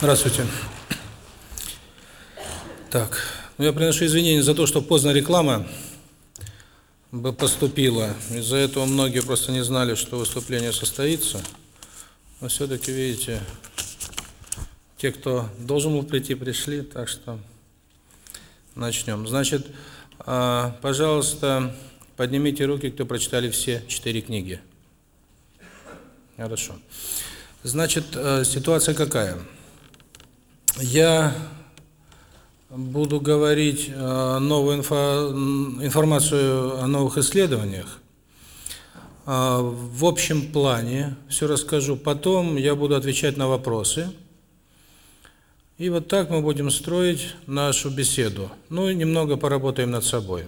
Здравствуйте. Так, ну я приношу извинения за то, что поздно реклама бы поступила. Из-за этого многие просто не знали, что выступление состоится. Но все-таки, видите, те, кто должен был прийти, пришли, так что начнем. Значит, а, пожалуйста, поднимите руки, кто прочитали все четыре книги. Хорошо. Значит, э, ситуация какая? Какая? я буду говорить новую инфо информацию о новых исследованиях. В общем плане все расскажу потом, я буду отвечать на вопросы. И вот так мы будем строить нашу беседу. Ну и немного поработаем над собой.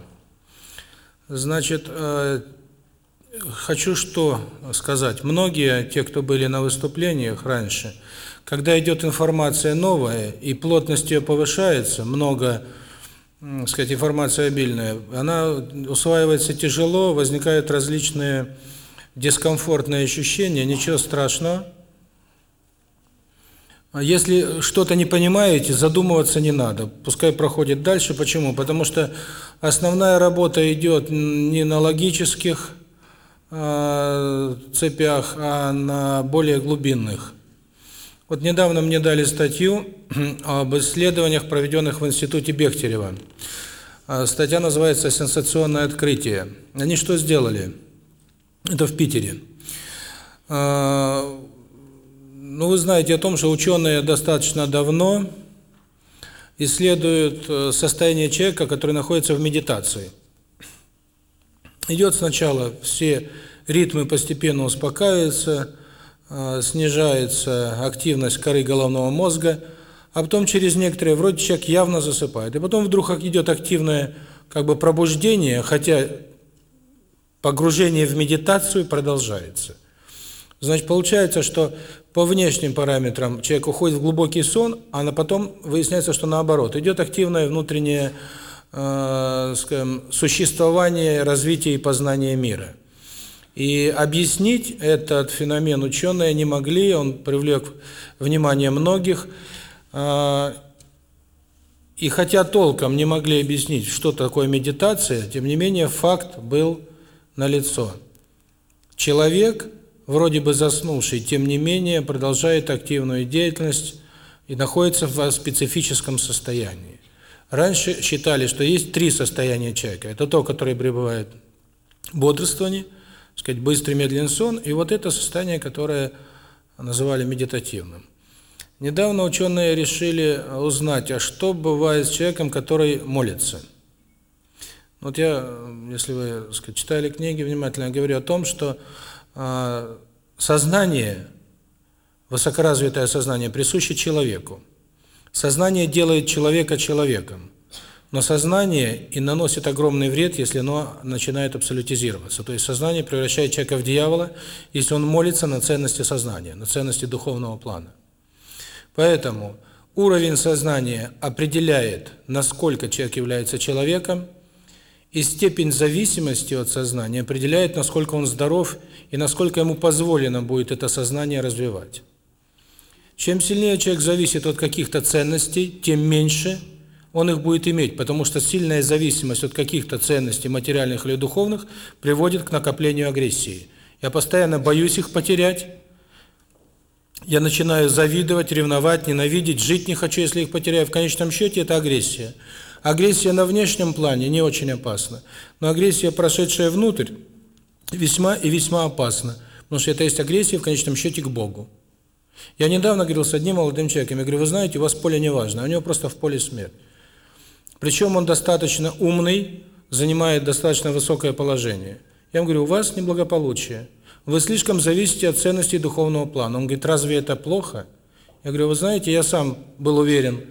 Значит, хочу что сказать. Многие, те, кто были на выступлениях раньше, когда идет информация новая и плотность ее повышается, много, сказать, информация обильная, она усваивается тяжело, возникают различные дискомфортные ощущения, ничего страшного. А если что-то не понимаете, задумываться не надо. Пускай проходит дальше. Почему? Потому что основная работа идет не на логических э, цепях, а на более глубинных. Вот недавно мне дали статью об исследованиях, проведенных в институте Бехтерева. А, статья называется «Сенсационное открытие». Они что сделали? Это в Питере. А, ну, вы знаете о том, что ученые достаточно давно исследуют э, состояние человека, который находится в медитации. Идет сначала все ритмы постепенно успокаиваются, снижается активность коры головного мозга, а потом через некоторое вроде человек явно засыпает. И потом вдруг идет активное как бы пробуждение, хотя погружение в медитацию продолжается. Значит, получается, что по внешним параметрам человек уходит в глубокий сон, а потом выясняется, что наоборот. Идет активное внутреннее э, скажем, существование, развитие и познание мира. И объяснить этот феномен ученые не могли, он привлек внимание многих. А, и хотя толком не могли объяснить, что такое медитация, тем не менее факт был налицо. Человек, вроде бы заснувший, тем не менее продолжает активную деятельность и находится в специфическом состоянии. Раньше считали, что есть три состояния человека. Это то, которое пребывает в бодрствовании – сказать, быстрый медленный сон. И вот это состояние, которое называли медитативным. Недавно ученые решили узнать, а что бывает с человеком, который молится. Вот я, если вы сказать, читали книги внимательно, говорю о том, что э, сознание, высокоразвитое сознание присуще человеку. Сознание делает человека человеком. Но сознание и наносит огромный вред, если оно начинает абсолютизироваться. То есть сознание превращает человека в дьявола, если он молится на ценности сознания, на ценности духовного плана. Поэтому уровень сознания определяет, насколько человек является человеком, и степень зависимости от сознания определяет, насколько он здоров и насколько ему позволено будет это сознание развивать. Чем сильнее человек зависит от каких-то ценностей, тем меньше – он их будет иметь, потому что сильная зависимость от каких-то ценностей материальных или духовных приводит к накоплению агрессии. Я постоянно боюсь их потерять. Я начинаю завидовать, ревновать, ненавидеть, жить не хочу, если их потеряю. В конечном счете это агрессия. Агрессия на внешнем плане не очень опасна, но агрессия, прошедшая внутрь, весьма и весьма опасна, потому что это есть агрессия в конечном счете к Богу. Я недавно говорил с одним молодым человеком, я говорю, вы знаете, у вас поле не важно, а у него просто в поле смерть. Причем он достаточно умный, занимает достаточно высокое положение. Я ему говорю, у вас неблагополучие. Вы слишком зависите от ценностей духовного плана. Он говорит, разве это плохо? Я говорю, вы знаете, я сам был уверен,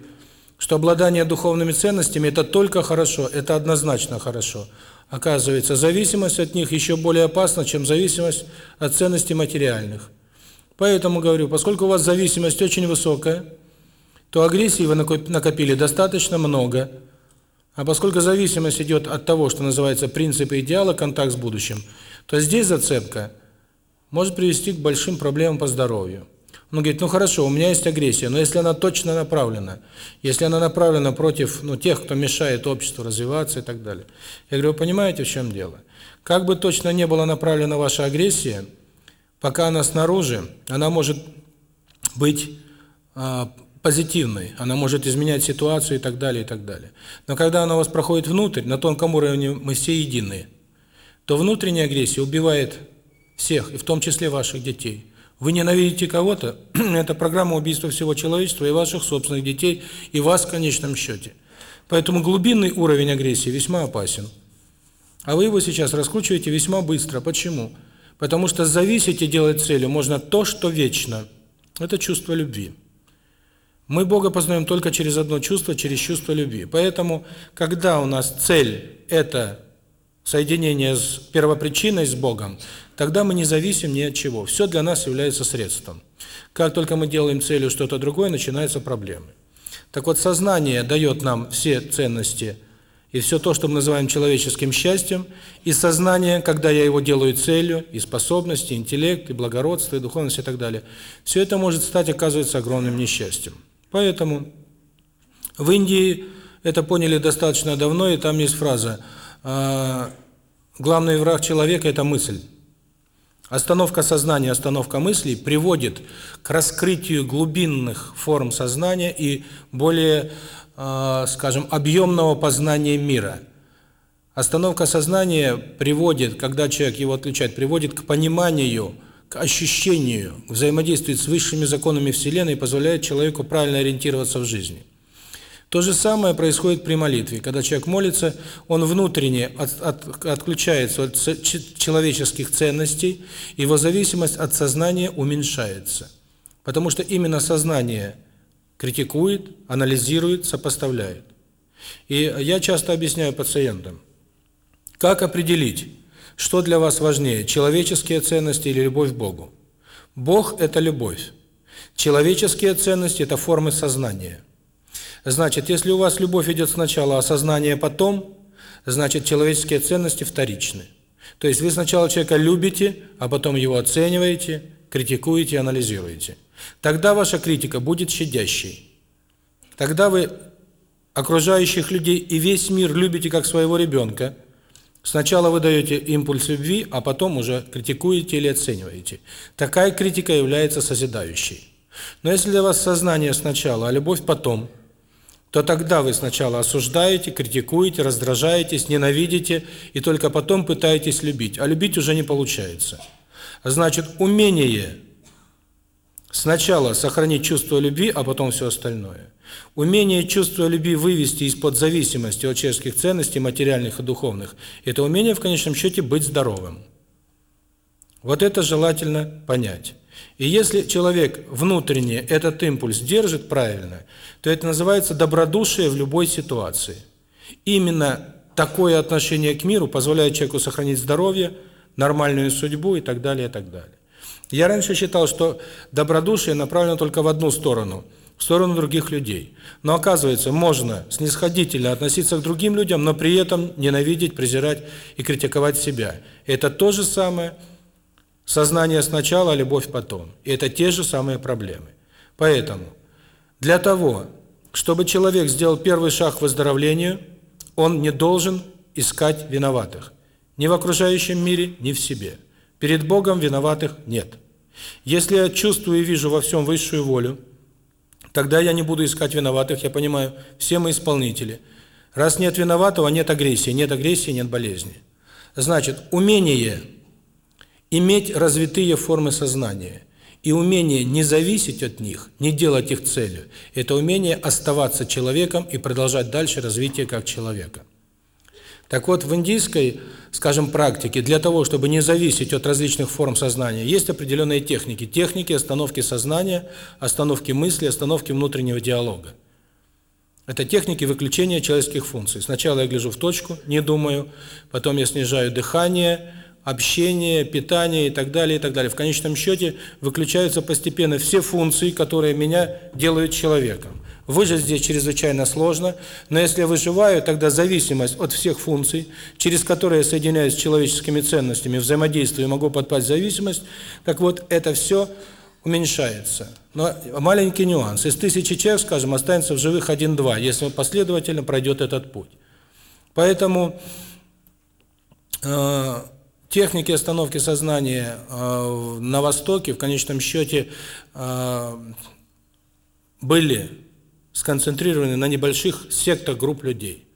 что обладание духовными ценностями – это только хорошо, это однозначно хорошо. Оказывается, зависимость от них еще более опасна, чем зависимость от ценностей материальных. Поэтому говорю, поскольку у вас зависимость очень высокая, то агрессии вы накопили достаточно много – а поскольку зависимость идет от того, что называется принципы идеала, контакт с будущим, то здесь зацепка может привести к большим проблемам по здоровью. Он говорит, ну хорошо, у меня есть агрессия, но если она точно направлена, если она направлена против ну, тех, кто мешает обществу развиваться и так далее. Я говорю, вы понимаете, в чем дело? Как бы точно не была направлена ваша агрессия, пока она снаружи, она может быть а, позитивной, она может изменять ситуацию и так далее, и так далее. Но когда она у вас проходит внутрь, на тонком уровне мы все едины, то внутренняя агрессия убивает всех, и в том числе ваших детей. Вы ненавидите кого-то, это программа убийства всего человечества и ваших собственных детей, и вас в конечном счете. Поэтому глубинный уровень агрессии весьма опасен. А вы его сейчас раскручиваете весьма быстро. Почему? Потому что зависеть и делать целью можно то, что вечно. Это чувство любви. Мы Бога познаем только через одно чувство, через чувство любви. Поэтому, когда у нас цель – это соединение с первопричиной, с Богом, тогда мы не зависим ни от чего. Все для нас является средством. Как только мы делаем целью что-то другое, начинаются проблемы. Так вот, сознание дает нам все ценности и все то, что мы называем человеческим счастьем, и сознание, когда я его делаю целью, и способности, и интеллект, и благородство, и духовность, и так далее, все это может стать, оказывается, огромным несчастьем. Поэтому в Индии это поняли достаточно давно, и там есть фраза «А, «Главный враг человека – это мысль». Остановка сознания, остановка мыслей приводит к раскрытию глубинных форм сознания и более, а, скажем, объемного познания мира. Остановка сознания приводит, когда человек его отличает, приводит к пониманию, ощущению взаимодействует с высшими законами Вселенной и позволяет человеку правильно ориентироваться в жизни. То же самое происходит при молитве. Когда человек молится, он внутренне от, от, отключается от человеческих ценностей, его зависимость от сознания уменьшается. Потому что именно сознание критикует, анализирует, сопоставляет. И я часто объясняю пациентам, как определить, что для вас важнее, человеческие ценности или любовь к Богу? Бог – это любовь. Человеческие ценности – это формы сознания. Значит, если у вас любовь идет сначала, а сознание потом, значит, человеческие ценности вторичны. То есть вы сначала человека любите, а потом его оцениваете, критикуете, анализируете. Тогда ваша критика будет щадящей. Тогда вы окружающих людей и весь мир любите как своего ребенка, Сначала вы даете импульс любви, а потом уже критикуете или оцениваете. Такая критика является созидающей. Но если для вас сознание сначала, а любовь потом, то тогда вы сначала осуждаете, критикуете, раздражаетесь, ненавидите и только потом пытаетесь любить. А любить уже не получается. Значит, умение сначала сохранить чувство любви, а потом все остальное. Умение чувства любви вывести из-под зависимости от человеческих ценностей, материальных и духовных, это умение в конечном счете быть здоровым. Вот это желательно понять. И если человек внутренне этот импульс держит правильно, то это называется добродушие в любой ситуации. Именно такое отношение к миру позволяет человеку сохранить здоровье, нормальную судьбу и так далее, и так далее. Я раньше считал, что добродушие направлено только в одну сторону – в сторону других людей. Но оказывается, можно снисходительно относиться к другим людям, но при этом ненавидеть, презирать и критиковать себя. Это то же самое сознание сначала, а любовь потом. И это те же самые проблемы. Поэтому для того, чтобы человек сделал первый шаг к выздоровлению, он не должен искать виноватых. Ни в окружающем мире, ни в себе. Перед Богом виноватых нет. Если я чувствую и вижу во всем высшую волю, Тогда я не буду искать виноватых, я понимаю, все мы исполнители. Раз нет виноватого, нет агрессии, нет агрессии, нет болезни. Значит, умение иметь развитые формы сознания и умение не зависеть от них, не делать их целью, это умение оставаться человеком и продолжать дальше развитие как человека. Так вот, в индийской, скажем, практике, для того, чтобы не зависеть от различных форм сознания, есть определенные техники. Техники остановки сознания, остановки мысли, остановки внутреннего диалога. Это техники выключения человеческих функций. Сначала я гляжу в точку, не думаю, потом я снижаю дыхание, общение, питание и так далее, и так далее. В конечном счете выключаются постепенно все функции, которые меня делают человеком. Выжить здесь чрезвычайно сложно, но если выживаю, тогда зависимость от всех функций, через которые я соединяюсь с человеческими ценностями, взаимодействую могу подпасть в зависимость, так вот это все уменьшается. Но маленький нюанс. Из тысячи человек, скажем, останется в живых один-два, если он последовательно пройдет этот путь. Поэтому э, техники остановки сознания э, на Востоке в конечном счете э, были сконцентрированы на небольших сектах групп людей.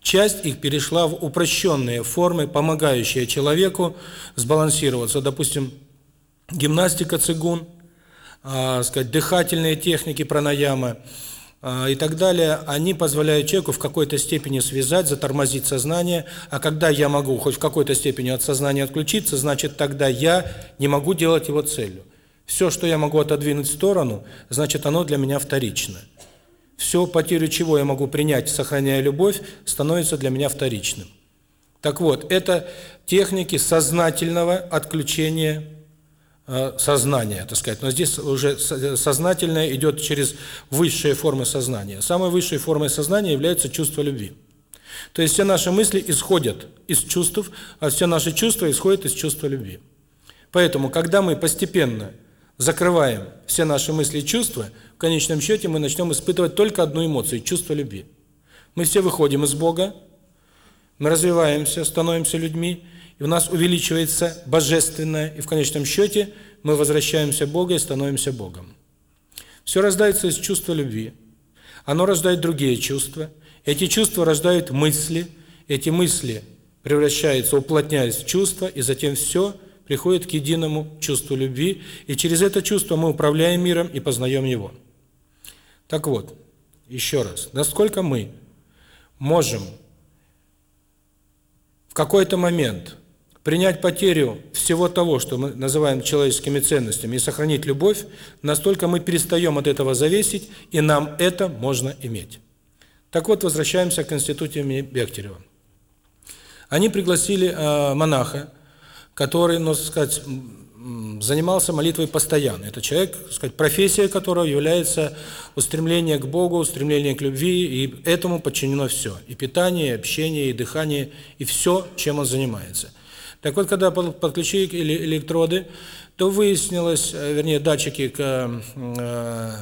Часть их перешла в упрощенные формы, помогающие человеку сбалансироваться. Допустим, гимнастика цигун, а, сказать, дыхательные техники пранаямы а, и так далее. Они позволяют человеку в какой-то степени связать, затормозить сознание. А когда я могу хоть в какой-то степени от сознания отключиться, значит, тогда я не могу делать его целью. Все, что я могу отодвинуть в сторону, значит, оно для меня вторичное все потерю чего я могу принять, сохраняя любовь, становится для меня вторичным. Так вот, это техники сознательного отключения э, сознания, так сказать. Но здесь уже э, сознательное идет через высшие формы сознания. Самой высшей формой сознания является чувство любви. То есть все наши мысли исходят из чувств, а все наши чувства исходят из чувства любви. Поэтому, когда мы постепенно закрываем все наши мысли и чувства – в конечном счете мы начнем испытывать только одну эмоцию – чувство любви. Мы все выходим из Бога, мы развиваемся, становимся людьми, и у нас увеличивается божественное, и в конечном счете мы возвращаемся к Богу и становимся Богом. Все рождается из чувства любви. Оно рождает другие чувства. Эти чувства рождают мысли. Эти мысли превращаются, уплотняясь в чувства, и затем все приходит к единому чувству любви. И через это чувство мы управляем миром и познаем его. Так вот, еще раз, насколько мы можем в какой-то момент принять потерю всего того, что мы называем человеческими ценностями, и сохранить любовь, настолько мы перестаем от этого зависеть, и нам это можно иметь. Так вот, возвращаемся к институте имени Бехтерева. Они пригласили э, монаха, который, ну, сказать, занимался молитвой постоянно. Это человек, сказать, профессия которого является устремление к Богу, устремление к любви, и этому подчинено все. И питание, и общение, и дыхание, и все, чем он занимается. Так вот, когда подключили электроды, то выяснилось, э, вернее, датчики к, э,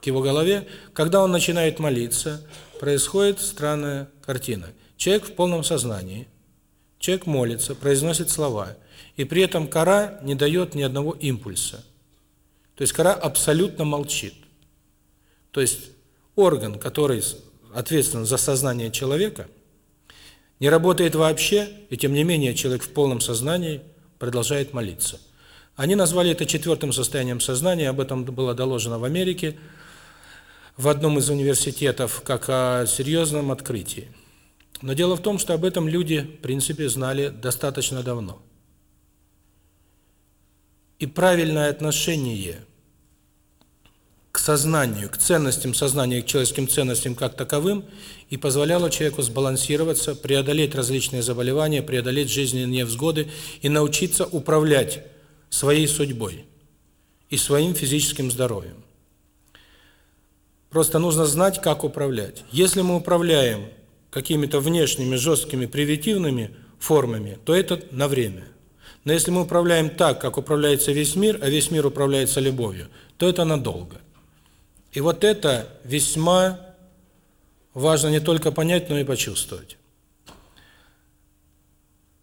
к его голове, когда он начинает молиться, происходит странная картина. Человек в полном сознании, человек молится, произносит слова – и при этом кора не дает ни одного импульса. То есть кора абсолютно молчит. То есть орган, который ответственен за сознание человека, не работает вообще, и тем не менее человек в полном сознании продолжает молиться. Они назвали это четвертым состоянием сознания, об этом было доложено в Америке в одном из университетов как о серьезном открытии. Но дело в том, что об этом люди, в принципе, знали достаточно давно и правильное отношение к сознанию, к ценностям сознания, к человеческим ценностям как таковым, и позволяло человеку сбалансироваться, преодолеть различные заболевания, преодолеть жизненные невзгоды и научиться управлять своей судьбой и своим физическим здоровьем. Просто нужно знать, как управлять. Если мы управляем какими-то внешними жесткими привитивными формами, то это на время. Но если мы управляем так, как управляется весь мир, а весь мир управляется любовью, то это надолго. И вот это весьма важно не только понять, но и почувствовать.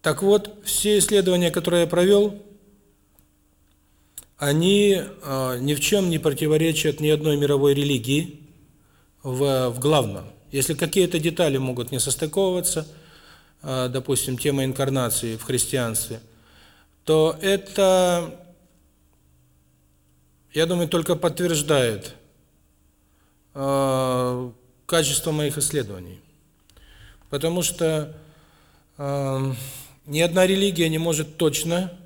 Так вот, все исследования, которые я провел, они а, ни в чем не противоречат ни одной мировой религии в, в главном. Если какие-то детали могут не состыковываться, а, допустим, тема инкарнации в христианстве, то это, я думаю, только подтверждает э, качество моих исследований. Потому что э, ни одна религия не может точно,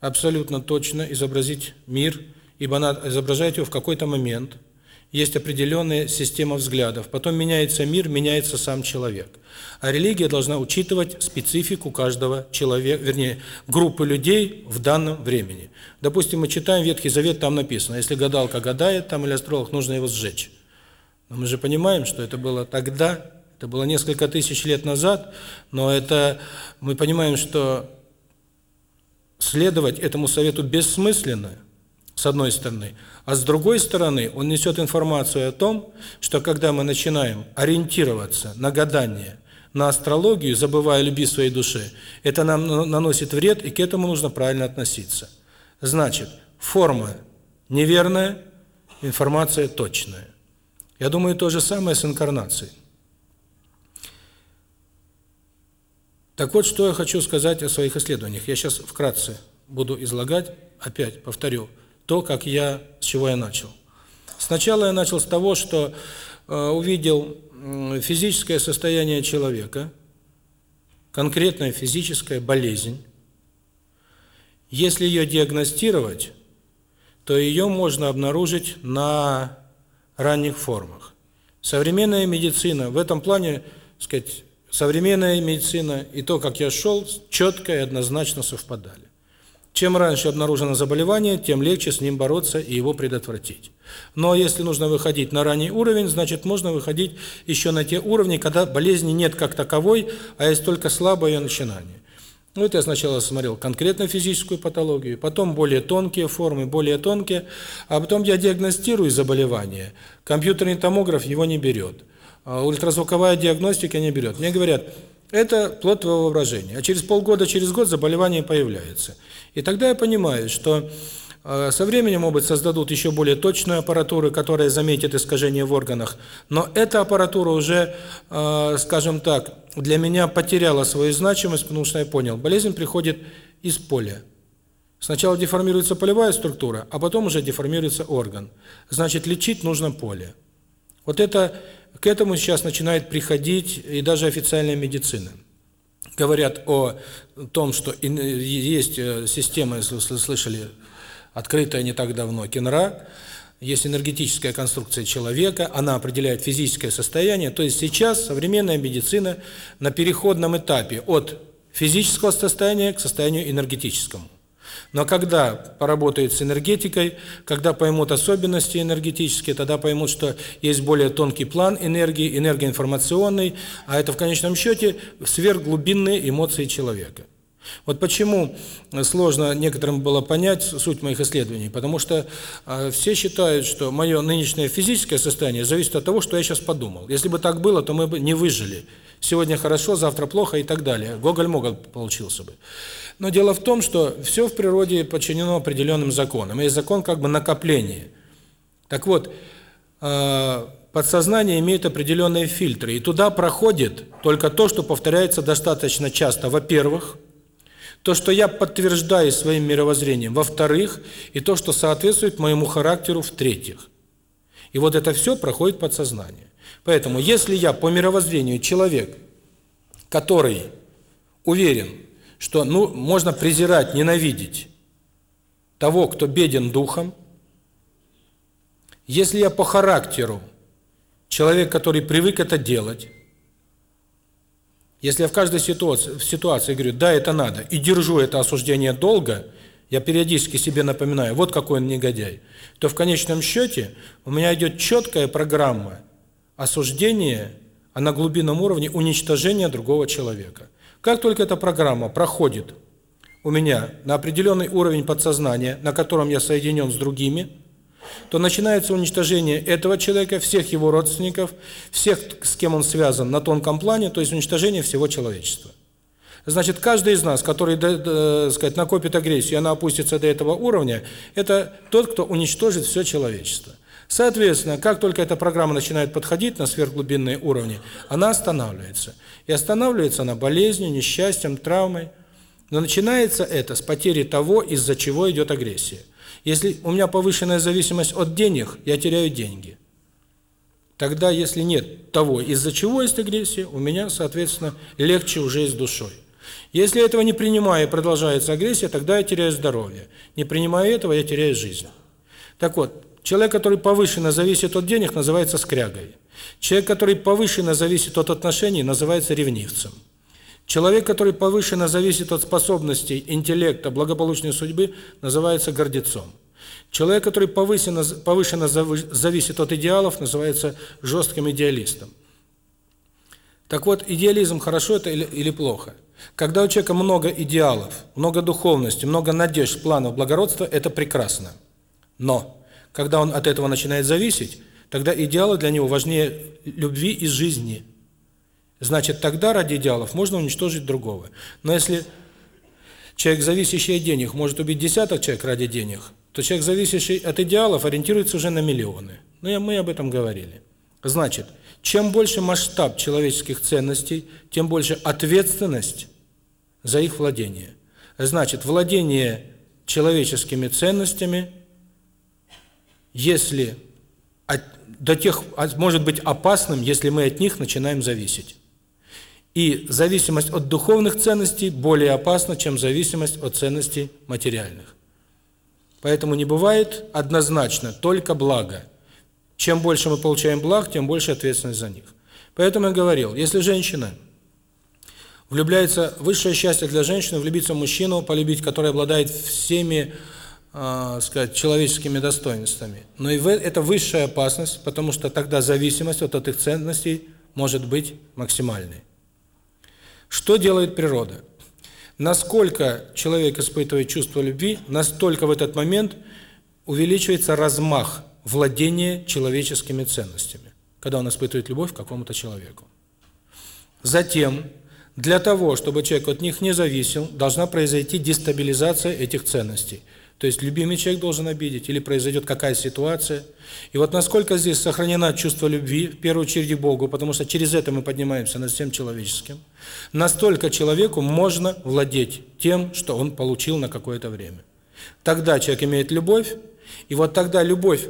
абсолютно точно изобразить мир, ибо она изображает его в какой-то момент – есть определенная система взглядов. Потом меняется мир, меняется сам человек. А религия должна учитывать специфику каждого человека, вернее, группы людей в данном времени. Допустим, мы читаем Ветхий Завет, там написано, если гадалка гадает, там или астролог, нужно его сжечь. Но мы же понимаем, что это было тогда, это было несколько тысяч лет назад, но это мы понимаем, что следовать этому совету бессмысленно – с одной стороны. А с другой стороны, он несет информацию о том, что когда мы начинаем ориентироваться на гадание, на астрологию, забывая любви своей души, это нам наносит вред, и к этому нужно правильно относиться. Значит, форма неверная, информация точная. Я думаю, то же самое с инкарнацией. Так вот, что я хочу сказать о своих исследованиях. Я сейчас вкратце буду излагать, опять повторю то, как я, с чего я начал. Сначала я начал с того, что э, увидел э, физическое состояние человека, конкретная физическая болезнь. Если ее диагностировать, то ее можно обнаружить на ранних формах. Современная медицина в этом плане, сказать, современная медицина и то, как я шел, четко и однозначно совпадали. Чем раньше обнаружено заболевание, тем легче с ним бороться и его предотвратить. Но если нужно выходить на ранний уровень, значит можно выходить еще на те уровни, когда болезни нет как таковой, а есть только слабое начинание. Ну, это я сначала смотрел конкретно физическую патологию, потом более тонкие формы, более тонкие, а потом я диагностирую заболевание. Компьютерный томограф его не берет, а ультразвуковая диагностика не берет. Мне говорят, это плод твоего воображения. А через полгода, через год заболевание появляется. И тогда я понимаю, что э, со временем опыт создадут еще более точную аппаратуру, которая заметит искажения в органах. Но эта аппаратура уже, э, скажем так, для меня потеряла свою значимость, потому что я понял, болезнь приходит из поля. Сначала деформируется полевая структура, а потом уже деформируется орган. Значит, лечить нужно поле. Вот это к этому сейчас начинает приходить и даже официальная медицина. Говорят о том, что есть э, система, если слышали, открытая не так давно, Кенра, есть энергетическая конструкция человека, она определяет физическое состояние. То есть сейчас современная медицина на переходном этапе от физического состояния к состоянию энергетическому. Но когда поработают с энергетикой, когда поймут особенности энергетические, тогда поймут, что есть более тонкий план энергии, энергоинформационный, а это в конечном счете сверхглубинные эмоции человека. Вот почему сложно некоторым было понять суть моих исследований, потому что э, все считают, что мое нынешнее физическое состояние зависит от того, что я сейчас подумал. Если бы так было, то мы бы не выжили. Сегодня хорошо, завтра плохо и так далее. Гоголь-моголь получился бы. Но дело в том, что все в природе подчинено определенным законам. И закон как бы накопления. Так вот, э, подсознание имеет определенные фильтры. И туда проходит только то, что повторяется достаточно часто. Во-первых, то, что я подтверждаю своим мировоззрением. Во-вторых, и то, что соответствует моему характеру. В-третьих. И вот это все проходит подсознание. Поэтому, если я по мировоззрению человек, который уверен, что ну, можно презирать, ненавидеть того, кто беден духом. Если я по характеру человек, который привык это делать, если я в каждой ситуации, в ситуации говорю, да, это надо, и держу это осуждение долго, я периодически себе напоминаю, вот какой он негодяй, то в конечном счете у меня идет четкая программа осуждения, а на глубинном уровне уничтожения другого человека – как только эта программа проходит у меня на определенный уровень подсознания, на котором я соединен с другими, то начинается уничтожение этого человека, всех его родственников, всех, с кем он связан на тонком плане, то есть уничтожение всего человечества. Значит, каждый из нас, который, да, да, сказать, накопит агрессию, она опустится до этого уровня, это тот, кто уничтожит все человечество. Соответственно, как только эта программа начинает подходить на сверхглубинные уровни, она останавливается и останавливается на болезни, несчастьем, травмой. Но начинается это с потери того, из-за чего идет агрессия. Если у меня повышенная зависимость от денег, я теряю деньги. Тогда, если нет того, из-за чего есть агрессия, у меня, соответственно, легче уже с душой. Если этого не принимаю продолжается агрессия, тогда я теряю здоровье. Не принимая этого, я теряю жизнь. Так вот, Человек, который повышенно зависит от денег, называется скрягой. Человек, который повышенно зависит от отношений, называется ревнивцем. Человек, который повышенно зависит от способностей, интеллекта, благополучной судьбы, называется гордецом. Человек, который повышенно, повышенно зависит от идеалов, называется жестким идеалистом. Так вот, идеализм хорошо это или, или плохо? Когда у человека много идеалов, много духовности, много надежд, планов, благородства, это прекрасно. Но когда он от этого начинает зависеть, тогда идеалы для него важнее любви и жизни. Значит, тогда ради идеалов можно уничтожить другого. Но если человек, зависящий от денег, может убить десяток человек ради денег, то человек, зависящий от идеалов, ориентируется уже на миллионы. Ну, и мы об этом говорили. Значит, чем больше масштаб человеческих ценностей, тем больше ответственность за их владение. Значит, владение человеческими ценностями если от, до тех может быть опасным, если мы от них начинаем зависеть. И зависимость от духовных ценностей более опасна, чем зависимость от ценностей материальных. Поэтому не бывает однозначно только благо. Чем больше мы получаем благ, тем больше ответственность за них. Поэтому я говорил, если женщина влюбляется, высшее счастье для женщины влюбиться в мужчину, полюбить, который обладает всеми а, сказать, человеческими достоинствами. Но и это высшая опасность, потому что тогда зависимость от этих ценностей может быть максимальной. Что делает природа? Насколько человек испытывает чувство любви, настолько в этот момент увеличивается размах владения человеческими ценностями, когда он испытывает любовь к какому-то человеку. Затем, для того, чтобы человек от них не зависел, должна произойти дестабилизация этих ценностей – то есть любимый человек должен обидеть или произойдет какая ситуация. И вот насколько здесь сохранено чувство любви, в первую очередь Богу, потому что через это мы поднимаемся над всем человеческим, настолько человеку можно владеть тем, что он получил на какое-то время. Тогда человек имеет любовь, и вот тогда любовь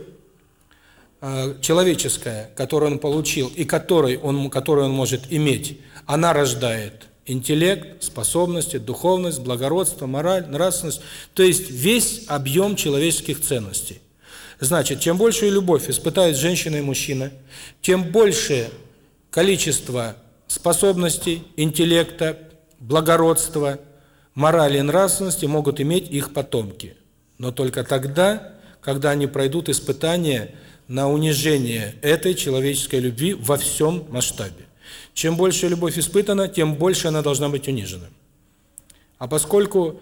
э, человеческая, которую он получил и которой он, которую он может иметь, она рождает интеллект, способности, духовность, благородство, мораль, нравственность, то есть весь объем человеческих ценностей. Значит, чем большую любовь испытают женщина и мужчина, тем большее количество способностей, интеллекта, благородства, морали и нравственности могут иметь их потомки. Но только тогда, когда они пройдут испытания на унижение этой человеческой любви во всем масштабе. Чем больше любовь испытана, тем больше она должна быть унижена. А поскольку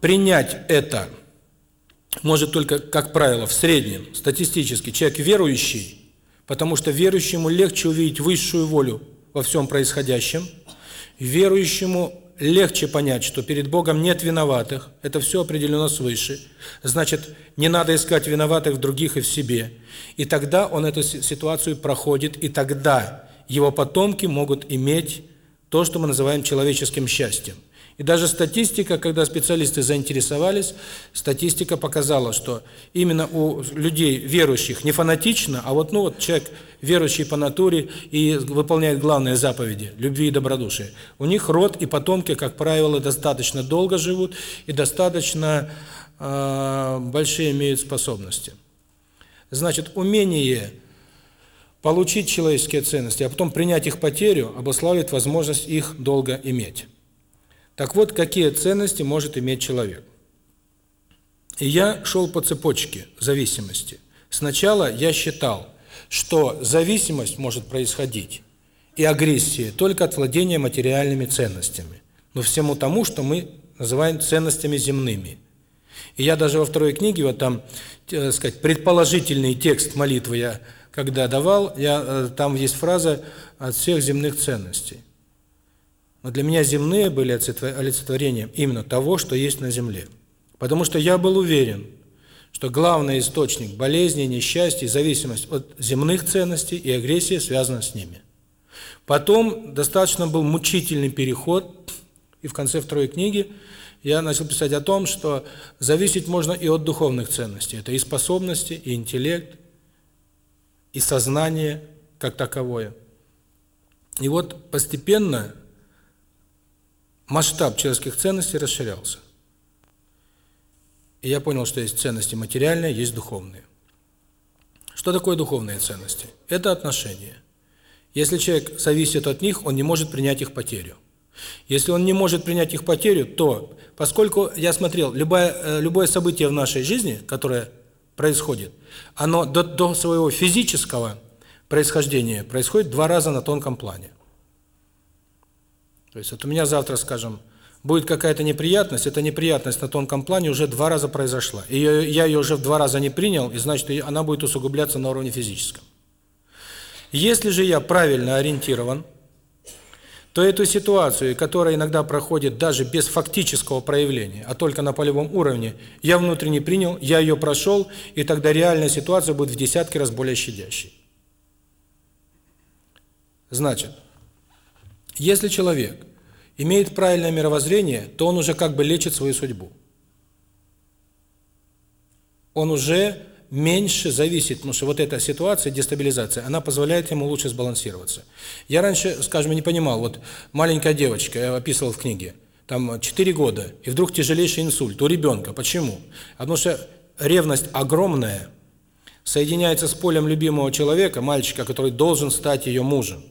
принять это может только, как правило, в среднем, статистически, человек верующий, потому что верующему легче увидеть высшую волю во всем происходящем, верующему легче понять, что перед Богом нет виноватых, это все определено свыше, значит, не надо искать виноватых в других и в себе, и тогда он эту ситуацию проходит, и тогда его потомки могут иметь то, что мы называем человеческим счастьем. И даже статистика, когда специалисты заинтересовались, статистика показала, что именно у людей верующих не фанатично, а вот ну вот человек верующий по натуре и выполняет главные заповеди любви и добродушия. У них род и потомки, как правило, достаточно долго живут и достаточно э, большие имеют способности. Значит, умение получить человеческие ценности, а потом принять их потерю, обуславливает возможность их долго иметь. Так вот, какие ценности может иметь человек? И я шел по цепочке зависимости. Сначала я считал, что зависимость может происходить и агрессия только от владения материальными ценностями, но всему тому, что мы называем ценностями земными. И я даже во второй книге, вот там, так сказать, предположительный текст молитвы я когда давал, я э, там есть фраза от всех земных ценностей. Но для меня земные были олицетворением именно того, что есть на земле. Потому что я был уверен, что главный источник болезни, несчастья зависимость от земных ценностей и агрессии связана с ними. Потом достаточно был мучительный переход, и в конце второй книги я начал писать о том, что зависеть можно и от духовных ценностей. Это и способности, и интеллект, и сознание как таковое. И вот постепенно масштаб человеческих ценностей расширялся. И я понял, что есть ценности материальные, есть духовные. Что такое духовные ценности? Это отношения. Если человек зависит от них, он не может принять их потерю. Если он не может принять их потерю, то, поскольку я смотрел, любое, э, любое событие в нашей жизни, которое происходит. Оно до, до своего физического происхождения происходит два раза на тонком плане. То есть вот у меня завтра, скажем, будет какая-то неприятность, эта неприятность на тонком плане уже два раза произошла. И я ее уже в два раза не принял, и значит, она будет усугубляться на уровне физическом. Если же я правильно ориентирован, то эту ситуацию, которая иногда проходит даже без фактического проявления, а только на полевом уровне, я внутренне принял, я ее прошел, и тогда реальная ситуация будет в десятки раз более щадящей. Значит, если человек имеет правильное мировоззрение, то он уже как бы лечит свою судьбу. Он уже меньше зависит, потому что вот эта ситуация, дестабилизация, она позволяет ему лучше сбалансироваться. Я раньше, скажем, не понимал, вот маленькая девочка, я описывал в книге, там 4 года, и вдруг тяжелейший инсульт у ребенка. Почему? Потому что ревность огромная соединяется с полем любимого человека, мальчика, который должен стать ее мужем.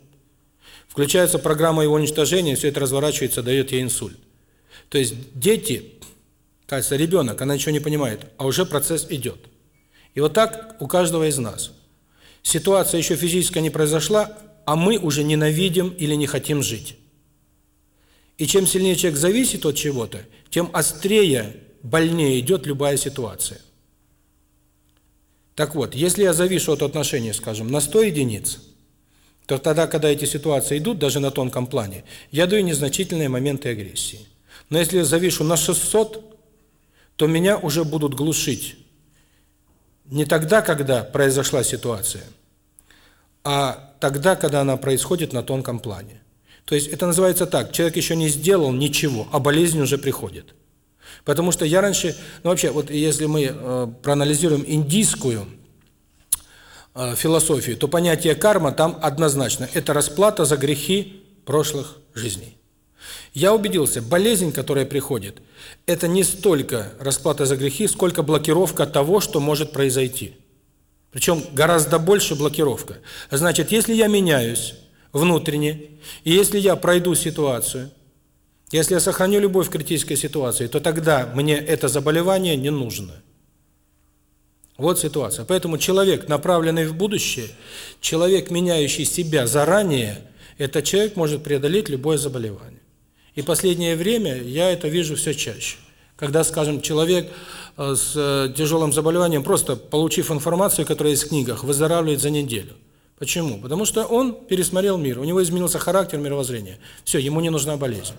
Включается программа его уничтожения, все это разворачивается, дает ей инсульт. То есть дети, кажется, ребенок, она ничего не понимает, а уже процесс идет. И вот так у каждого из нас. Ситуация еще физическая не произошла, а мы уже ненавидим или не хотим жить. И чем сильнее человек зависит от чего-то, тем острее, больнее идет любая ситуация. Так вот, если я завишу от отношений, скажем, на 100 единиц, то тогда, когда эти ситуации идут, даже на тонком плане, я даю незначительные моменты агрессии. Но если я завишу на 600, то меня уже будут глушить не тогда, когда произошла ситуация, а тогда, когда она происходит на тонком плане. То есть это называется так, человек еще не сделал ничего, а болезнь уже приходит. Потому что я раньше, ну вообще, вот если мы э, проанализируем индийскую э, философию, то понятие карма там однозначно, это расплата за грехи прошлых жизней. Я убедился, болезнь, которая приходит, это не столько расплата за грехи, сколько блокировка того, что может произойти. Причем гораздо больше блокировка. Значит, если я меняюсь внутренне, и если я пройду ситуацию, если я сохраню любовь в критической ситуации, то тогда мне это заболевание не нужно. Вот ситуация. Поэтому человек, направленный в будущее, человек, меняющий себя заранее, этот человек может преодолеть любое заболевание. И последнее время я это вижу все чаще. Когда, скажем, человек э, с э, тяжелым заболеванием, просто получив информацию, которая есть в книгах, выздоравливает за неделю. Почему? Потому что он пересмотрел мир, у него изменился характер мировоззрения. Все, ему не нужна болезнь.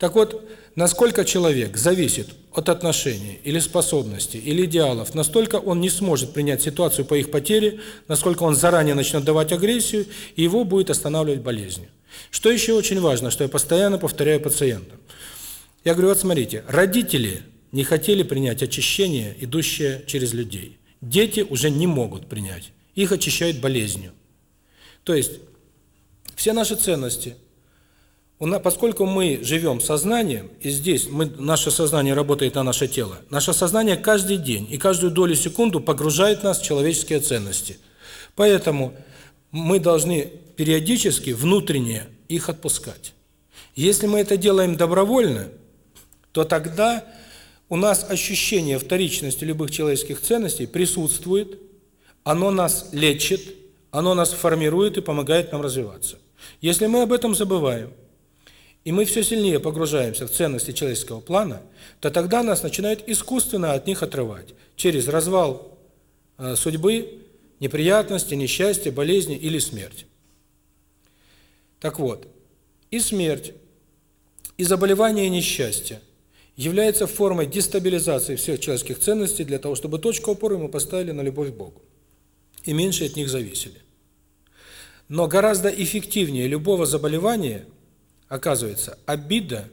Так вот, насколько человек зависит от отношений или способностей, или идеалов, настолько он не сможет принять ситуацию по их потере, насколько он заранее начнет давать агрессию, и его будет останавливать болезнь. Что еще очень важно, что я постоянно повторяю пациентам. Я говорю, вот смотрите, родители не хотели принять очищение, идущее через людей. Дети уже не могут принять. Их очищают болезнью. То есть все наши ценности, поскольку мы живем сознанием, и здесь мы, наше сознание работает на наше тело, наше сознание каждый день и каждую долю секунду погружает нас в человеческие ценности. Поэтому мы должны периодически внутренне их отпускать. Если мы это делаем добровольно, то тогда у нас ощущение вторичности любых человеческих ценностей присутствует, оно нас лечит, оно нас формирует и помогает нам развиваться. Если мы об этом забываем, и мы все сильнее погружаемся в ценности человеческого плана, то тогда нас начинают искусственно от них отрывать через развал э, судьбы, неприятности, несчастья, болезни или смерть. Так вот, и смерть, и заболевание, и несчастье является формой дестабилизации всех человеческих ценностей для того, чтобы точку опоры мы поставили на любовь к Богу. И меньше от них зависели. Но гораздо эффективнее любого заболевания оказывается обида,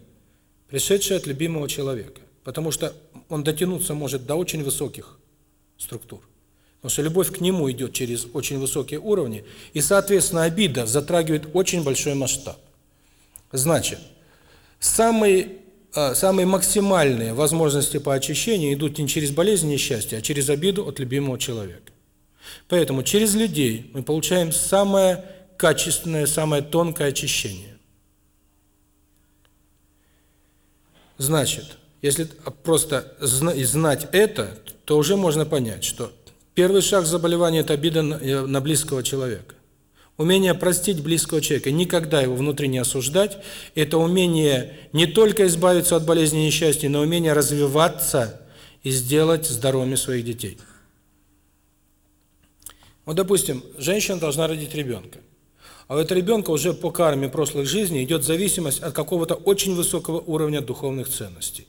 пришедшая от любимого человека. Потому что он дотянуться может до очень высоких структур. Потому что любовь к Нему идет через очень высокие уровни, и, соответственно, обида затрагивает очень большой масштаб. Значит, самые, э, самые максимальные возможности по очищению идут не через болезнь и несчастье, а через обиду от любимого человека. Поэтому через людей мы получаем самое качественное, самое тонкое очищение. Значит, если просто знать это, то уже можно понять, что Первый шаг заболевания – это обида э, на близкого человека. Умение простить близкого человека, никогда его внутри не осуждать – это умение не только избавиться от болезни и несчастья, но умение развиваться и сделать здоровыми своих детей. Вот, допустим, женщина должна родить ребенка. А у этого ребенка уже по карме прошлых жизней идет зависимость от какого-то очень высокого уровня духовных ценностей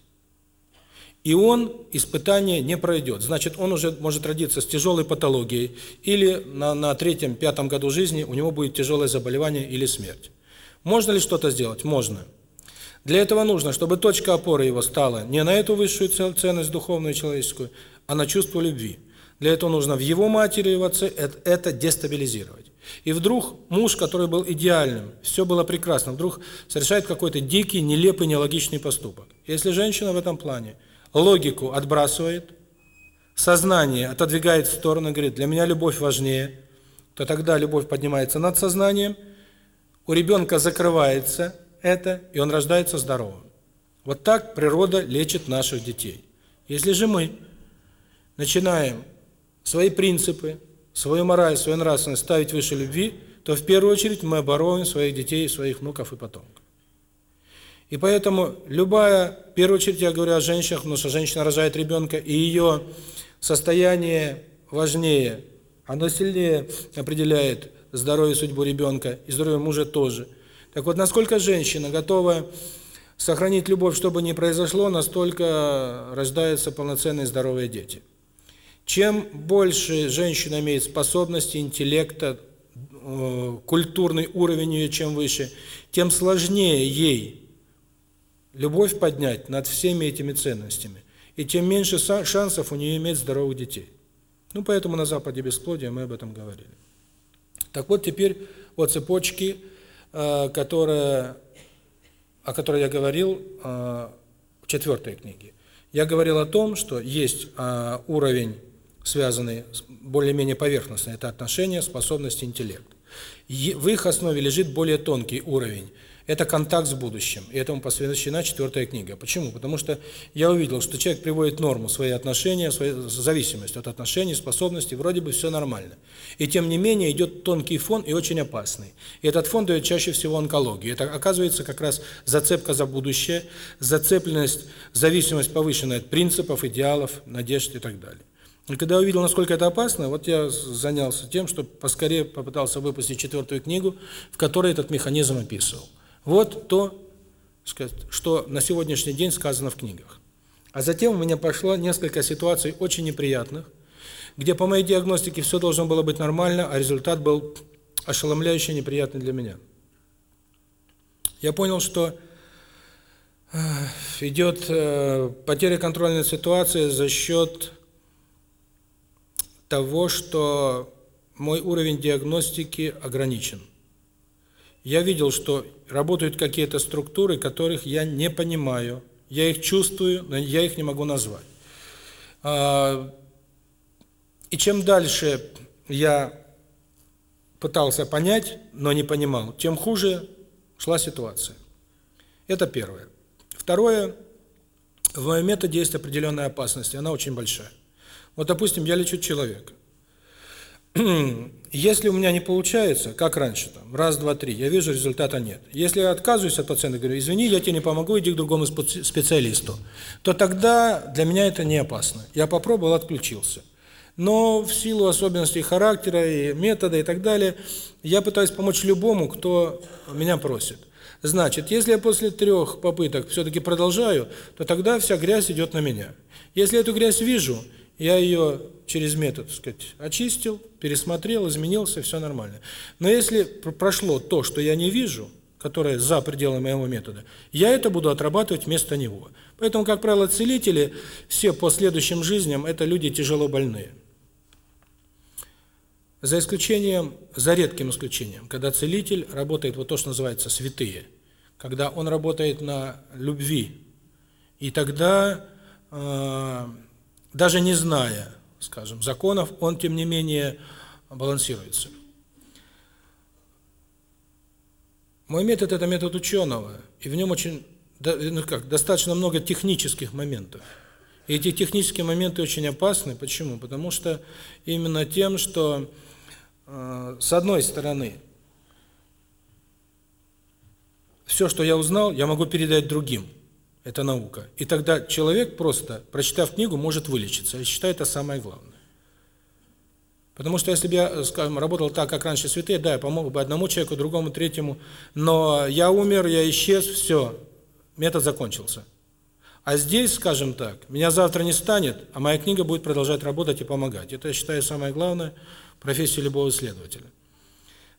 и он испытание не пройдет. Значит, он уже может родиться с тяжелой патологией или на, на третьем, пятом году жизни у него будет тяжелое заболевание или смерть. Можно ли что-то сделать? Можно. Для этого нужно, чтобы точка опоры его стала не на эту высшую ценность духовную человеческую, а на чувство любви. Для этого нужно в его матери и в отце это, дестабилизировать. И вдруг муж, который был идеальным, все было прекрасно, вдруг совершает какой-то дикий, нелепый, нелогичный поступок. Если женщина в этом плане – логику отбрасывает, сознание отодвигает в сторону, говорит, для меня любовь важнее, то тогда любовь поднимается над сознанием, у ребенка закрывается это, и он рождается здоровым. Вот так природа лечит наших детей. Если же мы начинаем свои принципы, свою мораль, свою нравственность ставить выше любви, то в первую очередь мы обороним своих детей, своих внуков и потомков. И поэтому любая, в первую очередь я говорю о женщинах, потому что женщина рожает ребенка, и ее состояние важнее, оно сильнее определяет здоровье судьбу ребенка, и здоровье мужа тоже. Так вот, насколько женщина готова сохранить любовь, что бы ни произошло, настолько рождаются полноценные здоровые дети. Чем больше женщина имеет способности, интеллекта, культурный уровень ее чем выше, тем сложнее ей любовь поднять над всеми этими ценностями, и тем меньше шансов у нее иметь здоровых детей. Ну, поэтому на Западе бесплодие мы об этом говорили. Так вот, теперь о цепочке, э, которая, о которой я говорил э, в четвертой книге. Я говорил о том, что есть э, уровень, связанный более-менее поверхностно, это отношения, способность, интеллект. В их основе лежит более тонкий уровень – это контакт с будущим. И этому посвящена четвертая книга. Почему? Потому что я увидел, что человек приводит норму свои отношения, свою зависимость от отношений, способностей, вроде бы все нормально. И тем не менее идет тонкий фон и очень опасный. И этот фон дает чаще всего онкологию. Это оказывается как раз зацепка за будущее, зацепленность, зависимость повышенная от принципов, идеалов, надежд и так далее. И когда я увидел, насколько это опасно, вот я занялся тем, что поскорее попытался выпустить четвертую книгу, в которой этот механизм описывал. Вот то, что на сегодняшний день сказано в книгах. А затем у меня пошло несколько ситуаций очень неприятных, где по моей диагностике все должно было быть нормально, а результат был ошеломляюще неприятный для меня. Я понял, что э, идет э, потеря контрольной ситуации за счет того, что мой уровень диагностики ограничен. Я видел, что работают какие-то структуры, которых я не понимаю. Я их чувствую, но я их не могу назвать. А, и чем дальше я пытался понять, но не понимал, тем хуже шла ситуация. Это первое. Второе. В моем методе есть определенная опасность, она очень большая. Вот, допустим, я лечу человека. Если у меня не получается, как раньше, там, раз, два, три, я вижу, результата нет. Если я отказываюсь от пациента, говорю, извини, я тебе не помогу, иди к другому специалисту, то тогда для меня это не опасно. Я попробовал, отключился. Но в силу особенностей характера и метода и так далее, я пытаюсь помочь любому, кто меня просит. Значит, если я после трех попыток все-таки продолжаю, то тогда вся грязь идет на меня. Если эту грязь вижу, я ее через метод, сказать, очистил, пересмотрел, изменился, все нормально. Но если прошло то, что я не вижу, которое за пределами моего метода, я это буду отрабатывать вместо него. Поэтому, как правило, целители все по следующим жизням это люди тяжело больные. За исключением, за редким исключением, когда целитель работает вот то, что называется святые, когда он работает на любви, и тогда э, даже не зная скажем, законов, он, тем не менее, балансируется. Мой метод – это метод ученого, и в нем очень ну как, достаточно много технических моментов. И эти технические моменты очень опасны. Почему? Потому что именно тем, что, э, с одной стороны, все, что я узнал, я могу передать другим – это наука. И тогда человек просто, прочитав книгу, может вылечиться. Я считаю, это самое главное. Потому что если бы я, э, скажем, работал так, как раньше святые, да, я помог бы одному человеку, другому, третьему, но я умер, я исчез, все, метод закончился. А здесь, скажем так, меня завтра не станет, а моя книга будет продолжать работать и помогать. Это, я считаю, самое главное профессия любого исследователя.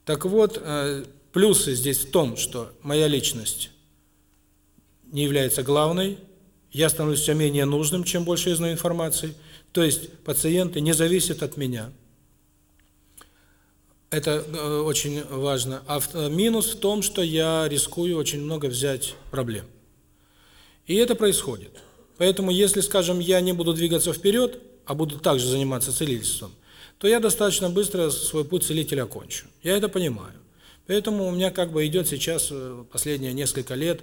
Так вот, э, плюсы здесь в том, что моя личность не является главной, я становлюсь все менее нужным, чем больше я знаю информации. То есть пациенты не зависят от меня. Это э, очень важно. А э, минус в том, что я рискую очень много взять проблем. И это происходит. Поэтому, если, скажем, я не буду двигаться вперед, а буду также заниматься целительством, то я достаточно быстро свой путь целителя кончу. Я это понимаю. Поэтому у меня как бы идет сейчас э, последние несколько лет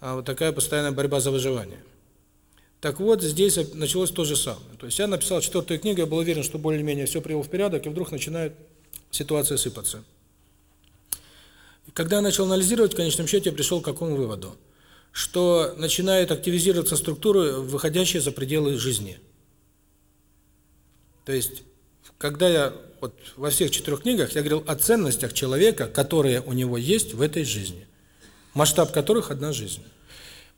вот такая постоянная борьба за выживание. Так вот, здесь началось то же самое. То есть я написал четвертую книгу, я был уверен, что более-менее все привел в порядок, и вдруг начинает ситуация сыпаться. Когда я начал анализировать, в конечном счете я пришел к какому выводу? Что начинают активизироваться структуры, выходящие за пределы жизни. То есть, когда я вот во всех четырех книгах, я говорил о ценностях человека, которые у него есть в этой жизни масштаб которых одна жизнь.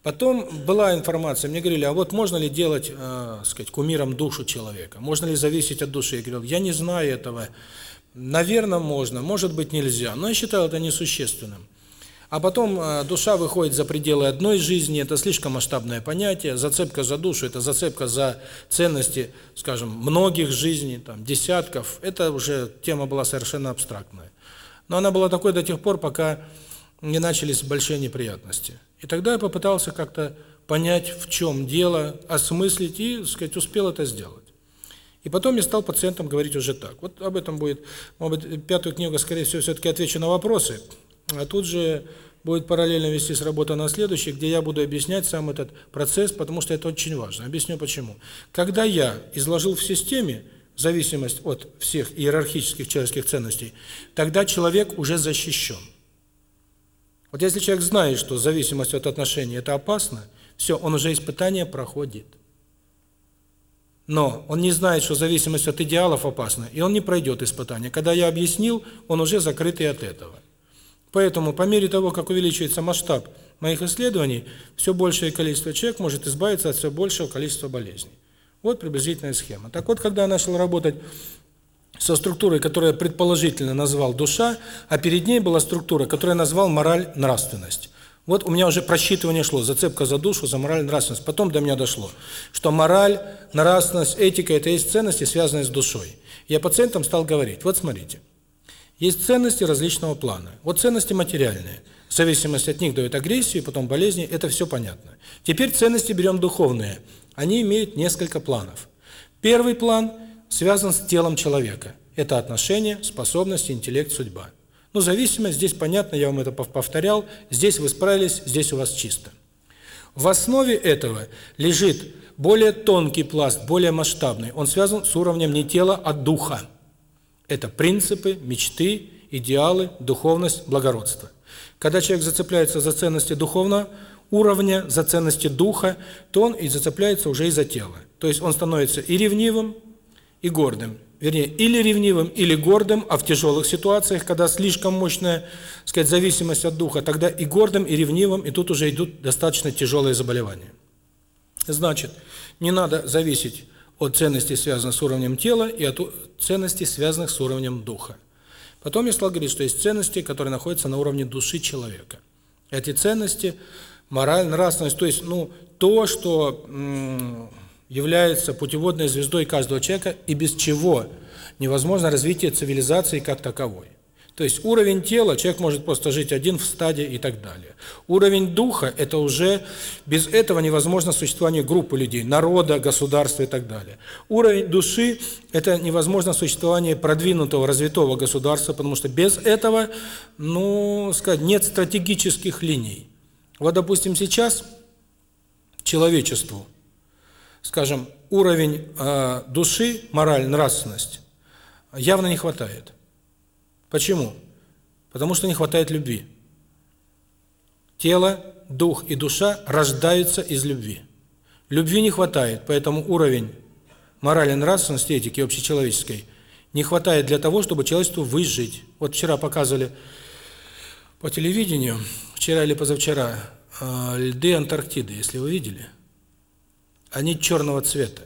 Потом была информация, мне говорили, а вот можно ли делать, э, сказать, кумиром душу человека? Можно ли зависеть от души? Я говорил, я не знаю этого. Наверное, можно, может быть, нельзя. Но я считал это несущественным. А потом э, душа выходит за пределы одной жизни, это слишком масштабное понятие. Зацепка за душу, это зацепка за ценности, скажем, многих жизней, там, десятков. Это уже тема была совершенно абстрактная. Но она была такой до тех пор, пока мне начались большие неприятности. И тогда я попытался как-то понять, в чем дело, осмыслить и, так сказать, успел это сделать. И потом я стал пациентам говорить уже так. Вот об этом будет, может быть, пятую книгу, скорее всего, все-таки отвечу на вопросы. А тут же будет параллельно вестись работа на следующий, где я буду объяснять сам этот процесс, потому что это очень важно. Объясню почему. Когда я изложил в системе зависимость от всех иерархических человеческих ценностей, тогда человек уже защищен. Вот если человек знает, что зависимость от отношений это опасно, все, он уже испытание проходит. Но он не знает, что зависимость от идеалов опасна, и он не пройдет испытание. Когда я объяснил, он уже закрытый от этого. Поэтому по мере того, как увеличивается масштаб моих исследований, все большее количество человек может избавиться от все большего количества болезней. Вот приблизительная схема. Так вот, когда я начал работать со структурой, которая предположительно назвал душа, а перед ней была структура, которая назвал мораль нравственность. Вот у меня уже просчитывание шло, зацепка за душу, за мораль нравственность. Потом до меня дошло, что мораль, нравственность, этика – это есть ценности, связанные с душой. Я пациентам стал говорить, вот смотрите, есть ценности различного плана. Вот ценности материальные. В зависимости от них дают агрессию, потом болезни, это все понятно. Теперь ценности берем духовные. Они имеют несколько планов. Первый план – связан с телом человека. Это отношение, способность, интеллект, судьба. Но зависимость здесь понятно, я вам это повторял, здесь вы справились, здесь у вас чисто. В основе этого лежит более тонкий пласт, более масштабный. Он связан с уровнем не тела, а духа. Это принципы, мечты, идеалы, духовность, благородство. Когда человек зацепляется за ценности духовного уровня, за ценности духа, то он и зацепляется уже и за тело. То есть он становится и ревнивым, и гордым. Вернее, или ревнивым, или гордым, а в тяжелых ситуациях, когда слишком мощная, сказать, зависимость от духа, тогда и гордым, и ревнивым, и тут уже идут достаточно тяжелые заболевания. Значит, не надо зависеть от ценностей, связанных с уровнем тела, и от ценностей, связанных с уровнем духа. Потом я стал говорить, что есть ценности, которые находятся на уровне души человека. Эти ценности, мораль, нравственность, то есть ну то, что является путеводной звездой каждого человека и без чего невозможно развитие цивилизации как таковой. То есть уровень тела человек может просто жить один в стаде и так далее. Уровень духа это уже без этого невозможно существование группы людей, народа, государства и так далее. Уровень души это невозможно существование продвинутого, развитого государства, потому что без этого, ну, сказать, нет стратегических линий. Вот, допустим, сейчас человечеству скажем, уровень э, души, мораль, нравственность явно не хватает. Почему? Потому что не хватает любви. Тело, дух и душа рождаются из любви. Любви не хватает, поэтому уровень морали, нравственности, этики общечеловеческой не хватает для того, чтобы человечеству выжить. Вот вчера показывали по телевидению, вчера или позавчера, э, льды Антарктиды, если вы видели – они черного цвета.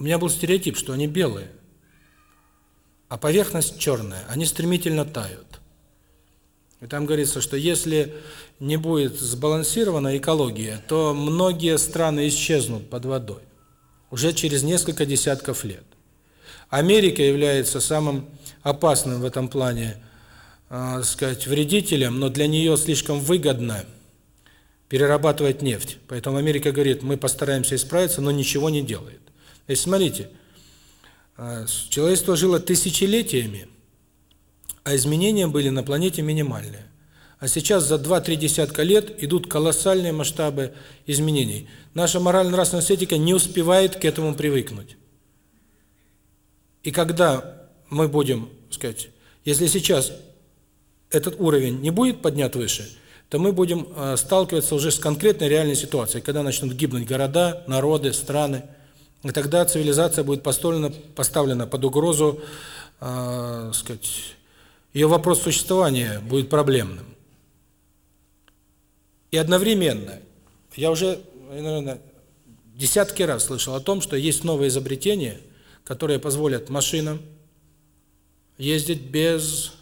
У меня был стереотип, что они белые, а поверхность черная, они стремительно тают. И там говорится, что если не будет сбалансирована экология, то многие страны исчезнут под водой уже через несколько десятков лет. Америка является самым опасным в этом плане, э, сказать, вредителем, но для нее слишком выгодно – перерабатывает нефть. Поэтому Америка говорит, мы постараемся исправиться, но ничего не делает. То смотрите, э, человечество жило тысячелетиями, а изменения были на планете минимальные. А сейчас за 2-3 десятка лет идут колоссальные масштабы изменений. Наша морально-нравственная этика не успевает к этому привыкнуть. И когда мы будем, сказать, если сейчас этот уровень не будет поднят выше – то мы будем э, сталкиваться уже с конкретной реальной ситуацией, когда начнут гибнуть города, народы, страны. И тогда цивилизация будет поставлена, поставлена под угрозу, э, сказать, ее вопрос существования будет проблемным. И одновременно, я уже, э, наверное, десятки раз слышал о том, что есть новые изобретения, которые позволят машинам ездить без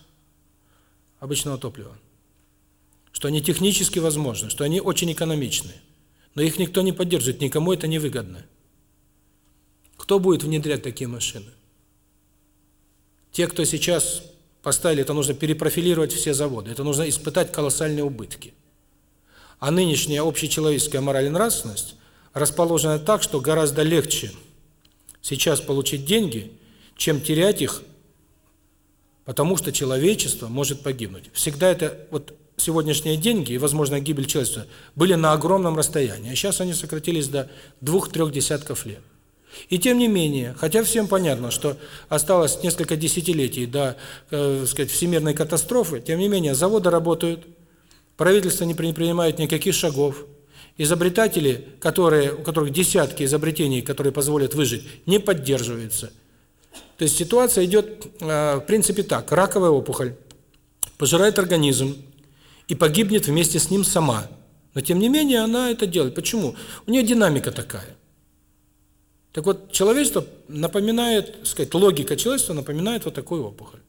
обычного топлива что они технически возможны, что они очень экономичны. Но их никто не поддерживает, никому это не выгодно. Кто будет внедрять такие машины? Те, кто сейчас поставили, это нужно перепрофилировать все заводы, это нужно испытать колоссальные убытки. А нынешняя общечеловеческая мораль и нравственность расположена так, что гораздо легче сейчас получить деньги, чем терять их, потому что человечество может погибнуть. Всегда это вот сегодняшние деньги и, возможно, гибель человечества были на огромном расстоянии. А сейчас они сократились до двух-трех десятков лет. И тем не менее, хотя всем понятно, что осталось несколько десятилетий до, э, сказать, всемирной катастрофы, тем не менее заводы работают, правительство не предпринимает никаких шагов, изобретатели, которые у которых десятки изобретений, которые позволят выжить, не поддерживаются. То есть ситуация идет, э, в принципе, так: раковая опухоль пожирает организм, и погибнет вместе с ним сама. Но тем не менее она это делает. Почему? У нее динамика такая. Так вот, человечество напоминает, сказать, логика человечества напоминает вот такую опухоль.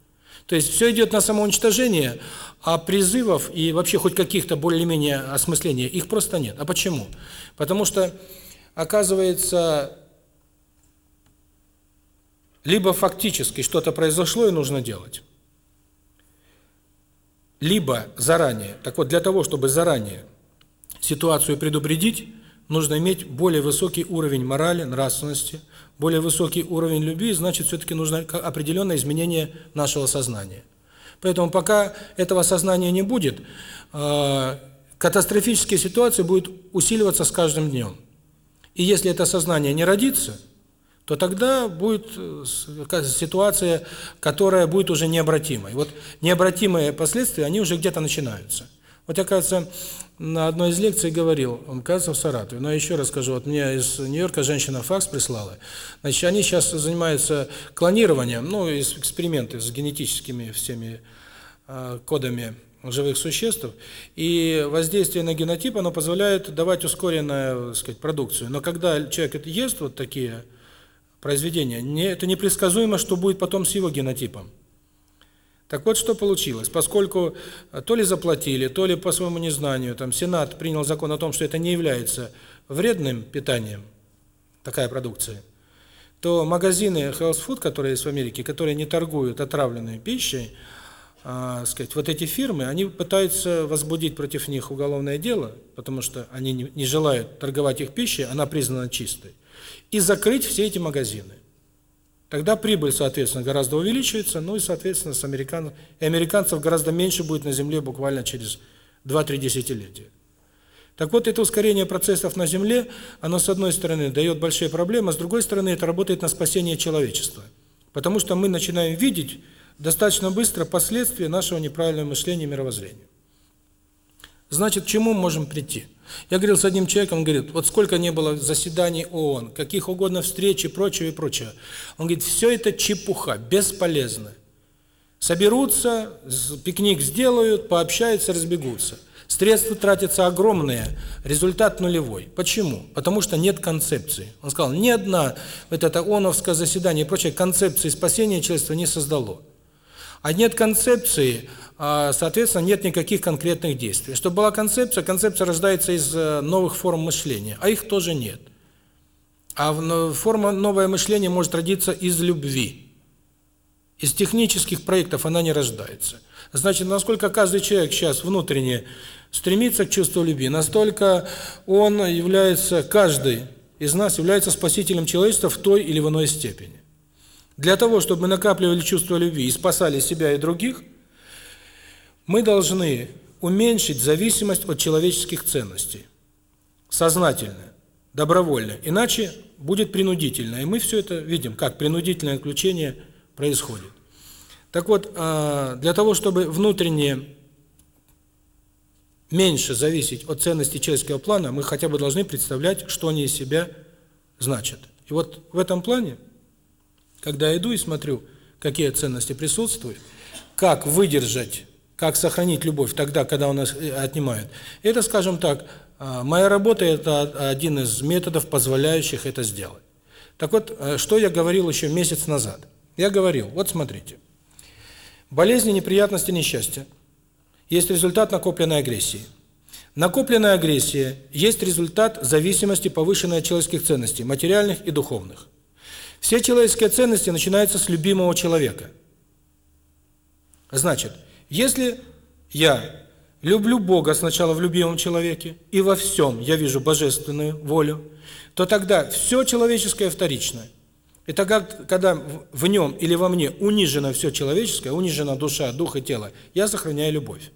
То есть все идет на самоуничтожение, а призывов и вообще хоть каких-то более-менее осмысления их просто нет. А почему? Потому что оказывается либо фактически что-то произошло и нужно делать, либо заранее. Так вот, для того, чтобы заранее ситуацию предупредить, нужно иметь более высокий уровень морали, нравственности, более высокий уровень любви, значит, все-таки нужно определенное изменение нашего сознания. Поэтому пока этого сознания не будет, э, катастрофические ситуации будут усиливаться с каждым днем. И если это сознание не родится – то тогда будет э, ситуация, которая будет уже необратимой. Вот необратимые последствия, они уже где-то начинаются. Вот я, кажется, на одной из лекций говорил, он, кажется, в Саратове, но я еще расскажу, вот мне из Нью-Йорка женщина факс прислала, значит, они сейчас занимаются клонированием, ну, эксперименты с генетическими всеми э, кодами живых существ, и воздействие на генотип, оно позволяет давать ускоренную, так сказать, продукцию. Но когда человек это ест, вот такие произведения. Не, это непредсказуемо, что будет потом с его генотипом. Так вот, что получилось. Поскольку э, то ли заплатили, то ли по своему незнанию, там Сенат принял закон о том, что это не является вредным питанием, такая продукция, то магазины health food, которые есть в Америке, которые не торгуют отравленной пищей, а, сказать, вот эти фирмы, они пытаются возбудить против них уголовное дело, потому что они не, не желают торговать их пищей, она признана чистой и закрыть все эти магазины. Тогда прибыль, соответственно, гораздо увеличивается, ну и, соответственно, с американ... американцев гораздо меньше будет на Земле буквально через 2-3 десятилетия. Так вот, это ускорение процессов на Земле, оно, с одной стороны, дает большие проблемы, а с другой стороны, это работает на спасение человечества. Потому что мы начинаем видеть достаточно быстро последствия нашего неправильного мышления и мировоззрения. Значит, к чему мы можем прийти? Я говорил с одним человеком, он говорит, вот сколько не было заседаний ООН, каких угодно встреч и прочего, и прочее. Он говорит, все это чепуха, бесполезно. Соберутся, пикник сделают, пообщаются, разбегутся. Средства тратятся огромные, результат нулевой. Почему? Потому что нет концепции. Он сказал, ни одна вот это ООНовское заседание и прочее концепции спасения человечества не создало а нет концепции, а, соответственно, нет никаких конкретных действий. Чтобы была концепция, концепция рождается из э, новых форм мышления, а их тоже нет. А форма новое мышление может родиться из любви. Из технических проектов она не рождается. Значит, насколько каждый человек сейчас внутренне стремится к чувству любви, настолько он является, каждый из нас является спасителем человечества в той или в иной степени. Для того, чтобы мы накапливали чувство любви и спасали себя и других, мы должны уменьшить зависимость от человеческих ценностей. Сознательно, добровольно. Иначе будет принудительно. И мы все это видим, как принудительное отключение происходит. Так вот, а, для того, чтобы внутренне меньше зависеть от ценностей человеческого плана, мы хотя бы должны представлять, что они из себя значат. И вот в этом плане когда я иду и смотрю, какие ценности присутствуют, как выдержать, как сохранить любовь тогда, когда у нас э, отнимают. Это, скажем так, э, моя работа – это один из методов, позволяющих это сделать. Так вот, э, что я говорил еще месяц назад? Я говорил, вот смотрите, болезни, неприятности, несчастья есть результат накопленной агрессии. Накопленная агрессия есть результат зависимости повышенной от человеческих ценностей, материальных и духовных. Все человеческие ценности начинаются с любимого человека. Значит, если я люблю Бога сначала в любимом человеке, и во всем я вижу божественную волю, то тогда все человеческое вторичное. Это как когда в нем или во мне унижено все человеческое, унижена душа, дух и тело, я сохраняю любовь.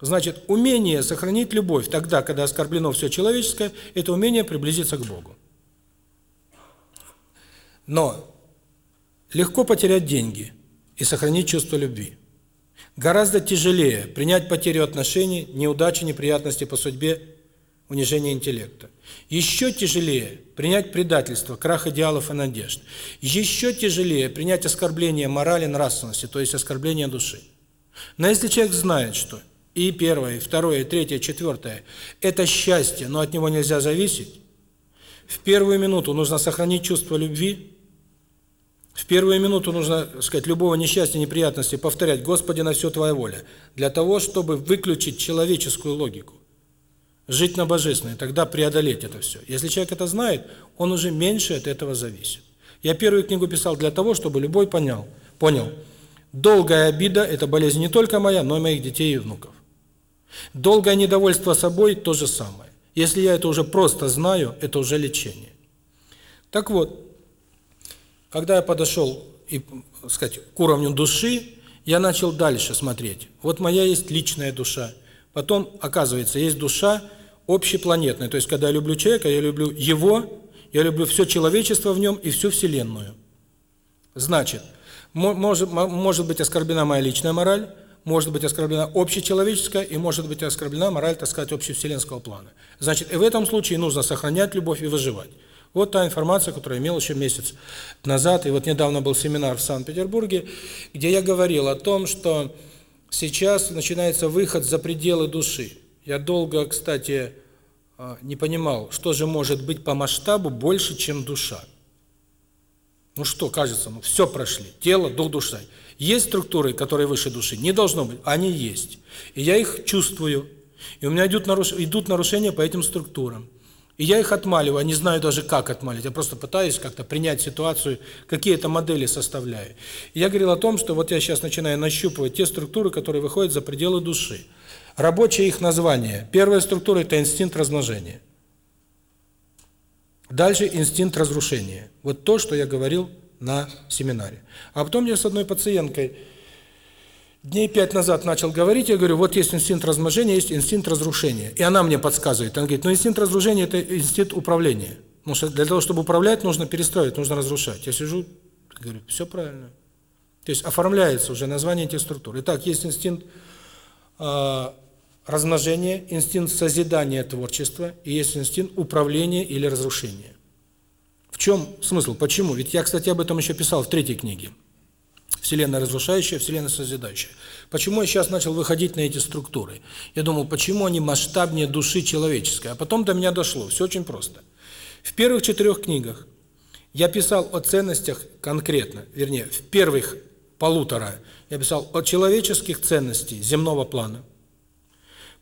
Значит, умение сохранить любовь тогда, когда оскорблено все человеческое, это умение приблизиться к Богу. Но легко потерять деньги и сохранить чувство любви. Гораздо тяжелее принять потерю отношений, неудачи, неприятности по судьбе, унижение интеллекта. Еще тяжелее принять предательство, крах идеалов и надежд. Еще тяжелее принять оскорбление морали, нравственности, то есть оскорбление души. Но если человек знает, что и первое, и второе, и третье, и четвертое – это счастье, но от него нельзя зависеть, в первую минуту нужно сохранить чувство любви, в первую минуту нужно, сказать, любого несчастья, неприятности повторять «Господи, на все Твоя воля», для того, чтобы выключить человеческую логику, жить на божественной, тогда преодолеть это все. Если человек это знает, он уже меньше от этого зависит. Я первую книгу писал для того, чтобы любой понял, понял, долгая обида – это болезнь не только моя, но и моих детей и внуков. Долгое недовольство собой – то же самое. Если я это уже просто знаю, это уже лечение. Так вот, когда я подошел и, сказать, к уровню души, я начал дальше смотреть. Вот моя есть личная душа. Потом, оказывается, есть душа общепланетная. То есть, когда я люблю человека, я люблю его, я люблю все человечество в нем и всю Вселенную. Значит, может, может быть оскорблена моя личная мораль, может быть оскорблена общечеловеческая и может быть оскорблена мораль, так сказать, общевселенского плана. Значит, и в этом случае нужно сохранять любовь и выживать. Вот та информация, которая имела еще месяц назад. И вот недавно был семинар в Санкт-Петербурге, где я говорил о том, что сейчас начинается выход за пределы души. Я долго, кстати, а, не понимал, что же может быть по масштабу больше, чем душа. Ну что, кажется, ну все прошли. Тело, дух, душа. Есть структуры, которые выше души? Не должно быть. Они есть. И я их чувствую. И у меня идут, наруш... идут нарушения по этим структурам. И я их отмаливаю, не знаю даже, как отмалить. Я просто пытаюсь как-то принять ситуацию, какие это модели составляю. И я говорил о том, что вот я сейчас начинаю нащупывать те структуры, которые выходят за пределы души. Рабочее их название. Первая структура – это инстинкт размножения. Дальше инстинкт разрушения. Вот то, что я говорил на семинаре. А потом я с одной пациенткой Дней пять назад начал говорить, я говорю, вот есть инстинкт размножения, есть инстинкт разрушения. И она мне подсказывает, она говорит, ну инстинкт разрушения – это инстинкт управления. Потому что для того, чтобы управлять, нужно перестроить, нужно разрушать. Я сижу, говорю, все правильно. То есть оформляется уже название этих структур. Итак, есть инстинкт э, размножения, инстинкт созидания творчества и есть инстинкт управления или разрушения. В чем смысл? Почему? Ведь я, кстати, об этом еще писал в третьей книге. Вселенная разрушающая, Вселенная созидающая. Почему я сейчас начал выходить на эти структуры? Я думал, почему они масштабнее души человеческой? А потом до меня дошло. Все очень просто. В первых четырех книгах я писал о ценностях конкретно, вернее, в первых полутора я писал о человеческих ценностях земного плана.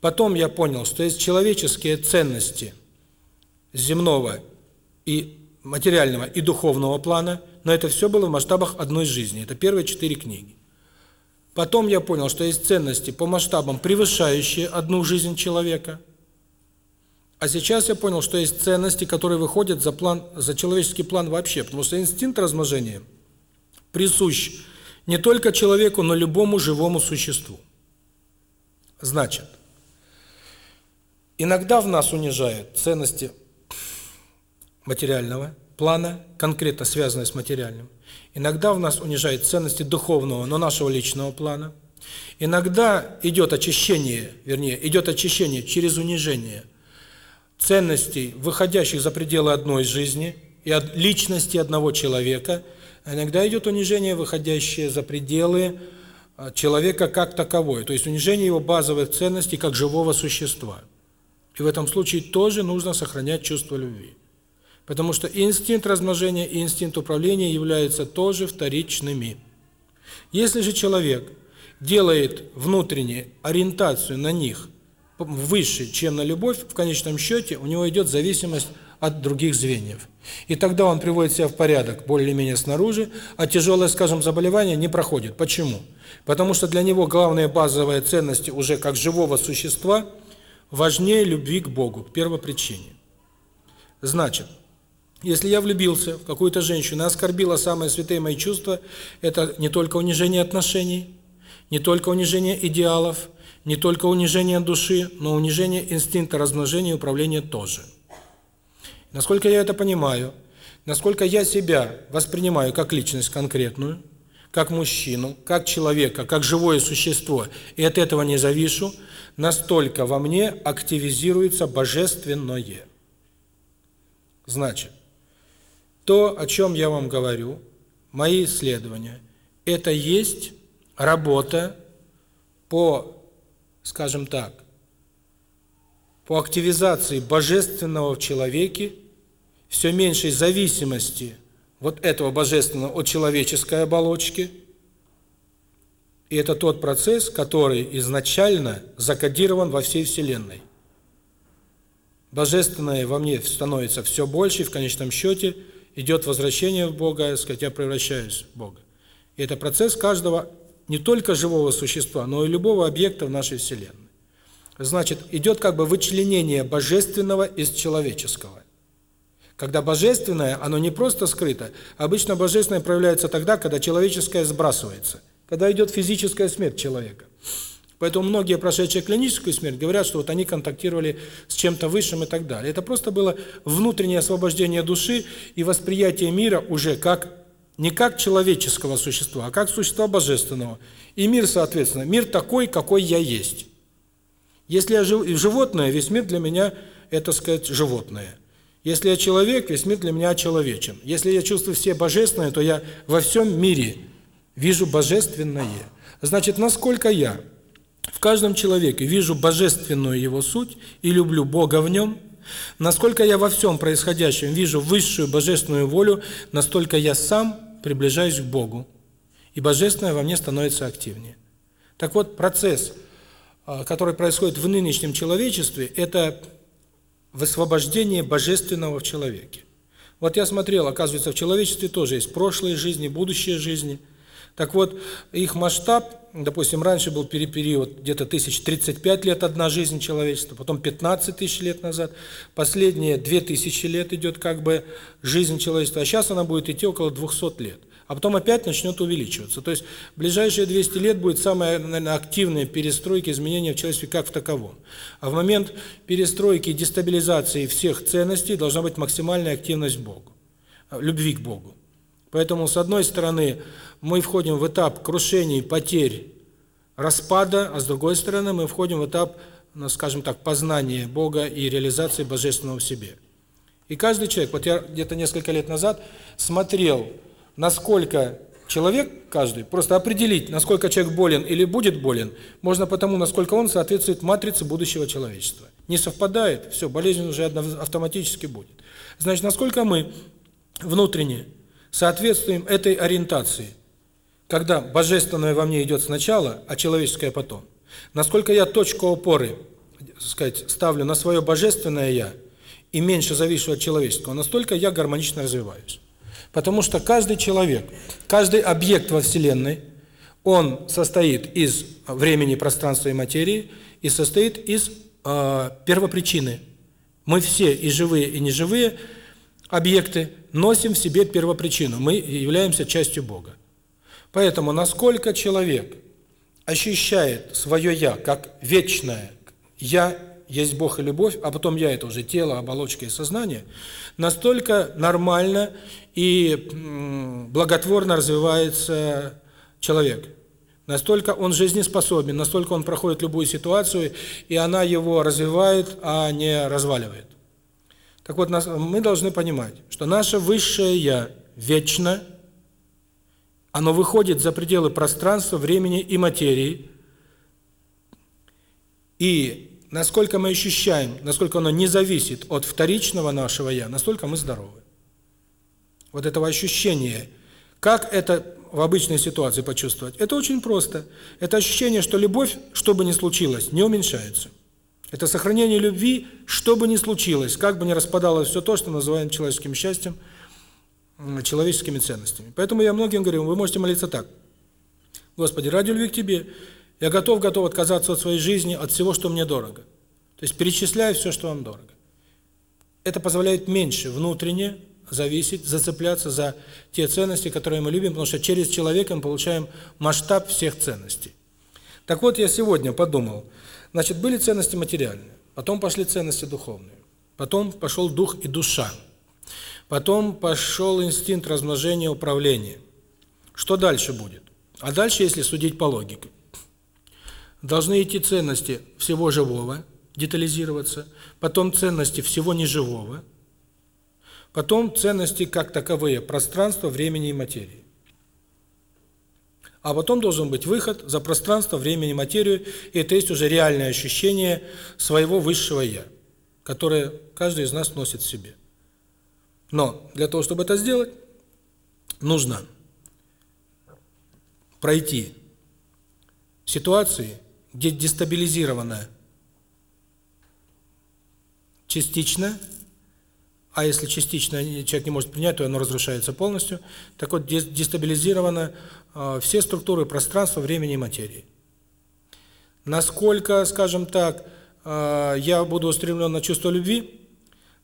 Потом я понял, что есть человеческие ценности земного и материального и духовного плана, но это все было в масштабах одной жизни. Это первые четыре книги. Потом я понял, что есть ценности по масштабам, превышающие одну жизнь человека. А сейчас я понял, что есть ценности, которые выходят за план, за человеческий план вообще, потому что инстинкт размножения присущ не только человеку, но любому живому существу. Значит, иногда в нас унижают ценности материального плана, конкретно связанное с материальным. Иногда в нас унижает ценности духовного, но нашего личного плана. Иногда идет очищение, вернее, идет очищение через унижение ценностей, выходящих за пределы одной жизни и от личности одного человека. А иногда идет унижение, выходящее за пределы а, человека как таковой, то есть унижение его базовых ценностей как живого существа. И в этом случае тоже нужно сохранять чувство любви. Потому что инстинкт размножения и инстинкт управления являются тоже вторичными. Если же человек делает внутреннюю ориентацию на них выше, чем на любовь, в конечном счете у него идет зависимость от других звеньев. И тогда он приводит себя в порядок более-менее снаружи, а тяжелое, скажем, заболевание не проходит. Почему? Потому что для него главные базовые ценности уже как живого существа важнее любви к Богу, к первопричине. Значит, если я влюбился в какую-то женщину, оскорбила самые святые мои чувства, это не только унижение отношений, не только унижение идеалов, не только унижение души, но унижение инстинкта размножения и управления тоже. Насколько я это понимаю, насколько я себя воспринимаю как личность конкретную, как мужчину, как человека, как живое существо, и от этого не завишу, настолько во мне активизируется божественное. Значит, то, о чем я вам говорю, мои исследования, это есть работа по, скажем так, по активизации божественного в человеке, все меньшей зависимости вот этого божественного от человеческой оболочки. И это тот процесс, который изначально закодирован во всей Вселенной. Божественное во мне становится все больше, и в конечном счете – идет возвращение в Бога, сказать, я превращаюсь в Бога. И это процесс каждого, не только живого существа, но и любого объекта в нашей Вселенной. Значит, идет как бы вычленение божественного из человеческого. Когда божественное, оно не просто скрыто. Обычно божественное проявляется тогда, когда человеческое сбрасывается, когда идет физическая смерть человека. Поэтому многие прошедшие клиническую смерть говорят, что вот они контактировали с чем-то высшим и так далее. Это просто было внутреннее освобождение души и восприятие мира уже как не как человеческого существа, а как существа божественного. И мир, соответственно, мир такой, какой я есть. Если я жив, животное, весь мир для меня это, сказать, животное. Если я человек, весь мир для меня человечен. Если я чувствую все божественное, то я во всем мире вижу божественное. Значит, насколько я в каждом человеке вижу божественную его суть и люблю Бога в нем. Насколько я во всем происходящем вижу высшую божественную волю, настолько я сам приближаюсь к Богу, и божественное во мне становится активнее. Так вот, процесс, а, который происходит в нынешнем человечестве, это высвобождение божественного в человеке. Вот я смотрел, оказывается, в человечестве тоже есть прошлые жизни, будущие жизни – так вот, их масштаб, допустим, раньше был период где-то 1035 лет одна жизнь человечества, потом 15 тысяч лет назад, последние 2000 лет идет как бы жизнь человечества, а сейчас она будет идти около 200 лет. А потом опять начнет увеличиваться. То есть в ближайшие 200 лет будет самая, наверное, активная перестройка, изменения в человечестве как в таковом. А в момент перестройки и дестабилизации всех ценностей должна быть максимальная активность Богу, э, любви к Богу. Поэтому, с одной стороны, мы входим в этап крушений, потерь, распада, а с другой стороны мы входим в этап, ну, скажем так, познания Бога и реализации Божественного в себе. И каждый человек, вот я где-то несколько лет назад смотрел, насколько человек каждый, просто определить, насколько человек болен или будет болен, можно потому, насколько он соответствует матрице будущего человечества. Не совпадает, все, болезнь уже автоматически будет. Значит, насколько мы внутренне соответствуем этой ориентации, когда божественное во мне идет сначала, а человеческое потом. Насколько я точку опоры, сказать, ставлю на свое божественное я и меньше завишу от человеческого, настолько я гармонично развиваюсь. Потому что каждый человек, каждый объект во вселенной, он состоит из времени, пространства и материи и состоит из э первопричины. Мы все и живые, и неживые объекты носим в себе первопричину. Мы являемся частью Бога. Поэтому насколько человек ощущает свое я как вечное, я есть Бог и любовь, а потом я это уже тело, оболочка и сознание, настолько нормально и благотворно развивается человек. Настолько он жизнеспособен, настолько он проходит любую ситуацию, и она его развивает, а не разваливает. Так вот, мы должны понимать, что наше высшее я вечно оно выходит за пределы пространства, времени и материи. И насколько мы ощущаем, насколько оно не зависит от вторичного нашего «я», настолько мы здоровы. Вот этого ощущения. Как это в обычной ситуации почувствовать? Это очень просто. Это ощущение, что любовь, что бы ни случилось, не уменьшается. Это сохранение любви, что бы ни случилось, как бы ни распадалось все то, что называем человеческим счастьем – человеческими ценностями. Поэтому я многим говорю, вы можете молиться так. Господи, ради любви к Тебе, я готов, готов отказаться от своей жизни, от всего, что мне дорого. То есть перечисляю все, что вам дорого. Это позволяет меньше внутренне зависеть, зацепляться за те ценности, которые мы любим, потому что через человека мы получаем масштаб всех ценностей. Так вот, я сегодня подумал, значит, были ценности материальные, потом пошли ценности духовные, потом пошел дух и душа. Потом пошел инстинкт размножения управления. Что дальше будет? А дальше, если судить по логике, должны идти ценности всего живого, детализироваться, потом ценности всего неживого, потом ценности как таковые пространства, времени и материи. А потом должен быть выход за пространство, времени, материю, и это есть уже реальное ощущение своего высшего я, которое каждый из нас носит в себе. Но для того, чтобы это сделать, нужно пройти ситуации, где дестабилизировано частично, а если частично человек не может принять, то оно разрушается полностью, так вот дестабилизировано все структуры пространства, времени и материи. Насколько, скажем так, я буду устремлен на чувство любви,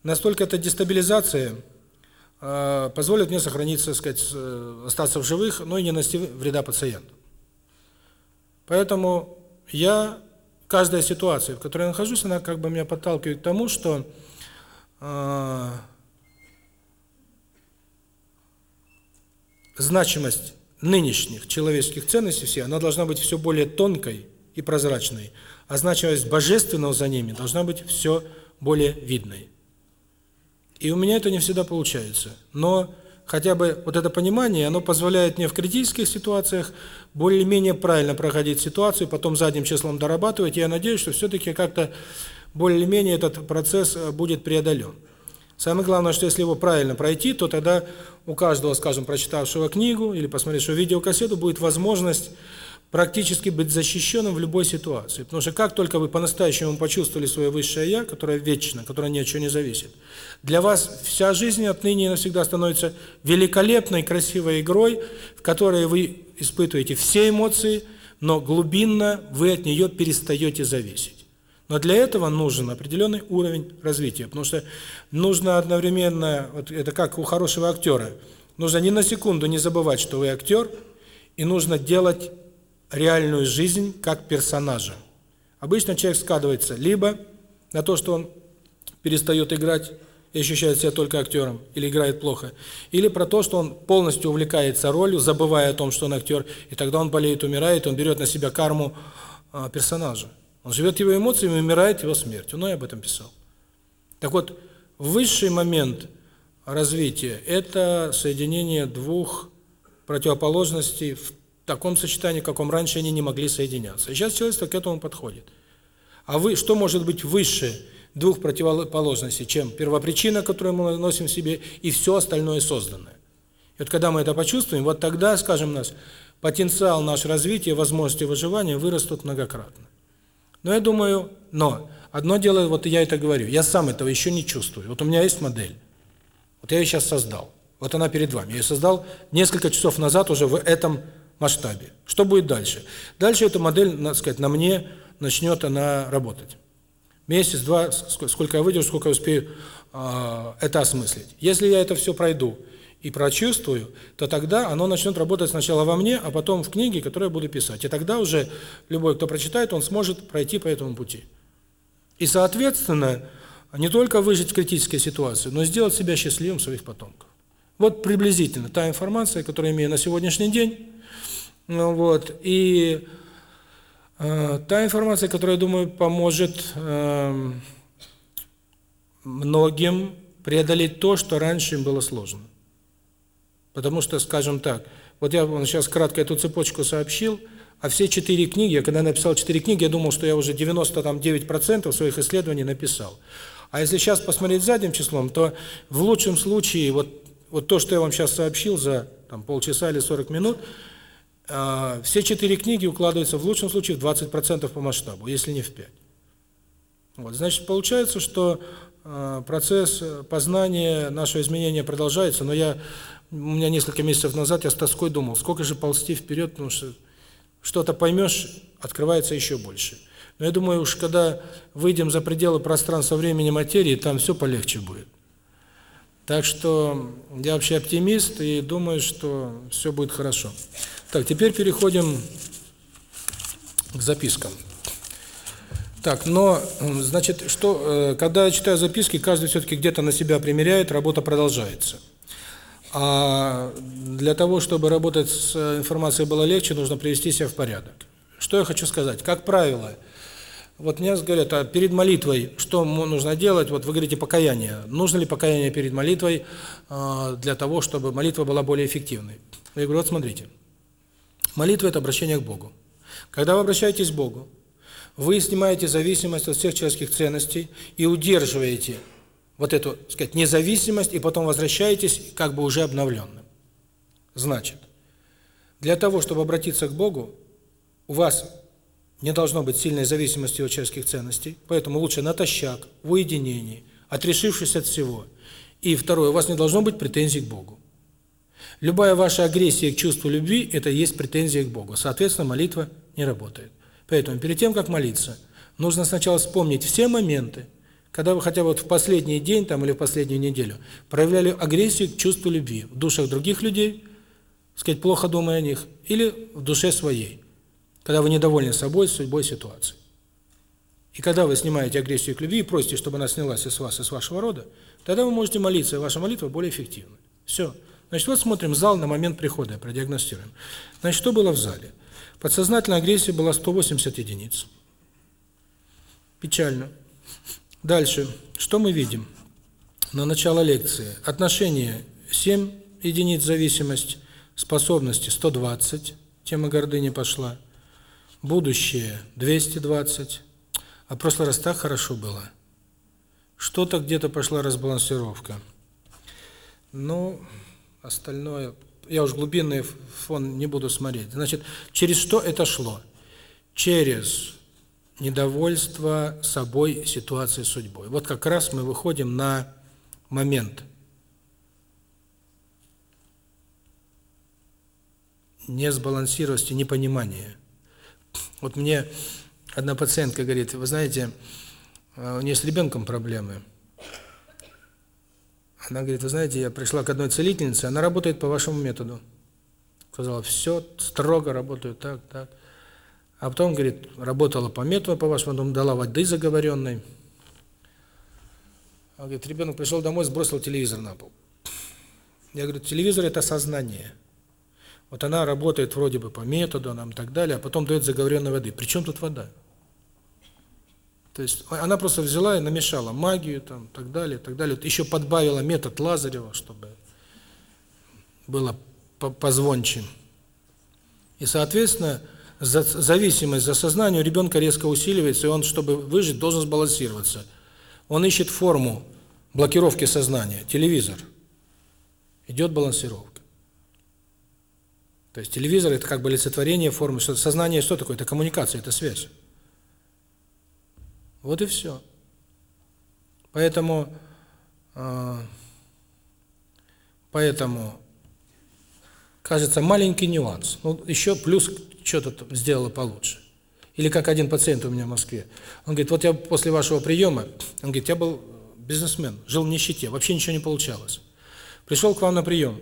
настолько эта дестабилизация – позволит мне сохраниться, сказать, э, остаться в живых, но и не нанести вреда пациенту. Поэтому я каждая ситуация, в которой я нахожусь, она как бы меня подталкивает к тому, что э, значимость нынешних человеческих ценностей все, она должна быть все более тонкой и прозрачной, а значимость божественного за ними должна быть все более видной. И у меня это не всегда получается. Но хотя бы вот это понимание, оно позволяет мне в критических ситуациях более-менее правильно проходить ситуацию, потом задним числом дорабатывать. Я надеюсь, что все-таки как-то более-менее этот процесс э, будет преодолен. Самое главное, что если его правильно пройти, то тогда у каждого, скажем, прочитавшего книгу или посмотревшего видеокассету будет возможность практически быть защищенным в любой ситуации. Потому что как только вы по-настоящему почувствовали свое высшее «я», которое вечно, которое ни от чего не зависит, для вас вся жизнь отныне навсегда становится великолепной, красивой игрой, в которой вы испытываете все эмоции, но глубинно вы от нее перестаете зависеть. Но для этого нужен определенный уровень развития, потому что нужно одновременно, вот это как у хорошего актера, нужно ни на секунду не забывать, что вы актер, и нужно делать реальную жизнь как персонажа. Обычно человек складывается либо на то, что он перестает играть и ощущает себя только актером, или играет плохо, или про то, что он полностью увлекается ролью, забывая о том, что он актер, и тогда он болеет, умирает, он берет на себя карму а, персонажа. Он живет его эмоциями, умирает его смертью. Но я об этом писал. Так вот, высший момент развития – это соединение двух противоположностей в таком сочетании, каком раньше они не могли соединяться. И сейчас человечество к этому подходит. А вы, что может быть выше двух противоположностей, чем первопричина, которую мы носим в себе, и все остальное созданное? И вот когда мы это почувствуем, вот тогда, скажем, у нас потенциал наш развития, возможности выживания вырастут многократно. Но я думаю, но одно дело, вот я это говорю, я сам этого еще не чувствую. Вот у меня есть модель, вот я ее сейчас создал, вот она перед вами. Я ее создал несколько часов назад уже в этом масштабе. Что будет дальше? Дальше эта модель, надо сказать, на мне начнет она работать. Месяц, два, сколько я выдержу, сколько я успею э, это осмыслить. Если я это все пройду и прочувствую, то тогда оно начнет работать сначала во мне, а потом в книге, которую я буду писать. И тогда уже любой, кто прочитает, он сможет пройти по этому пути. И, соответственно, не только выжить в критической ситуации, но и сделать себя счастливым своих потомков. Вот приблизительно та информация, которую имею на сегодняшний день, ну вот. И э, та информация, которая, думаю, поможет э, многим преодолеть то, что раньше им было сложно. Потому что, скажем так, вот я вам сейчас кратко эту цепочку сообщил, а все четыре книги, я когда написал четыре книги, я думал, что я уже 99% своих исследований написал. А если сейчас посмотреть задним числом, то в лучшем случае вот, вот то, что я вам сейчас сообщил за там, полчаса или 40 минут – Э, все четыре книги укладываются в лучшем случае в 20% по масштабу, если не в 5. Вот, значит, получается, что э, процесс познания, нашего изменения продолжается, но я у меня несколько месяцев назад я с тоской думал, сколько же ползти вперед, потому что что-то поймешь, открывается еще больше. Но я думаю, уж когда выйдем за пределы пространства, времени, материи, там все полегче будет. Так что я вообще оптимист и думаю, что все будет хорошо. Так, теперь переходим к запискам. Так, но, значит, что, э, когда я читаю записки, каждый все-таки где-то на себя примеряет, работа продолжается. А для того, чтобы работать с э, информацией было легче, нужно привести себя в порядок. Что я хочу сказать? Как правило, вот мне говорят, а перед молитвой что нужно делать? Вот вы говорите покаяние. Нужно ли покаяние перед молитвой э, для того, чтобы молитва была более эффективной? Я говорю, вот смотрите. Молитва – это обращение к Богу. Когда вы обращаетесь к Богу, вы снимаете зависимость от всех человеческих ценностей и удерживаете вот эту, так сказать, независимость, и потом возвращаетесь как бы уже обновленным. Значит, для того, чтобы обратиться к Богу, у вас не должно быть сильной зависимости от человеческих ценностей, поэтому лучше натощак, в уединении, отрешившись от всего. И второе, у вас не должно быть претензий к Богу. Любая ваша агрессия к чувству любви – это есть претензия к Богу. Соответственно, молитва не работает. Поэтому перед тем, как молиться, нужно сначала вспомнить все моменты, когда вы хотя бы вот в последний день там или в последнюю неделю проявляли агрессию к чувству любви в душах других людей, сказать, плохо думая о них, или в душе своей, когда вы недовольны собой, судьбой, ситуацией. И когда вы снимаете агрессию к любви и просите, чтобы она снялась из вас, из вашего рода, тогда вы можете молиться, и ваша молитва более эффективна. Все. Значит, вот смотрим зал на момент прихода, продиагностируем. Значит, что было в зале? Подсознательная агрессия была 180 единиц. Печально. Дальше, что мы видим? На начало лекции. Отношение 7 единиц зависимость, способности 120, тема гордыни пошла. Будущее 220. А в прошлый раз так хорошо было. Что-то где-то пошла разбалансировка. Ну, Но остальное, я уж глубинный фон не буду смотреть. Значит, через что это шло? Через недовольство собой, ситуацией, судьбой. Вот как раз мы выходим на момент несбалансированности, непонимания. Вот мне одна пациентка говорит, вы знаете, э, у нее с ребенком проблемы – она говорит, вы знаете, я пришла к одной целительнице, она работает по вашему методу. Сказала, все, строго работаю, так, так. А потом, говорит, работала по методу, по вашему, потом дала воды заговоренной. Она говорит, ребенок пришел домой, сбросил телевизор на пол. Я говорю, телевизор – это сознание. Вот она работает вроде бы по методу, нам и так далее, а потом дает заговоренной воды. Причем тут вода? Вода. То есть она просто взяла и намешала магию там, так далее, так далее. Еще подбавила метод Лазарева, чтобы было по позвонче. И, соответственно, за зависимость за сознание у ребенка резко усиливается, и он, чтобы выжить, должен сбалансироваться. Он ищет форму блокировки сознания, телевизор. Идет балансировка. То есть телевизор – это как бы олицетворение формы. Сознание что такое? Это коммуникация, это связь. Вот и все. Поэтому а, поэтому кажется маленький нюанс. Ну еще плюс что-то сделала получше. Или как один пациент у меня в Москве. Он говорит: "Вот я после вашего приема, он говорит: "Я был бизнесмен, жил в нищете, вообще ничего не получалось. Пришел к вам на прием.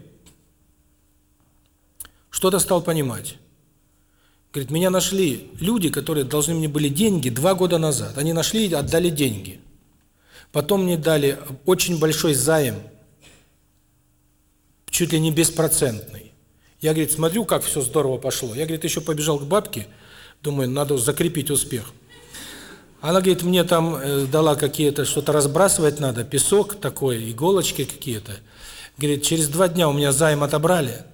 Что-то стал понимать. Говорит, меня нашли люди, которые должны мне были деньги два года назад. Они нашли и отдали деньги. Потом мне дали очень большой займ, чуть ли не беспроцентный. Я, говорит, смотрю, как все здорово пошло. Я, говорит, еще побежал к бабке, думаю, надо закрепить успех. Она говорит, мне там э, дала какие-то, что-то разбрасывать надо, песок такой, иголочки какие-то. Говорит, через два дня у меня займ отобрали,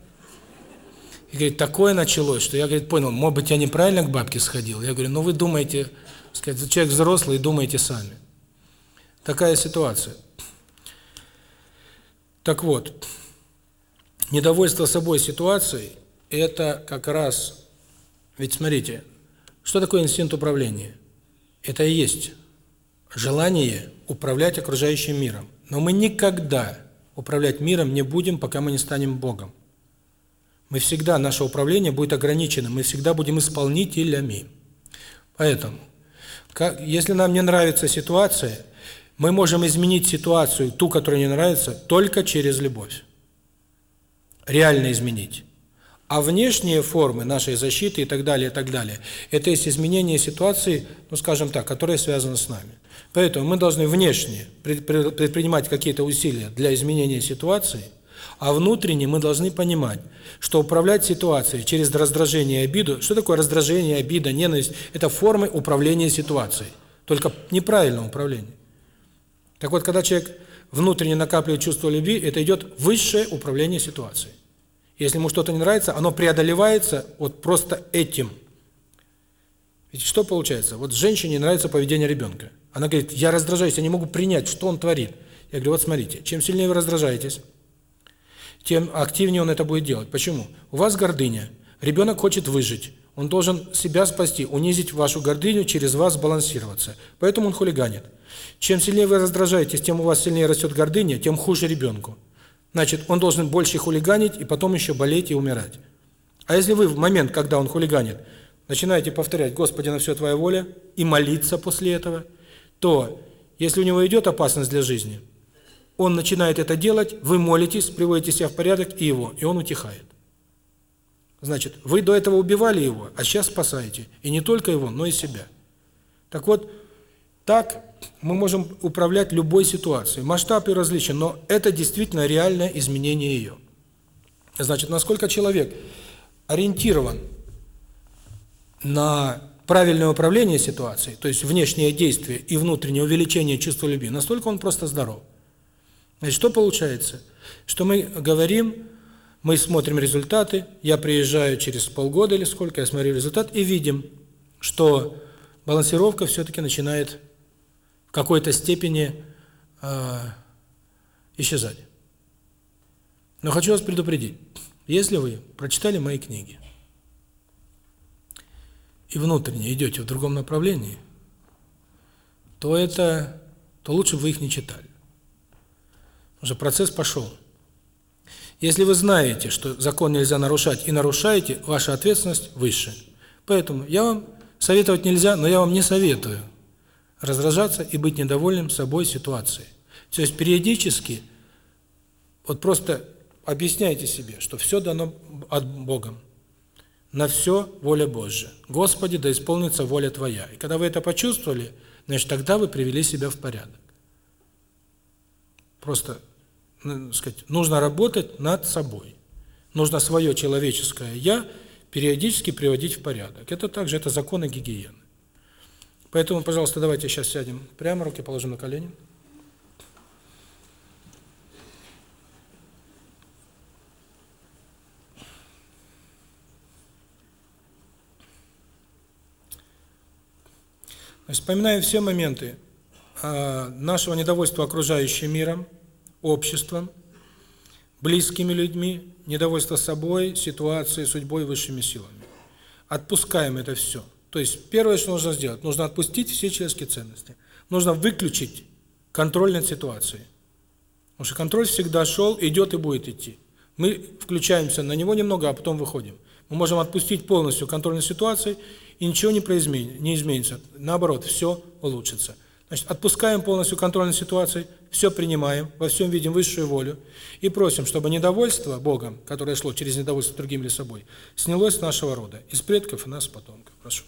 и говорит, такое началось, что я, говорит, понял, может быть, я неправильно к бабке сходил. Я говорю, ну вы думаете, сказать, человек взрослый, думаете сами. Такая ситуация. Так вот, недовольство собой ситуацией – это как раз, ведь смотрите, что такое инстинкт управления? Это и есть желание управлять окружающим миром. Но мы никогда управлять миром не будем, пока мы не станем Богом. Мы всегда, наше управление будет ограничено, мы всегда будем исполнителями. Поэтому, как, если нам не нравится ситуация, мы можем изменить ситуацию, ту, которая не нравится, только через любовь. Реально изменить. А внешние формы нашей защиты и так далее, и так далее, это есть изменение ситуации, ну скажем так, которая связана с нами. Поэтому мы должны внешне предпринимать какие-то усилия для изменения ситуации – а внутренне мы должны понимать, что управлять ситуацией через раздражение и обиду, что такое раздражение, обида, ненависть, это формы управления ситуацией, только неправильное управление. Так вот, когда человек внутренне накапливает чувство любви, это идет высшее управление ситуацией. Если ему что-то не нравится, оно преодолевается вот просто этим. Ведь что получается? Вот женщине нравится поведение ребенка. Она говорит, я раздражаюсь, я не могу принять, что он творит. Я говорю, вот смотрите, чем сильнее вы раздражаетесь, тем активнее он это будет делать. Почему? У вас гордыня. Ребенок хочет выжить. Он должен себя спасти, унизить вашу гордыню, через вас балансироваться. Поэтому он хулиганит. Чем сильнее вы раздражаетесь, тем у вас сильнее растет гордыня, тем хуже ребенку. Значит, он должен больше хулиганить и потом еще болеть и умирать. А если вы в момент, когда он хулиганит, начинаете повторять «Господи, на все Твоя воля» и молиться после этого, то если у него идет опасность для жизни – он начинает это делать, вы молитесь, приводите себя в порядок и его, и он утихает. Значит, вы до этого убивали его, а сейчас спасаете. И не только его, но и себя. Так вот, так мы можем управлять любой ситуацией. Масштаб и различен, но это действительно реальное изменение ее. Значит, насколько человек ориентирован на правильное управление ситуацией, то есть внешнее действие и внутреннее увеличение чувства любви, настолько он просто здоров. Значит, что получается? Что мы говорим, мы смотрим результаты, я приезжаю через полгода или сколько, я смотрю результат и видим, что балансировка все-таки начинает в какой-то степени э, исчезать. Но хочу вас предупредить, если вы прочитали мои книги и внутренне идете в другом направлении, то это, то лучше бы вы их не читали. Уже процесс пошел. Если вы знаете, что закон нельзя нарушать и нарушаете, ваша ответственность выше. Поэтому я вам советовать нельзя, но я вам не советую раздражаться и быть недовольным собой ситуацией. То есть периодически вот просто объясняйте себе, что все дано от Богом. На все воля Божья. Господи, да исполнится воля Твоя. И когда вы это почувствовали, значит, тогда вы привели себя в порядок. Просто сказать, нужно работать над собой. Нужно свое человеческое «я» периодически приводить в порядок. Это также это законы гигиены. Поэтому, пожалуйста, давайте сейчас сядем прямо, руки положим на колени. Вспоминаем все моменты а, нашего недовольства окружающим миром, обществом, близкими людьми, недовольство собой, ситуацией, судьбой, высшими силами. Отпускаем это все. То есть первое, что нужно сделать, нужно отпустить все человеческие ценности. Нужно выключить контроль над ситуацией. Потому что контроль всегда шел, идет и будет идти. Мы включаемся на него немного, а потом выходим. Мы можем отпустить полностью контроль над ситуацией, и ничего не произменится, не изменится. Наоборот, все улучшится. Значит, отпускаем полностью контроль над ситуацией, все принимаем, во всем видим высшую волю и просим, чтобы недовольство Богом, которое шло через недовольство другим или собой, снялось с нашего рода, из предков и нас потомков. Прошу.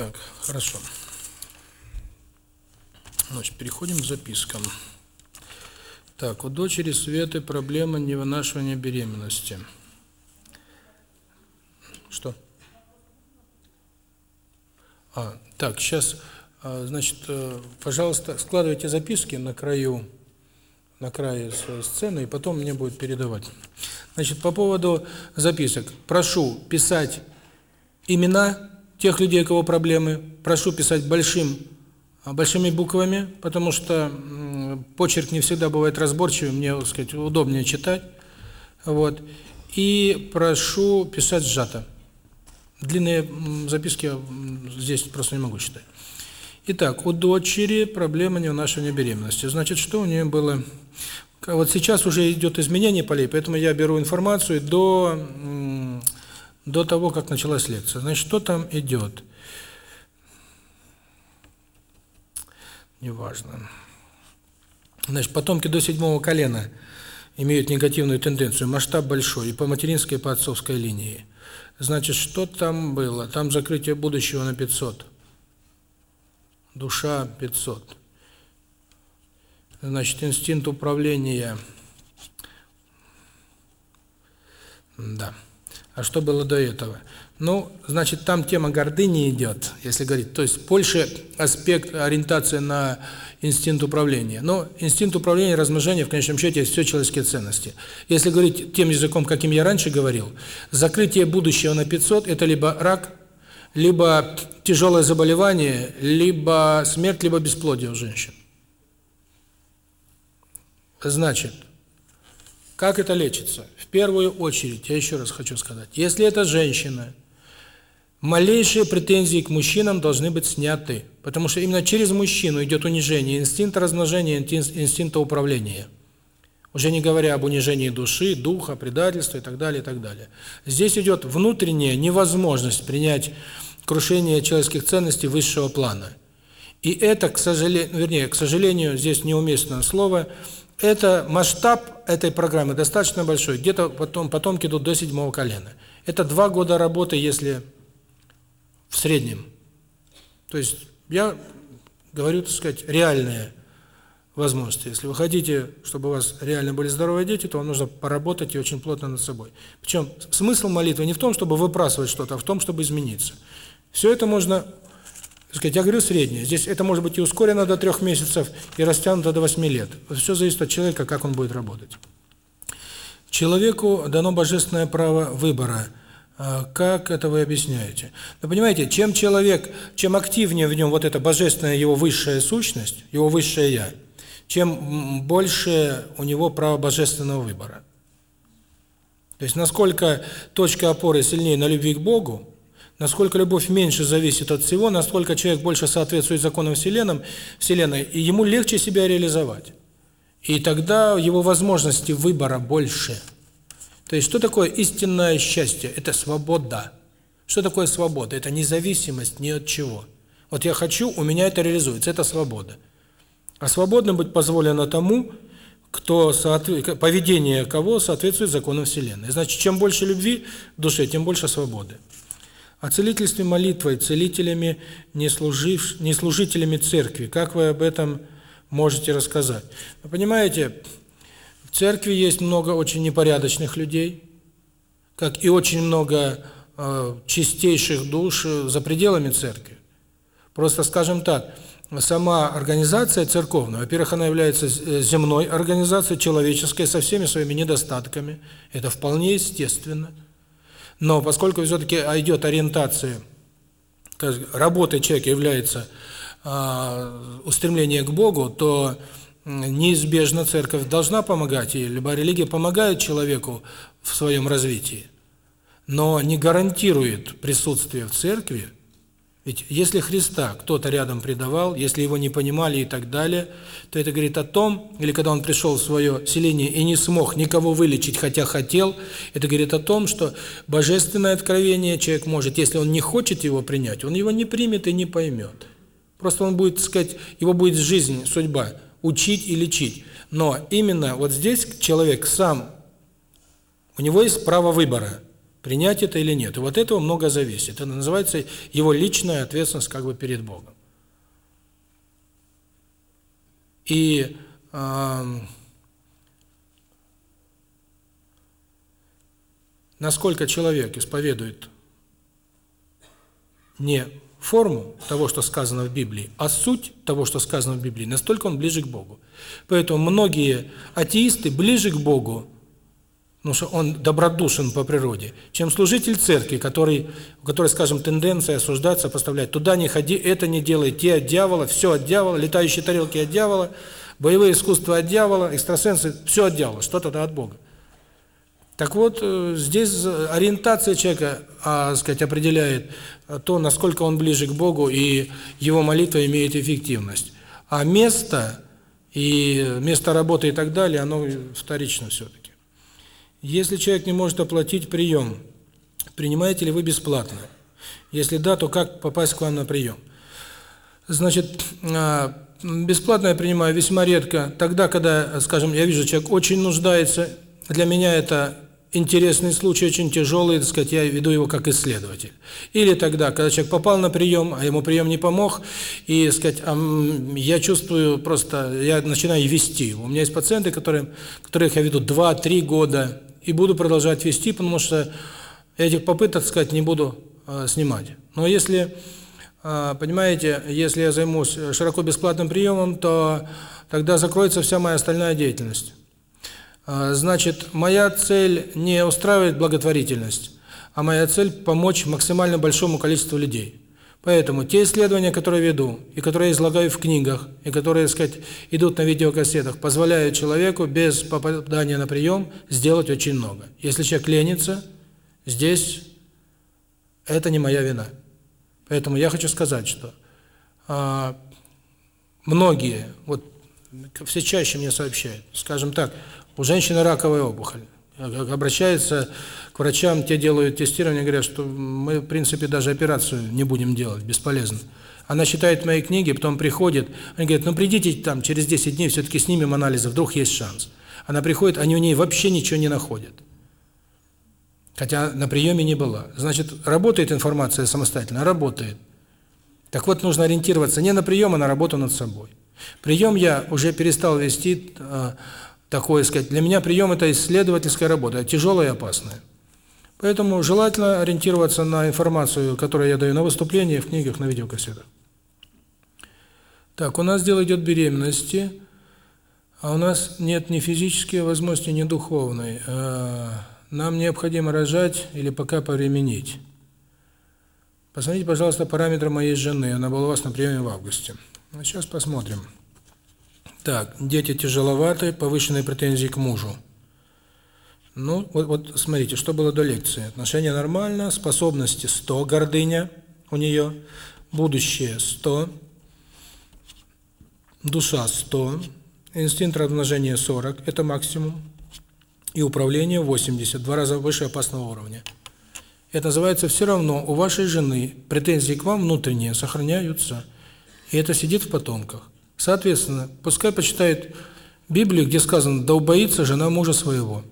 Так, хорошо. Значит, переходим к запискам. Так, у дочери Светы проблема невынашивания беременности. Что? А, так, сейчас, а, значит, э, пожалуйста, складывайте записки на краю, на крае сцены, и потом мне будет передавать. Значит, по поводу записок. Прошу писать имена, тех людей, у кого проблемы, прошу писать большим, а, большими буквами, потому что почерк не всегда бывает разборчивый. мне, так сказать, удобнее читать. Вот. И прошу писать сжато. Длинные записки здесь просто не могу читать. Итак, у дочери проблема неунашивания беременности. Значит, что у нее было? Вот сейчас уже идет изменение полей, поэтому я беру информацию до до того, как началась лекция. Значит, что там идет? Неважно. Значит, потомки до седьмого колена имеют негативную тенденцию, масштаб большой, и по материнской, и по отцовской линии. Значит, что там было? Там закрытие будущего на 500. Душа 500. Значит, инстинкт управления. Да. Да а что было до этого? Ну, значит, там тема гордыни идет, если говорить. То есть больше аспект ориентации на инстинкт управления. Но инстинкт управления, размножения, в конечном счете, есть все человеческие ценности. Если говорить тем языком, каким я раньше говорил, закрытие будущего на 500 – это либо рак, либо тяжелое заболевание, либо смерть, либо бесплодие у женщин. Значит, как это лечится? В первую очередь, я еще раз хочу сказать, если это женщина, малейшие претензии к мужчинам должны быть сняты, потому что именно через мужчину идет унижение инстинкта размножения, инстинкта управления. Уже не говоря об унижении души, духа, предательстве и так далее, и так далее. Здесь идет внутренняя невозможность принять крушение человеческих ценностей высшего плана. И это, к сожалению, вернее, к сожалению, здесь неуместное слово – это масштаб этой программы достаточно большой. Где-то потом потомки идут до седьмого колена. Это два года работы если в среднем. То есть я говорю так сказать реальные возможности. Если вы хотите чтобы у вас реально были здоровые дети то вам нужно поработать и очень плотно над собой. Причем смысл молитвы не в том чтобы выбрасывать что-то а в том чтобы измениться. Все это можно сказать, я говорю среднее. Здесь это может быть и ускорено до трех месяцев, и растянуто до восьми лет. Все зависит от человека, как он будет работать. Человеку дано божественное право выбора. А как это вы объясняете? Вы понимаете, чем человек, чем активнее в нем вот эта божественная его высшая сущность, его высшее Я, чем больше у него право божественного выбора. То есть насколько точка опоры сильнее на любви к Богу, Насколько любовь меньше зависит от всего, насколько человек больше соответствует законам вселенным, Вселенной, и ему легче себя реализовать. И тогда его возможности выбора больше. То есть что такое истинное счастье? Это свобода. Что такое свобода? Это независимость ни от чего. Вот я хочу, у меня это реализуется, это свобода. А свободным быть позволено тому, кто соответ... поведение кого соответствует законам Вселенной. Значит, чем больше любви в душе, тем больше свободы. А о целительстве молитвой, целителями, не, служив, не служителями церкви. Как вы об этом можете рассказать? Вы понимаете, в церкви есть много очень непорядочных людей, как и очень много э, чистейших душ э, за пределами церкви. Просто скажем так, сама организация церковная, во-первых, она является э, земной организацией, человеческой, со всеми своими недостатками. Это вполне естественно. Но поскольку все-таки идет ориентация, работой человека является а, устремление к Богу, то неизбежно церковь должна помогать, и любая религия помогает человеку в своем развитии, но не гарантирует присутствие в церкви ведь если Христа кто-то рядом предавал, если его не понимали и так далее, то это говорит о том, или когда он пришел в свое селение и не смог никого вылечить, хотя хотел, это говорит о том, что божественное откровение человек может, если он не хочет его принять, он его не примет и не поймет. Просто он будет, сказать, его будет жизнь, судьба, учить и лечить. Но именно вот здесь человек сам, у него есть право выбора – принять это или нет. И вот этого много зависит. Это называется его личная ответственность как бы перед Богом. И э, насколько человек исповедует не форму того, что сказано в Библии, а суть того, что сказано в Библии, настолько он ближе к Богу. Поэтому многие атеисты ближе к Богу, ну, он добродушен по природе, чем служитель церкви, который, у которой, скажем, тенденция осуждать, сопоставлять. Туда не ходи, это не делай, те от дьявола, все от дьявола, летающие тарелки от дьявола, боевые искусства от дьявола, экстрасенсы, все от дьявола, что тогда от Бога. Так вот, э, здесь ориентация человека, а, сказать, определяет э, то, насколько он ближе к Богу, и его молитва имеет эффективность. А место, и э, место работы и так далее, оно вторично все-таки. Если человек не может оплатить прием, принимаете ли вы бесплатно? Если да, то как попасть к вам на прием? Значит, а, бесплатно я принимаю весьма редко. Тогда, когда, скажем, я вижу, человек очень нуждается, для меня это интересный случай, очень тяжелый, так сказать, я веду его как исследователь. Или тогда, когда человек попал на прием, а ему прием не помог, и, так сказать, я чувствую просто, я начинаю вести. У меня есть пациенты, которые, которых я веду 2-3 года, и буду продолжать вести, потому что этих попыток, сказать, не буду э, снимать. Но если, э, понимаете, если я займусь э, широко бесплатным приемом, то тогда закроется вся моя остальная деятельность. Э, значит, моя цель не устраивает благотворительность, а моя цель – помочь максимально большому количеству людей. Поэтому те исследования, которые веду, и которые излагаю в книгах, и которые, так сказать, идут на видеокассетах, позволяют человеку без попадания на прием сделать очень много. Если человек ленится, здесь это не моя вина. Поэтому я хочу сказать, что а, многие, вот все чаще мне сообщают, скажем так, у женщины раковая опухоль, обращается э, к врачам, те делают тестирование, говорят, что мы, в принципе, даже операцию не будем делать, бесполезно. Она читает мои книги, потом приходит, они говорят, ну придите там, через 10 дней все-таки снимем анализы, вдруг есть шанс. Она приходит, они у нее вообще ничего не находят. Хотя на приеме не было. Значит, работает информация самостоятельно? Работает. Так вот, нужно ориентироваться не на прием, а на работу над собой. Прием я уже перестал вести, э, такое сказать для меня прием это исследовательская работа тяжелая и опасная. Поэтому желательно ориентироваться на информацию которую я даю на выступлении в книгах на видеокассетах. Так у нас дело идет беременности а у нас нет ни физические возможности ни духовной. А, нам необходимо рожать или пока повременить. Посмотрите пожалуйста параметры моей жены. Она была у вас на приеме в августе. А сейчас посмотрим. Так, дети тяжеловаты, повышенные претензии к мужу. Ну, вот, вот смотрите, что было до лекции. Отношения нормально, способности 100, гордыня у нее, будущее 100, душа 100, инстинкт размножения 40, это максимум, и управление 80, два раза выше опасного уровня. Это называется все равно у вашей жены претензии к вам внутренние сохраняются, и это сидит в потомках. Соответственно, пускай почитает Библию, где сказано «да убоится жена мужа своего».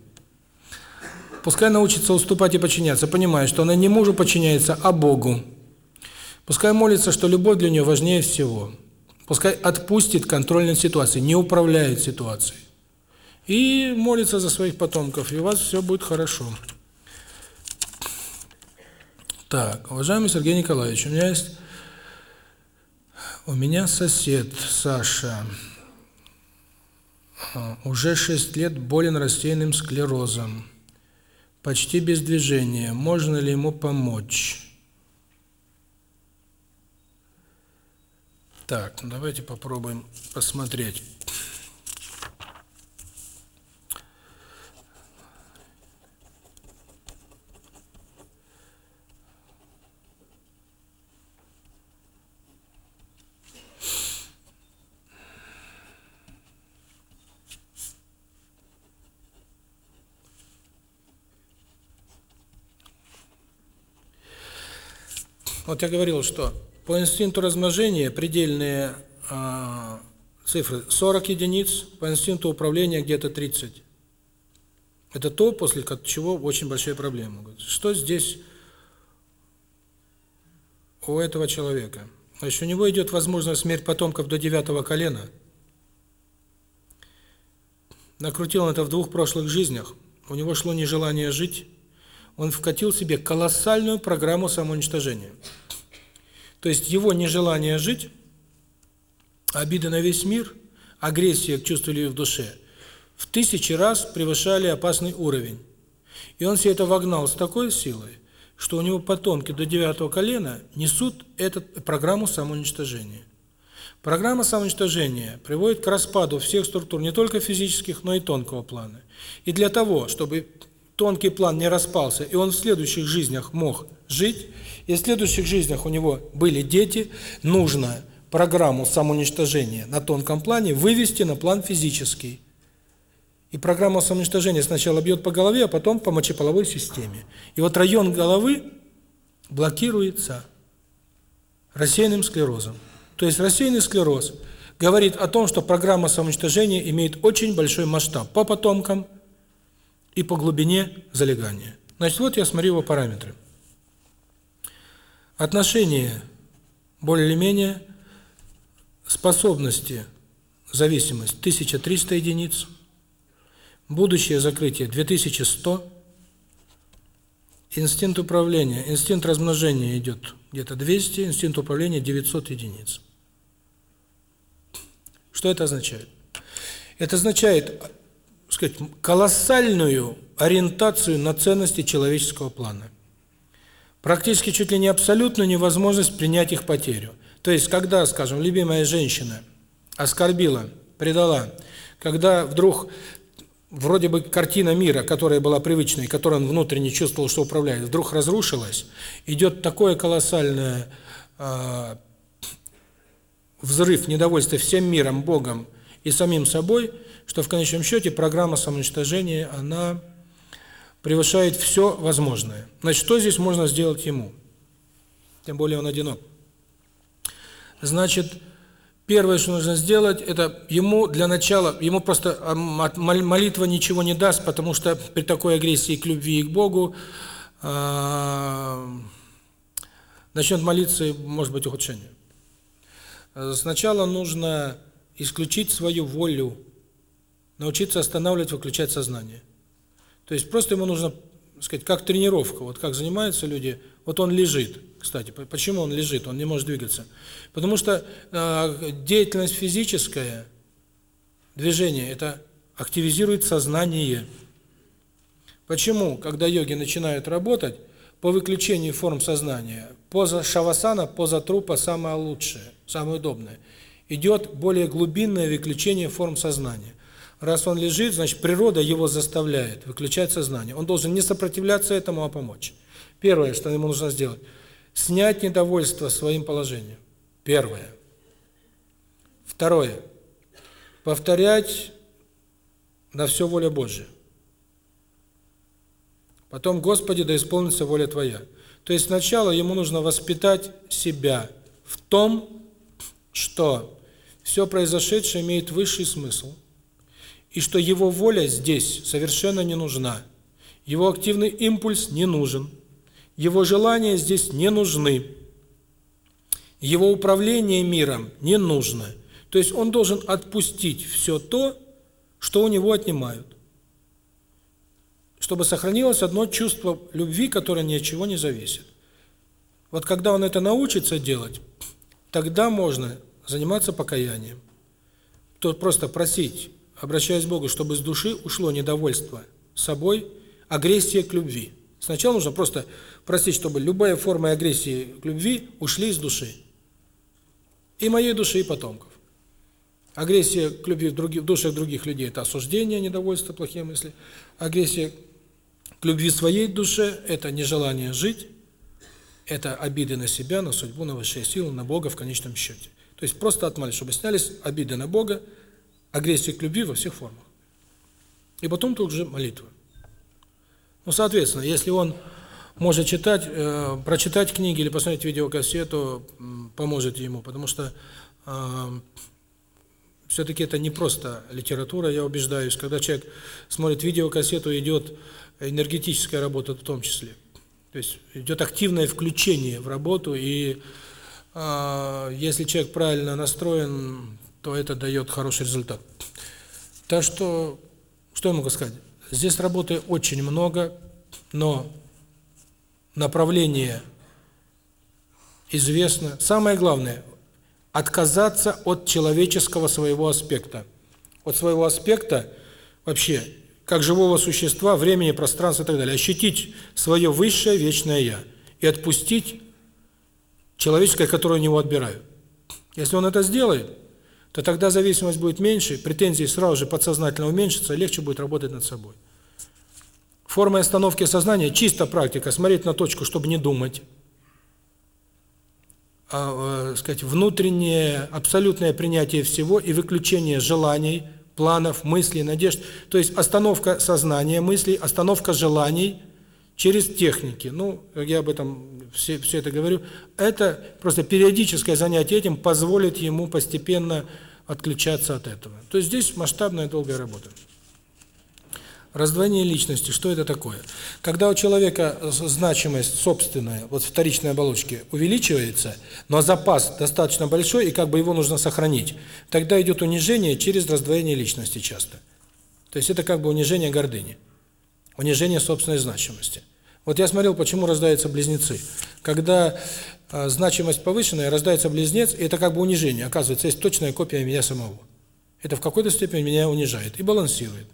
Пускай научится уступать и подчиняться, понимая, что она не мужу подчиняется, а Богу. Пускай молится, что любовь для нее важнее всего. Пускай отпустит контроль над ситуацией, не управляет ситуацией. И молится за своих потомков, и у вас все будет хорошо. Так, уважаемый Сергей Николаевич, у меня есть у меня сосед, Саша, а, уже шесть лет болен рассеянным склерозом. Почти без движения. Можно ли ему помочь? Так, ну давайте попробуем посмотреть. Ну, вот я говорил, что по инстинкту размножения предельные э, цифры 40 единиц, по инстинкту управления где-то 30. Это то, после чего очень большая проблема. Что здесь у этого человека? Значит, у него идет возможность смерть потомков до девятого колена. Накрутил он это в двух прошлых жизнях. У него шло нежелание жить, он вкатил себе колоссальную программу самоуничтожения. То есть его нежелание жить, обида на весь мир, агрессия к чувству в душе в тысячи раз превышали опасный уровень. И он все это вогнал с такой силой, что у него потомки до девятого колена несут эту программу самоуничтожения. Программа самоуничтожения приводит к распаду всех структур, не только физических, но и тонкого плана. И для того, чтобы тонкий план не распался, и он в следующих жизнях мог жить, и в следующих жизнях у него были дети, нужно программу самоуничтожения на тонком плане вывести на план физический. И программа самоуничтожения сначала бьет по голове, а потом по мочеполовой системе. И вот район головы блокируется рассеянным склерозом. То есть рассеянный склероз говорит о том, что программа самоуничтожения имеет очень большой масштаб по потомкам, и по глубине залегания. Значит, вот я смотрю его параметры. Отношение более или менее способности зависимость 1300 единиц, будущее закрытие 2100, инстинкт управления, инстинкт размножения идет где-то 200, инстинкт управления 900 единиц. Что это означает? Это означает сказать, колоссальную ориентацию на ценности человеческого плана. Практически чуть ли не абсолютную невозможность принять их потерю. То есть, когда, скажем, любимая женщина оскорбила, предала, когда вдруг вроде бы картина мира, которая была привычной, которую он внутренне чувствовал, что управляет, вдруг разрушилась, идет такое колоссальное э, взрыв недовольства всем миром, Богом и самим собой – что в конечном счете программа самоуничтожения, она превышает все возможное. Значит, что здесь можно сделать ему? Тем более он одинок. Значит, первое, что нужно сделать, это ему для начала, ему просто а, молитва ничего не даст, потому что при такой агрессии к любви и к Богу а, э, начнет молиться, и может быть, ухудшение. Сначала нужно исключить свою волю, научиться останавливать, выключать сознание. То есть просто ему нужно, сказать, как тренировка, вот как занимаются люди, вот он лежит, кстати, почему он лежит, он не может двигаться? Потому что э, деятельность физическая, движение, это активизирует сознание. Почему, когда йоги начинают работать, по выключению форм сознания, поза шавасана, поза трупа самое лучшее, самое удобное, идет более глубинное выключение форм сознания. Раз он лежит, значит, природа его заставляет выключать сознание. Он должен не сопротивляться этому, а помочь. Первое, что ему нужно сделать снять недовольство своим положением. Первое. Второе. Повторять на все воля Божья. Потом, Господи, да исполнится воля Твоя. То есть сначала ему нужно воспитать себя в том, что все произошедшее имеет высший смысл – и что его воля здесь совершенно не нужна. Его активный импульс не нужен. Его желания здесь не нужны. Его управление миром не нужно. То есть он должен отпустить все то, что у него отнимают. Чтобы сохранилось одно чувство любви, которое ни от чего не зависит. Вот когда он это научится делать, тогда можно заниматься покаянием. То просто просить обращаясь к Богу, чтобы с души ушло недовольство собой, агрессия к любви. Сначала нужно просто простить, чтобы любая форма агрессии к любви ушли из души. И моей души, и потомков. Агрессия к любви в, других, в душах других людей – это осуждение, недовольство, плохие мысли. Агрессия к любви своей душе – это нежелание жить, это обиды на себя, на судьбу, на высшие силы, на Бога в конечном счете. То есть просто отмолить, чтобы снялись обиды на Бога, агрессию к любви во всех формах. И потом тут же молитва. Ну, соответственно, если он может читать, э, прочитать книги или посмотреть видеокассету, поможет ему, потому что э, все-таки это не просто литература, я убеждаюсь. Когда человек смотрит видеокассету, идет энергетическая работа в том числе. То есть идет активное включение в работу, и э, если человек правильно настроен, то это дает хороший результат. Так что, что я могу сказать? Здесь работы очень много, но направление известно. Самое главное – отказаться от человеческого своего аспекта. От своего аспекта вообще, как живого существа, времени, пространства и так далее. Ощутить свое высшее вечное «я» и отпустить человеческое, которое у него отбирают. Если он это сделает – то тогда зависимость будет меньше, претензии сразу же подсознательно уменьшатся, легче будет работать над собой. Форма остановки сознания – чисто практика, смотреть на точку, чтобы не думать. А, э, сказать, внутреннее, абсолютное принятие всего и выключение желаний, планов, мыслей, надежд. То есть остановка сознания, мыслей, остановка желаний через техники. Ну, я об этом все, все это говорю. Это просто периодическое занятие этим позволит ему постепенно отключаться от этого. То есть здесь масштабная долгая работа. Раздвоение личности. Что это такое? Когда у человека значимость собственная, вот вторичной оболочки, увеличивается, но запас достаточно большой, и как бы его нужно сохранить, тогда идет унижение через раздвоение личности часто. То есть это как бы унижение гордыни, унижение собственной значимости. Вот я смотрел, почему рождаются близнецы. Когда а, значимость повышенная, рождается близнец, и это как бы унижение. Оказывается, есть точная копия меня самого. Это в какой-то степени меня унижает и балансирует.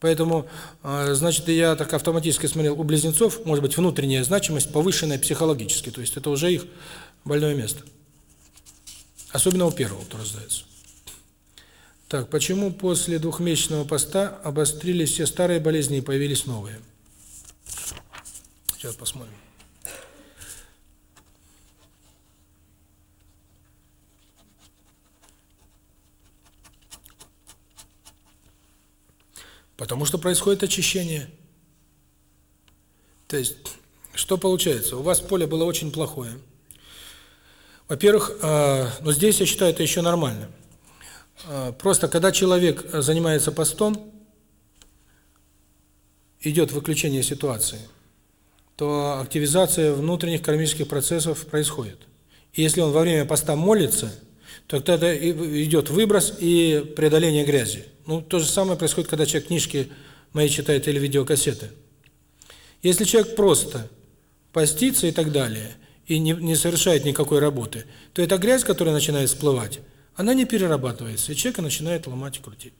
Поэтому, а, значит, я так автоматически смотрел, у близнецов может быть внутренняя значимость повышенная психологически, то есть это уже их больное место. Особенно у первого, кто раздается. Так, почему после двухмесячного поста обострились все старые болезни и появились новые? Сейчас посмотрим. потому что происходит очищение. То есть, что получается? У вас поле было очень плохое. Во-первых, э, но здесь я считаю это еще нормально. Э, просто когда человек э, занимается постом, идет выключение ситуации, то активизация внутренних кармических процессов происходит. И если он во время поста молится, то тогда идет выброс и преодоление грязи. Ну, то же самое происходит, когда человек книжки мои читает или видеокассеты. Если человек просто постится и так далее, и не, не совершает никакой работы, то эта грязь, которая начинает всплывать, она не перерабатывается, и человека начинает ломать и крутить.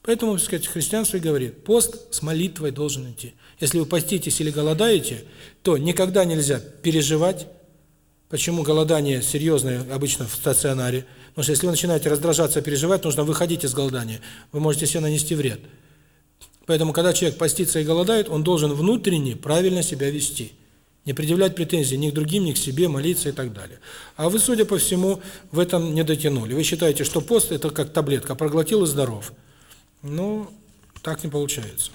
Поэтому, так сказать, христианство и говорит, пост с молитвой должен идти. Если вы поститесь или голодаете, то никогда нельзя переживать, почему голодание серьезное обычно в стационаре – Потому что если вы начинаете раздражаться, переживать, нужно выходить из голодания. Вы можете себе нанести вред. Поэтому, когда человек постится и голодает, он должен внутренне правильно себя вести. Не предъявлять претензий ни к другим, ни к себе, молиться и так далее. А вы, судя по всему, в этом не дотянули. Вы считаете, что пост – это как таблетка, проглотил и здоров. Ну, так не получается.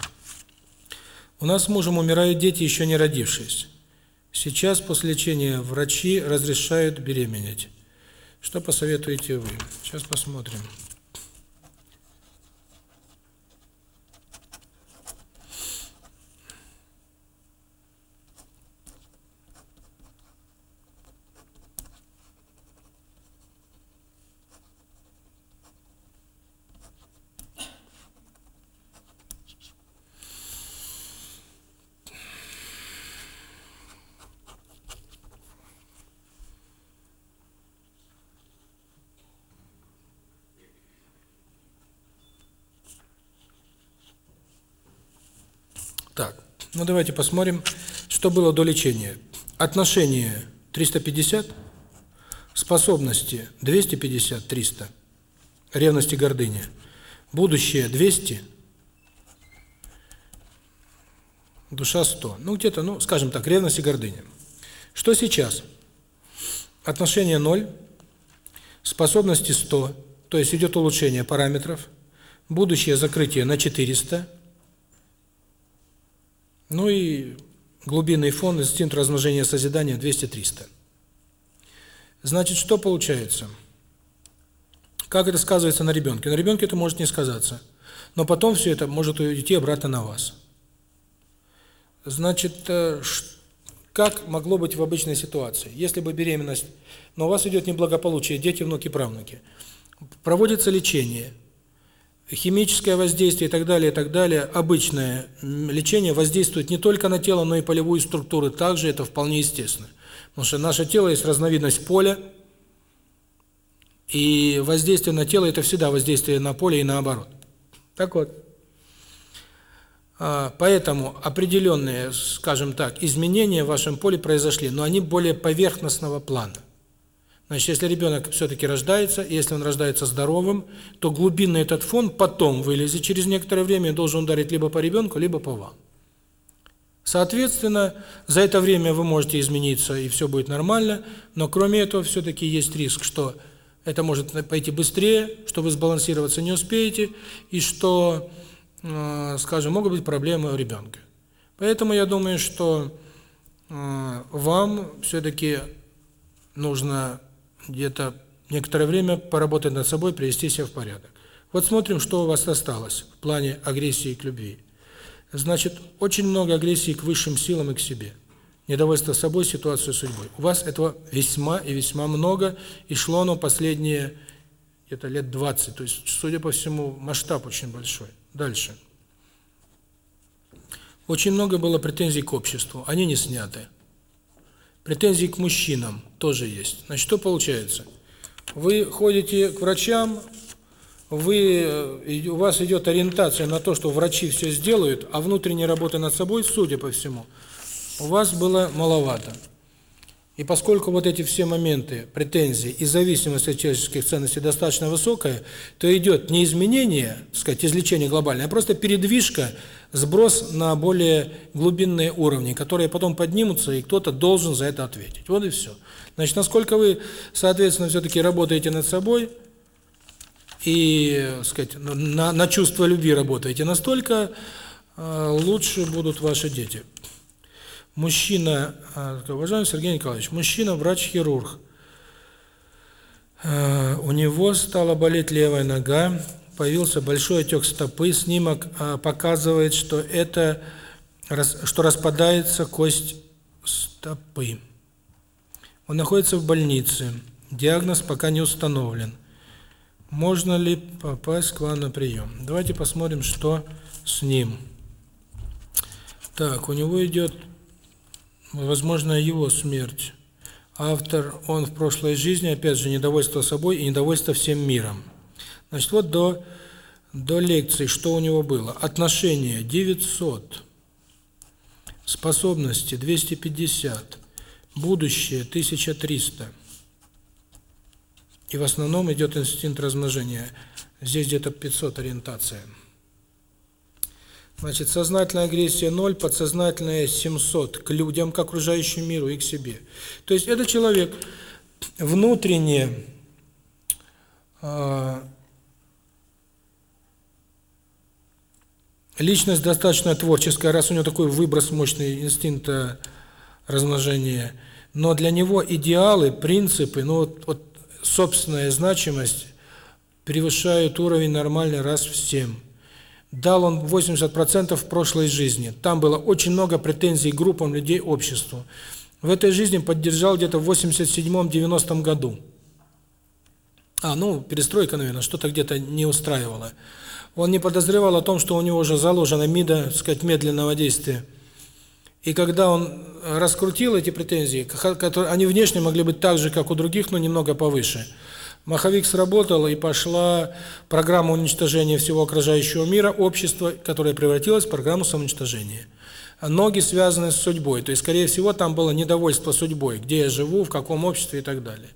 У нас с мужем умирают дети, еще не родившись. Сейчас после лечения врачи разрешают беременеть что посоветуете вы сейчас посмотрим давайте посмотрим, что было до лечения. Отношение 350, способности 250-300, ревность и гордыня. Будущее 200, душа 100. Ну, где-то, ну, скажем так, ревность и гордыня. Что сейчас? Отношение 0, способности 100, то есть идет улучшение параметров, будущее закрытие на 400, ну и глубинный фон, инстинкт размножения созидания 200-300. Значит, что получается? Как это сказывается на ребенке? На ребенке это может не сказаться. Но потом все это может уйти обратно на вас. Значит, э, как могло быть в обычной ситуации? Если бы беременность, но у вас идет неблагополучие, дети, внуки, правнуки. Проводится лечение – химическое воздействие и так далее, и так далее, обычное лечение воздействует не только на тело, но и полевую структуру. Также это вполне естественно. Потому что наше тело есть разновидность поля, и воздействие на тело – это всегда воздействие на поле и наоборот. Так вот. А, поэтому определенные, скажем так, изменения в вашем поле произошли, но они более поверхностного плана. Значит, если ребенок все-таки рождается, если он рождается здоровым, то глубинный этот фон потом вылезет через некоторое время и должен ударить либо по ребенку, либо по вам. Соответственно, за это время вы можете измениться и все будет нормально, но кроме этого все-таки есть риск, что это может пойти быстрее, что вы сбалансироваться не успеете и что, э, скажем, могут быть проблемы у ребенка. Поэтому я думаю, что э, вам все-таки нужно где-то некоторое время поработать над собой, привести себя в порядок. Вот смотрим, что у вас осталось в плане агрессии к любви. Значит, очень много агрессии к высшим силам и к себе. Недовольство собой, ситуацию, судьбой. У вас этого весьма и весьма много, и шло оно последние это лет 20. То есть, судя по всему, масштаб очень большой. Дальше. Очень много было претензий к обществу, они не сняты. Претензий к мужчинам тоже есть. Значит, что получается? Вы ходите к врачам, вы у вас идет ориентация на то, что врачи все сделают, а внутренней работы над собой, судя по всему, у вас было маловато. И поскольку вот эти все моменты, претензии и зависимость от человеческих ценностей достаточно высокая, то идет не изменение, так сказать, излечение глобальное, а просто передвижка сброс на более глубинные уровни, которые потом поднимутся, и кто-то должен за это ответить. Вот и все. Значит, насколько вы, соответственно, все-таки работаете над собой, и, сказать, на, на чувство любви работаете, настолько э, лучше будут ваши дети. Мужчина, э, уважаемый Сергей Николаевич, мужчина, врач-хирург. Э, у него стала болеть левая нога, появился большой отек стопы. Снимок а, показывает, что это что распадается кость стопы. Он находится в больнице. Диагноз пока не установлен. Можно ли попасть к вам на прием? Давайте посмотрим, что с ним. Так, у него идет, возможно, его смерть. Автор, он в прошлой жизни, опять же, недовольство собой и недовольство всем миром. Значит, вот до, до лекции, что у него было. Отношения 900, способности 250, будущее 1300. И в основном идет инстинкт размножения. Здесь где-то 500 ориентация. Значит, сознательная агрессия 0, подсознательная 700 к людям, к окружающему миру и к себе. То есть это человек внутренне э, Личность достаточно творческая, раз у него такой выброс мощный инстинкта э, размножения. Но для него идеалы, принципы, ну вот, вот собственная значимость превышают уровень нормальный раз в 7. Дал он 80% в прошлой жизни. Там было очень много претензий группам людей, обществу. В этой жизни поддержал где-то в 87-90 году. А, ну, перестройка, наверное, что-то где-то не устраивало. Он не подозревал о том, что у него уже заложена МИДа, так сказать, медленного действия. И когда он раскрутил эти претензии, которые они внешне могли быть так же, как у других, но немного повыше. Маховик сработал и пошла программа уничтожения всего окружающего мира, общества, которое превратилось в программу самоуничтожения. Ноги связаны с судьбой, то есть, скорее всего, там было недовольство судьбой, где я живу, в каком обществе и так далее.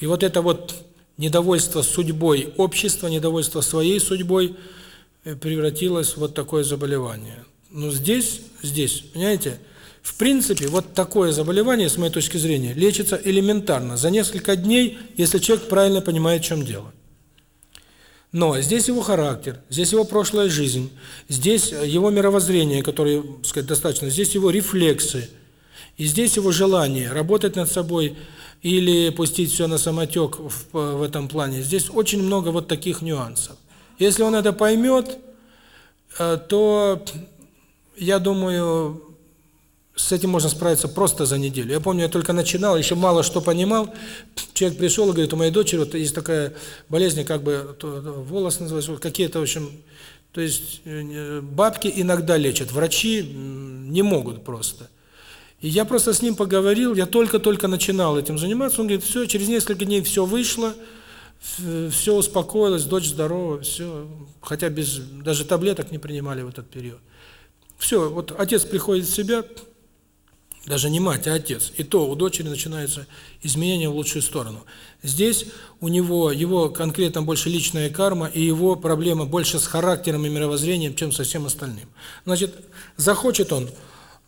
И вот это вот недовольство судьбой общества, недовольство своей судьбой э, превратилось в вот такое заболевание. Но здесь, здесь, понимаете, в принципе, вот такое заболевание, с моей точки зрения, лечится элементарно, за несколько дней, если человек правильно понимает, в чем дело. Но здесь его характер, здесь его прошлая жизнь, здесь его мировоззрение, которое, так сказать, достаточно, здесь его рефлексы, и здесь его желание работать над собой, или пустить все на самотек в, в этом плане. Здесь очень много вот таких нюансов. Если он это поймет, то, я думаю, с этим можно справиться просто за неделю. Я помню, я только начинал, еще мало что понимал. Человек пришел и говорит, у моей дочери вот есть такая болезнь, как бы волос называется, какие-то, в общем, то есть бабки иногда лечат, врачи не могут просто. И я просто с ним поговорил, я только-только начинал этим заниматься, он говорит, все, через несколько дней все вышло, все успокоилось, дочь здорова, все, хотя без даже таблеток не принимали в этот период. Все, вот отец приходит в себя, даже не мать, а отец, и то у дочери начинается изменение в лучшую сторону. Здесь у него, его конкретно больше личная карма и его проблема больше с характером и мировоззрением, чем со всем остальным. Значит, захочет он –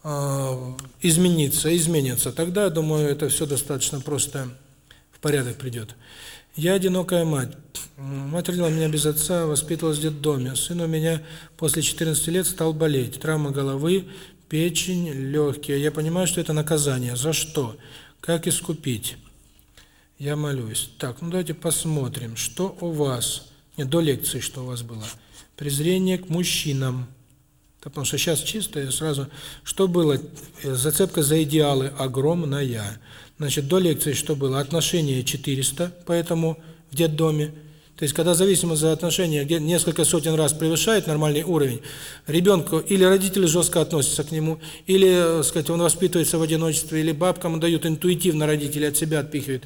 Э, измениться, изменится, тогда, я думаю, это все достаточно просто в порядок придет. Я одинокая мать. Мать родила меня без отца, воспитывалась в детдоме. Сын у меня после 14 лет стал болеть. Травма головы, печень, легкие. Я понимаю, что это наказание. За что? Как искупить? Я молюсь. Так, ну давайте посмотрим, что у вас... Нет, до лекции, что у вас было. Презрение к мужчинам. Потому что сейчас чистое сразу, что было, зацепка за идеалы огромная. Значит, до лекции что было? Отношение 400, поэтому в детдоме. То есть, когда зависимость за отношения где несколько сотен раз превышает нормальный уровень, ребенку или родители жестко относятся к нему, или, так сказать, он воспитывается в одиночестве, или бабкам дают интуитивно родители от себя отпихивают,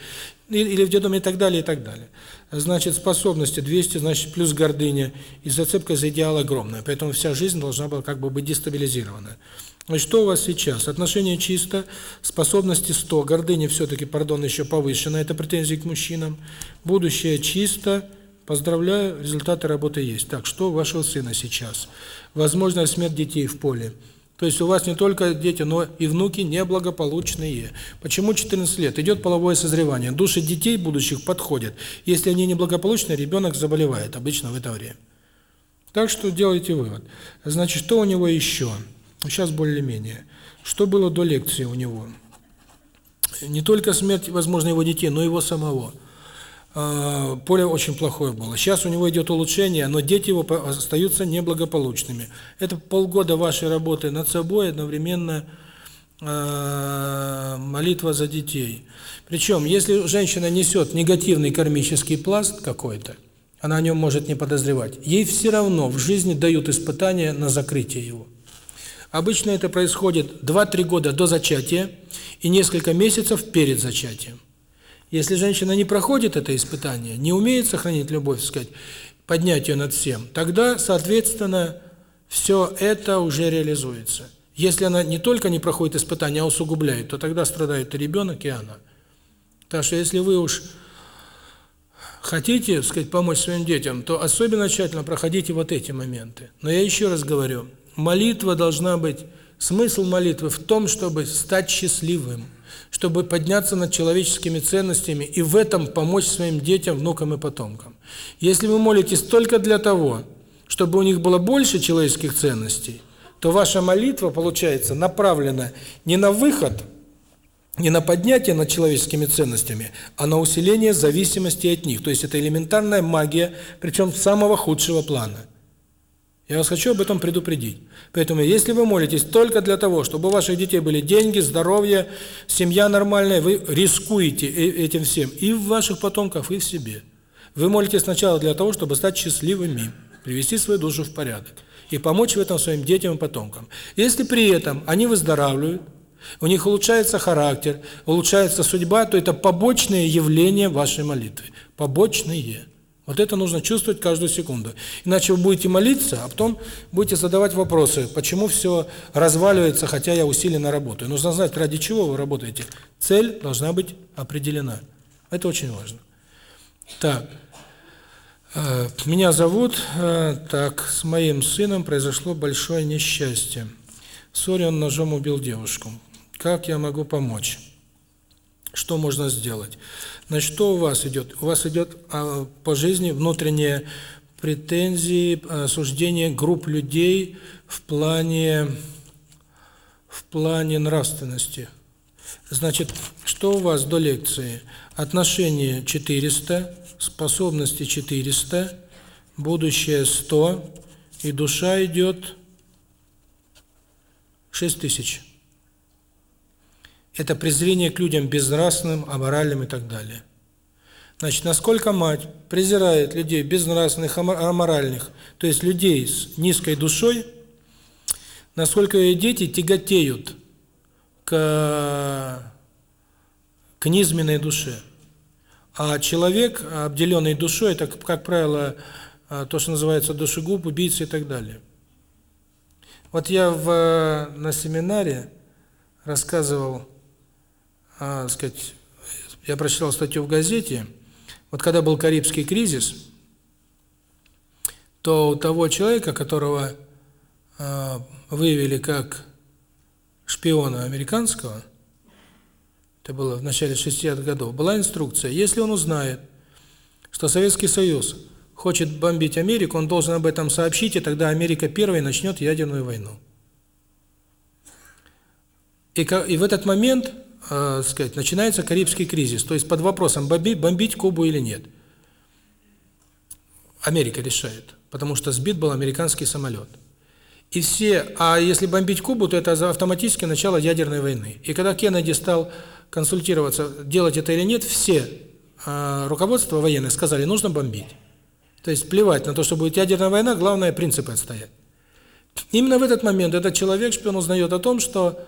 или в детдоме и так далее, и так далее значит способности 200 значит плюс гордыня. И зацепка за идеал огромная поэтому вся жизнь должна была как бы быть дестабилизирована. И что у вас сейчас? Отношение чисто способности 100 гордыня все-таки пардон еще повышена это претензии к мужчинам. Будущее чисто. Поздравляю результаты работы есть. Так что у вашего сына сейчас? Возможно смерть детей в поле. То есть у вас не только дети, но и внуки неблагополучные. Почему 14 лет? Идет половое созревание. Души детей будущих подходят. Если они неблагополучные, ребенок заболевает обычно в это время. Так что делайте вывод. Значит, что у него еще? Сейчас более-менее. Что было до лекции у него? Не только смерть, возможно, его детей, но и его самого поле очень плохое было. Сейчас у него идет улучшение, но дети его остаются неблагополучными. Это полгода вашей работы над собой, одновременно э, молитва за детей. Причем, если женщина несет негативный кармический пласт какой-то, она о нем может не подозревать, ей все равно в жизни дают испытания на закрытие его. Обычно это происходит 2-3 года до зачатия и несколько месяцев перед зачатием. Если женщина не проходит это испытание, не умеет сохранить любовь, сказать, поднять ее над всем, тогда, соответственно, все это уже реализуется. Если она не только не проходит испытания, а усугубляет, то тогда страдает и ребенок, и она. Так что если вы уж хотите, сказать, помочь своим детям, то особенно тщательно проходите вот эти моменты. Но я еще раз говорю, молитва должна быть, смысл молитвы в том, чтобы стать счастливым чтобы подняться над человеческими ценностями и в этом помочь своим детям, внукам и потомкам. Если вы молитесь только для того, чтобы у них было больше человеческих ценностей, то ваша молитва, получается, направлена не на выход, не на поднятие над человеческими ценностями, а на усиление зависимости от них. То есть это элементарная магия, причем самого худшего плана. Я вас хочу об этом предупредить. Поэтому, если вы молитесь только для того, чтобы у ваших детей были деньги, здоровье, семья нормальная, вы рискуете э, этим всем и в ваших потомках, и в себе. Вы молитесь сначала для того, чтобы стать счастливыми, привести свою душу в порядок и помочь в этом своим детям и потомкам. Если при этом они выздоравливают, у них улучшается характер, улучшается судьба, то это побочные явления вашей молитвы. Побочные. Вот это нужно чувствовать каждую секунду. Иначе вы будете молиться, а потом будете задавать вопросы, почему все разваливается, хотя я усиленно работаю. Нужно знать, ради чего вы работаете. Цель должна быть определена. Это очень важно. Так. Э, меня зовут, э, так, с моим сыном произошло большое несчастье. В он ножом убил девушку. Как я могу помочь? что можно сделать. На что у вас идет? У вас идет а, по жизни внутренние претензии, а, осуждение групп людей в плане в плане нравственности. Значит, что у вас до лекции? Отношение 400, способности 400, будущее 100 и душа идет 6000 это презрение к людям безнравственным, аморальным и так далее. Значит, насколько мать презирает людей безнравственных, аморальных, а то есть людей с низкой душой, насколько ее дети тяготеют к, к низменной душе. А человек, обделенный душой, это, как правило, а, то, что называется душегуб, убийца и так далее. Вот я в, на семинаре рассказывал, сказать, я прочитал статью в газете, вот когда был Карибский кризис, то у того человека, которого э, выявили как шпиона американского, это было в начале 60-х годов, была инструкция, если он узнает, что Советский Союз хочет бомбить Америку, он должен об этом сообщить, и тогда Америка первой начнет ядерную войну. И, и в этот момент э, сказать, начинается Карибский кризис, то есть под вопросом бомбить Кубу или нет. Америка решает, потому что сбит был американский самолет. И все, а если бомбить Кубу, то это автоматически начало ядерной войны. И когда Кеннеди стал консультироваться, делать это или нет, все э, руководство военных сказали, нужно бомбить. То есть плевать на то, что будет ядерная война, главное принципы отстоять. Именно в этот момент этот человек, шпион, узнает о том, что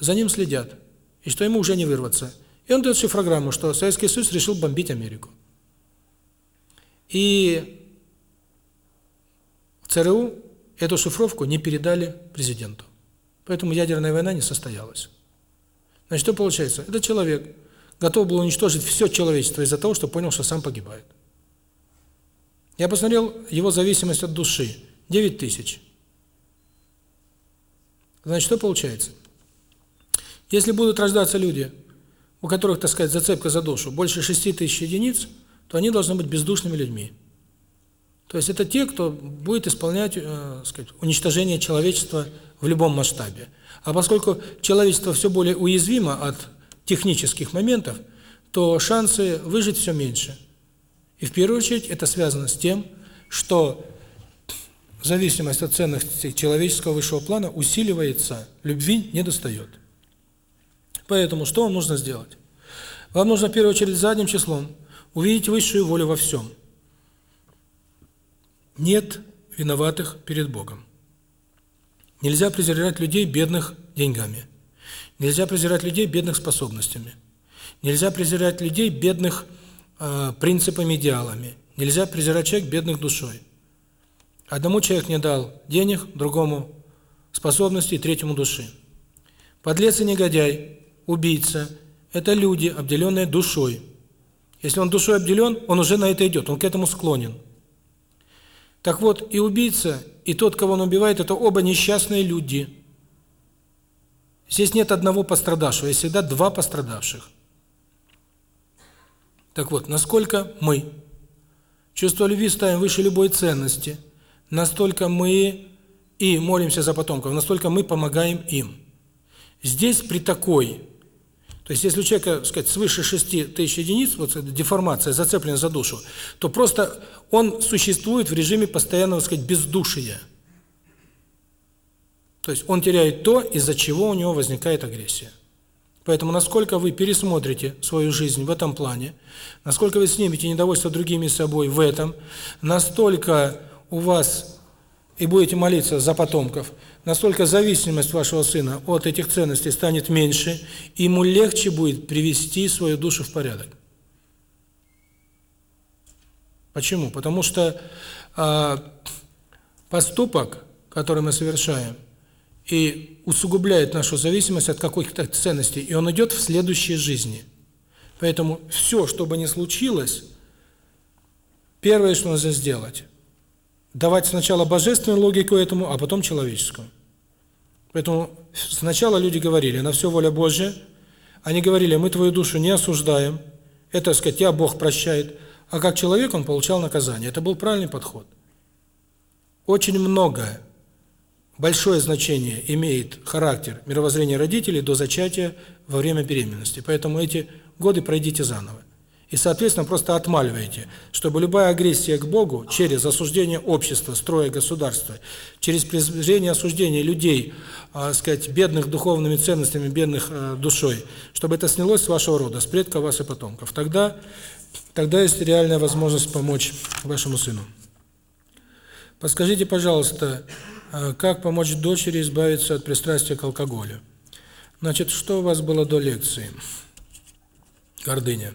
за ним следят, и что ему уже не вырваться. И он дает всю программу, что Советский Союз решил бомбить Америку. И в ЦРУ эту шифровку не передали президенту. Поэтому ядерная война не состоялась. Значит, что получается? Этот человек готов был уничтожить все человечество из-за того, что понял, что сам погибает. Я посмотрел его зависимость от души. 9 тысяч. Значит, что получается? Если будут рождаться люди, у которых, так сказать, зацепка за душу больше 6 тысяч единиц, то они должны быть бездушными людьми. То есть это те, кто будет исполнять, э, сказать, уничтожение человечества в любом масштабе. А поскольку человечество все более уязвимо от технических моментов, то шансы выжить все меньше. И в первую очередь это связано с тем, что зависимость от ценностей человеческого высшего плана усиливается, любви не достает. Поэтому что вам нужно сделать? Вам нужно в первую очередь задним числом увидеть высшую волю во всем. Нет виноватых перед Богом. Нельзя презирать людей, бедных деньгами. Нельзя презирать людей, бедных способностями. Нельзя презирать людей, бедных э, принципами, идеалами. Нельзя презирать человек, бедных душой. Одному человек не дал денег, другому способностей, третьему души. Подлец и негодяй, убийца – это люди, обделенные душой. Если он душой обделен, он уже на это идет, он к этому склонен. Так вот, и убийца, и тот, кого он убивает, это оба несчастные люди. Здесь нет одного пострадавшего, есть всегда два пострадавших. Так вот, насколько мы чувство любви ставим выше любой ценности – настолько мы и молимся за потомков, настолько мы помогаем им. Здесь при такой, то есть если у человека, сказать, свыше 6 тысяч единиц, вот эта деформация, зацеплена за душу, то просто он существует в режиме постоянного, сказать, бездушия. То есть он теряет то, из-за чего у него возникает агрессия. Поэтому насколько вы пересмотрите свою жизнь в этом плане, насколько вы снимете недовольство другими собой в этом, настолько у вас и будете молиться за потомков, настолько зависимость вашего сына от этих ценностей станет меньше, ему легче будет привести свою душу в порядок. Почему? Потому что э, поступок, который мы совершаем, и усугубляет нашу зависимость от каких-то ценностей, и он идет в следующей жизни. Поэтому все, что бы ни случилось, первое, что нужно сделать – давать сначала божественную логику этому, а потом человеческую. Поэтому сначала люди говорили, на все воля Божья. Они говорили, мы твою душу не осуждаем. Это, сказать, я Бог прощает. А как человек он получал наказание. Это был правильный подход. Очень многое, большое значение имеет характер мировоззрения родителей до зачатия во время беременности. Поэтому эти годы пройдите заново. И, соответственно, просто отмаливаете, чтобы любая агрессия к Богу через осуждение общества, строя государства, через презрение осуждения людей, э, сказать, бедных духовными ценностями, бедных э, душой, чтобы это снялось с вашего рода, с предков и потомков. Тогда, тогда есть реальная возможность помочь вашему сыну. Подскажите, пожалуйста, э, как помочь дочери избавиться от пристрастия к алкоголю? Значит, что у вас было до лекции? Гордыня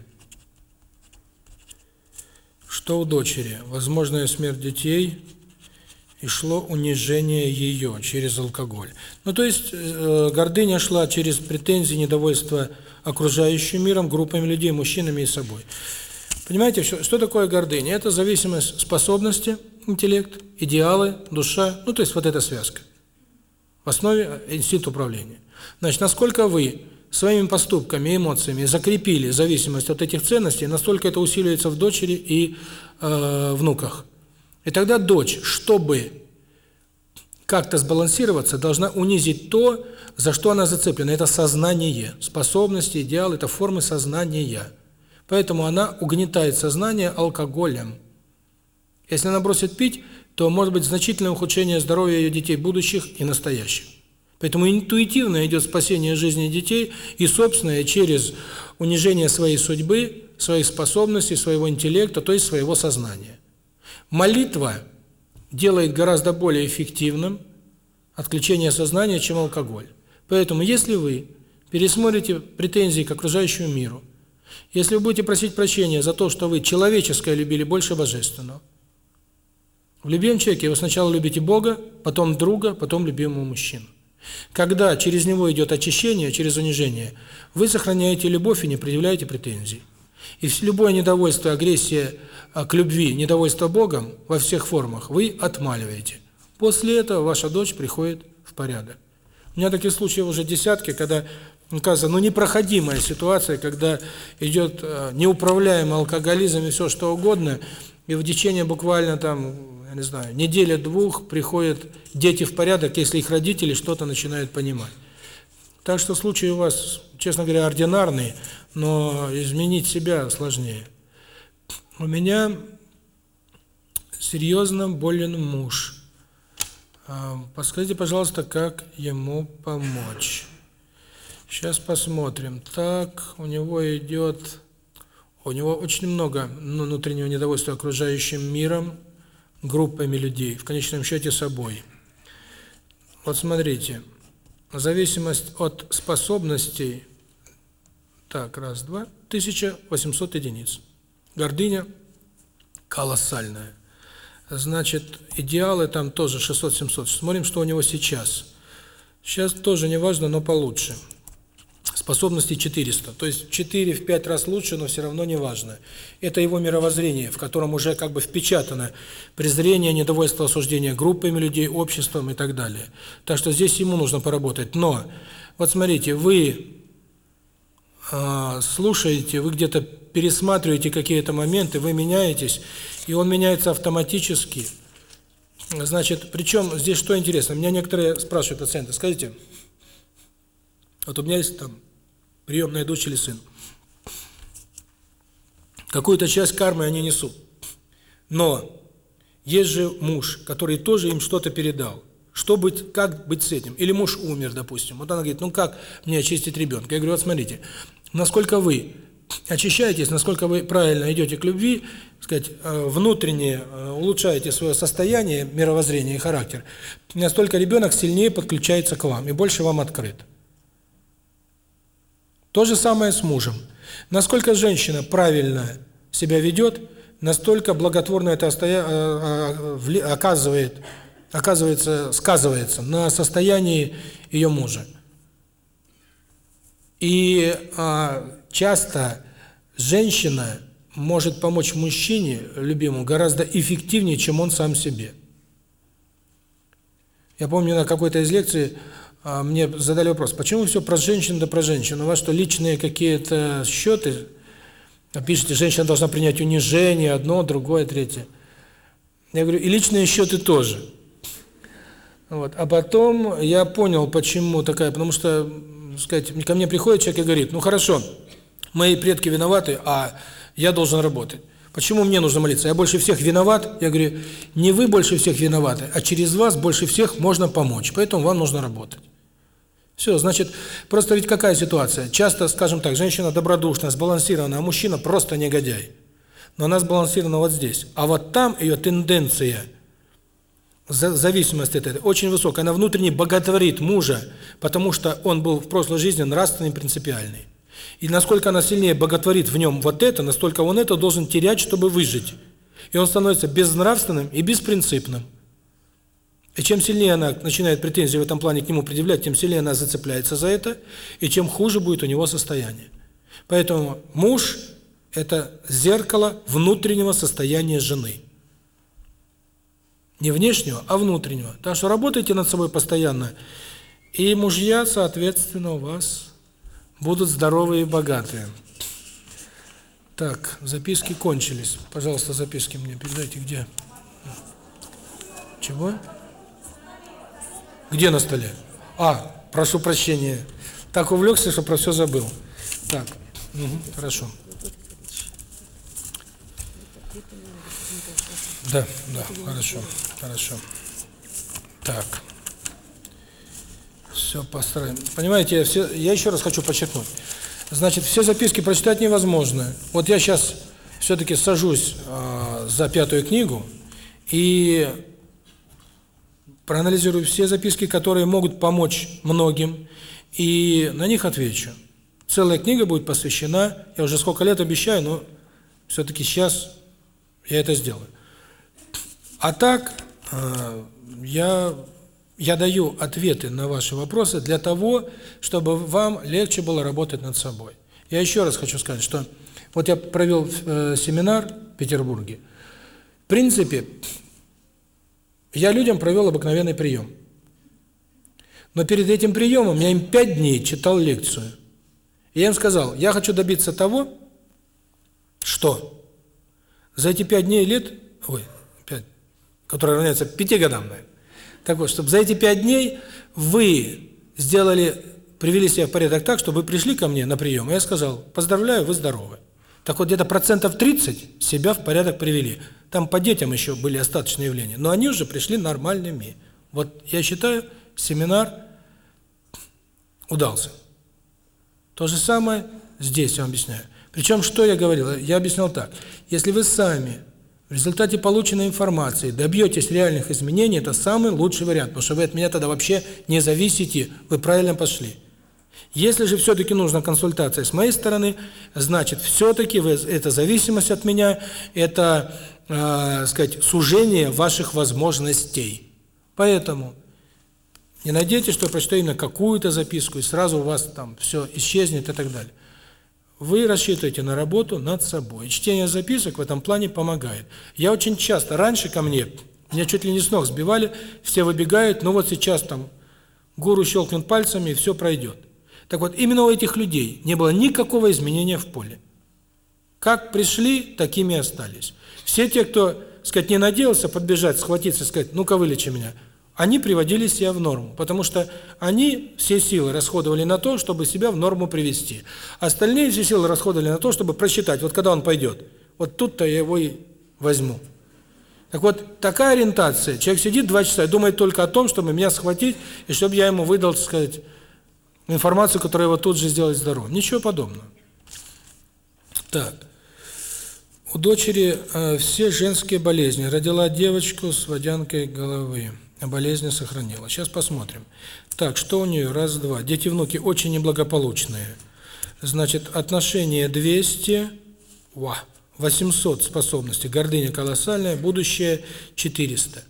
что у дочери, возможная смерть детей, и шло унижение ее через алкоголь. Ну, то есть, э, гордыня шла через претензии, недовольство окружающим миром, группами людей, мужчинами и собой. Понимаете, что, что такое гордыня? Это зависимость способности, интеллект, идеалы, душа, ну, то есть, вот эта связка. В основе э, институт управления. Значит, насколько вы своими поступками, эмоциями закрепили зависимость от этих ценностей, настолько это усиливается в дочери и э, внуках. И тогда дочь, чтобы как-то сбалансироваться, должна унизить то, за что она зацеплена. Это сознание, способности, идеал, это формы сознания. Поэтому она угнетает сознание алкоголем. Если она бросит пить, то может быть значительное ухудшение здоровья ее детей будущих и настоящих. Поэтому интуитивно идет спасение жизни детей и собственное через унижение своей судьбы, своих способностей, своего интеллекта, то есть своего сознания. Молитва делает гораздо более эффективным отключение сознания, чем алкоголь. Поэтому если вы пересмотрите претензии к окружающему миру, если вы будете просить прощения за то, что вы человеческое любили больше божественного, в любимом человеке вы сначала любите Бога, потом друга, потом любимого мужчину. Когда через него идет очищение, через унижение, вы сохраняете любовь и не предъявляете претензий. И любое недовольство, агрессия а, к любви, недовольство Богом во всех формах вы отмаливаете. После этого ваша дочь приходит в порядок. У меня такие случаи уже десятки, когда указано, ну, непроходимая ситуация, когда идет а, неуправляемый алкоголизм и все что угодно, и в течение буквально там не знаю, неделя двух приходят дети в порядок, если их родители что-то начинают понимать. Так что случаи у вас, честно говоря, ординарные, но изменить себя сложнее. У меня серьезно болен муж. А, подскажите, пожалуйста, как ему помочь? Сейчас посмотрим. Так, у него идет... У него очень много внутреннего недовольства окружающим миром, группами людей, в конечном счете собой. Вот смотрите, зависимость от способностей, так, раз, два, 1800 единиц. Гордыня колоссальная. Значит, идеалы там тоже 600-700. Смотрим, что у него сейчас. Сейчас тоже неважно, но получше способности 400. То есть 4 в 5 раз лучше, но все равно не важно. Это его мировоззрение, в котором уже как бы впечатано презрение, недовольство, осуждение группами людей, обществом и так далее. Так что здесь ему нужно поработать. Но, вот смотрите, вы э, слушаете, вы где-то пересматриваете какие-то моменты, вы меняетесь, и он меняется автоматически. Значит, причем здесь что интересно, меня некоторые спрашивают пациенты, скажите, вот у меня есть там приемная дочь или сын. Какую-то часть кармы они несут. Но есть же муж, который тоже им что-то передал. Что быть, как быть с этим? Или муж умер, допустим. Вот она говорит, ну как мне очистить ребенка? Я говорю, вот смотрите, насколько вы очищаетесь, насколько вы правильно идете к любви, сказать, э, внутренне э, улучшаете свое состояние, мировоззрение и характер, настолько ребенок сильнее подключается к вам и больше вам открыт. То же самое с мужем. Насколько женщина правильно себя ведет, настолько благотворно это э, э, оказывает, оказывается, сказывается на состоянии ее мужа. И а, часто женщина может помочь мужчине, любимому, гораздо эффективнее, чем он сам себе. Я помню, на какой-то из лекций а, мне задали вопрос, почему все про женщин да про женщин? У вас что, личные какие-то счеты? Пишите, женщина должна принять унижение, одно, другое, третье. Я говорю, и личные счеты тоже. Вот. А потом я понял, почему такая, потому что, сказать, ко мне приходит человек и говорит, ну хорошо, мои предки виноваты, а я должен работать. Почему мне нужно молиться? Я больше всех виноват. Я говорю, не вы больше всех виноваты, а через вас больше всех можно помочь. Поэтому вам нужно работать. Все, значит, просто ведь какая ситуация? Часто, скажем так, женщина добродушна, сбалансирована, а мужчина просто негодяй. Но она сбалансирована вот здесь. А вот там ее тенденция – зависимость от этого очень высокая. Она внутренне боготворит мужа, потому что он был в прошлой жизни нравственный, принципиальный. И насколько она сильнее боготворит в нем вот это, настолько он это должен терять, чтобы выжить. И он становится безнравственным и беспринципным. И чем сильнее она начинает претензии в этом плане к нему предъявлять, тем сильнее она зацепляется за это, и чем хуже будет у него состояние. Поэтому муж – это зеркало внутреннего состояния жены. Не внешнего, а внутреннего. Так что работайте над собой постоянно, и мужья, соответственно, у вас будут здоровые и богатые. Так, записки кончились. Пожалуйста, записки мне передайте, где? Чего? Где на столе? А, прошу прощения. Так увлекся, что про все забыл. Так, угу, хорошо. Да, да, хорошо, хорошо. Так. Все построим. Понимаете, я, все, я еще раз хочу подчеркнуть. Значит, все записки прочитать невозможно. Вот я сейчас все-таки сажусь э, за пятую книгу, и проанализирую все записки, которые могут помочь многим, и на них отвечу. Целая книга будет посвящена, я уже сколько лет обещаю, но все-таки сейчас я это сделаю. А так, э, я, я даю ответы на ваши вопросы для того, чтобы вам легче было работать над собой. Я еще раз хочу сказать, что вот я провел э, семинар в Петербурге. В принципе, я людям провел обыкновенный прием. Но перед этим приемом я им пять дней читал лекцию. И я им сказал, я хочу добиться того, что за эти пять дней лет, ой, пять, которые равняются пяти годам, да, так вот, чтобы за эти пять дней вы сделали, привели себя в порядок так, чтобы вы пришли ко мне на прием, и я сказал, поздравляю, вы здоровы. Так вот, где-то процентов 30 себя в порядок привели. Там по детям еще были остаточные явления, но они уже пришли нормальными. Вот я считаю, семинар удался. То же самое здесь я вам объясняю. Причем, что я говорил? Я объяснял так. Если вы сами в результате полученной информации добьетесь реальных изменений, это самый лучший вариант, потому что вы от меня тогда вообще не зависите, вы правильно пошли. Если же все-таки нужна консультация с моей стороны, значит, все-таки это зависимость от меня, это э, сказать, сужение ваших возможностей. Поэтому не надейтесь, что прочитаю на какую-то записку, и сразу у вас там все исчезнет и так далее. Вы рассчитываете на работу над собой. Чтение записок в этом плане помогает. Я очень часто, раньше ко мне, меня чуть ли не с ног сбивали, все выбегают, но вот сейчас там гуру щелкнет пальцами, и все пройдет. Так вот, именно у этих людей не было никакого изменения в поле. Как пришли, такими остались. Все те, кто, сказать, не надеялся подбежать, схватиться, сказать, ну-ка вылечи меня, они приводили себя в норму, потому что они все силы расходовали на то, чтобы себя в норму привести. Остальные все силы расходовали на то, чтобы просчитать, вот когда он пойдет, вот тут-то я его и возьму. Так вот, такая ориентация. Человек сидит два часа и думает только о том, чтобы меня схватить, и чтобы я ему выдал, так сказать, информацию, которая его тут же сделает здоровым. Ничего подобного. Так. У дочери э, все женские болезни. Родила девочку с водянкой головы. Болезнь сохранила. Сейчас посмотрим. Так, что у нее? Раз, два. Дети, внуки очень неблагополучные. Значит, отношение 200, ва, 800 способностей, гордыня колоссальная, будущее 400.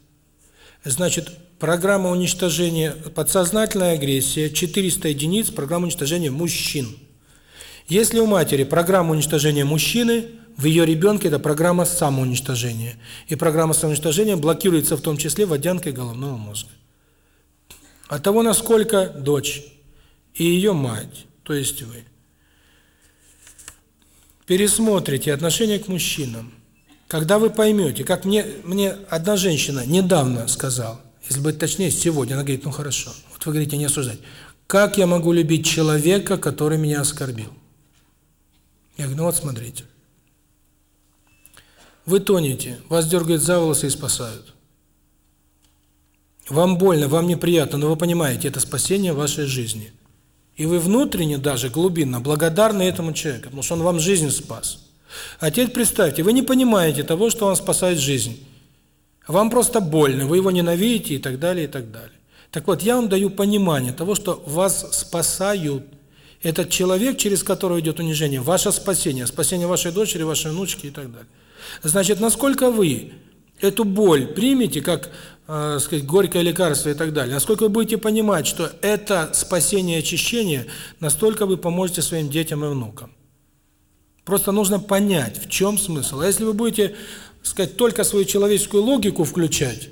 Значит, программа уничтожения, подсознательная агрессия, 400 единиц, программа уничтожения мужчин. Если у матери программа уничтожения мужчины – в ее ребенке это программа самоуничтожения. И программа самоуничтожения блокируется в том числе водянкой головного мозга. От того, насколько дочь и ее мать, то есть вы, пересмотрите отношение к мужчинам, когда вы поймете, как мне мне одна женщина недавно сказала, если быть точнее, сегодня, она говорит, ну хорошо, вот вы говорите, не осуждать, как я могу любить человека, который меня оскорбил? Я говорю, ну вот смотрите, вы тонете, вас дергают за волосы и спасают. Вам больно, вам неприятно, но вы понимаете, это спасение вашей жизни. И вы внутренне даже, глубинно, благодарны этому человеку, потому что он вам жизнь спас. А теперь представьте, вы не понимаете того, что он спасает жизнь. Вам просто больно, вы его ненавидите и так далее, и так далее. Так вот, я вам даю понимание того, что вас спасают. Этот человек, через которого идет унижение, ваше спасение, спасение вашей дочери, вашей внучки и так далее. Значит, насколько вы эту боль примете как э, сказать, горькое лекарство и так далее, насколько вы будете понимать, что это спасение и очищение, настолько вы поможете своим детям и внукам. Просто нужно понять, в чем смысл. А если вы будете сказать, только свою человеческую логику включать,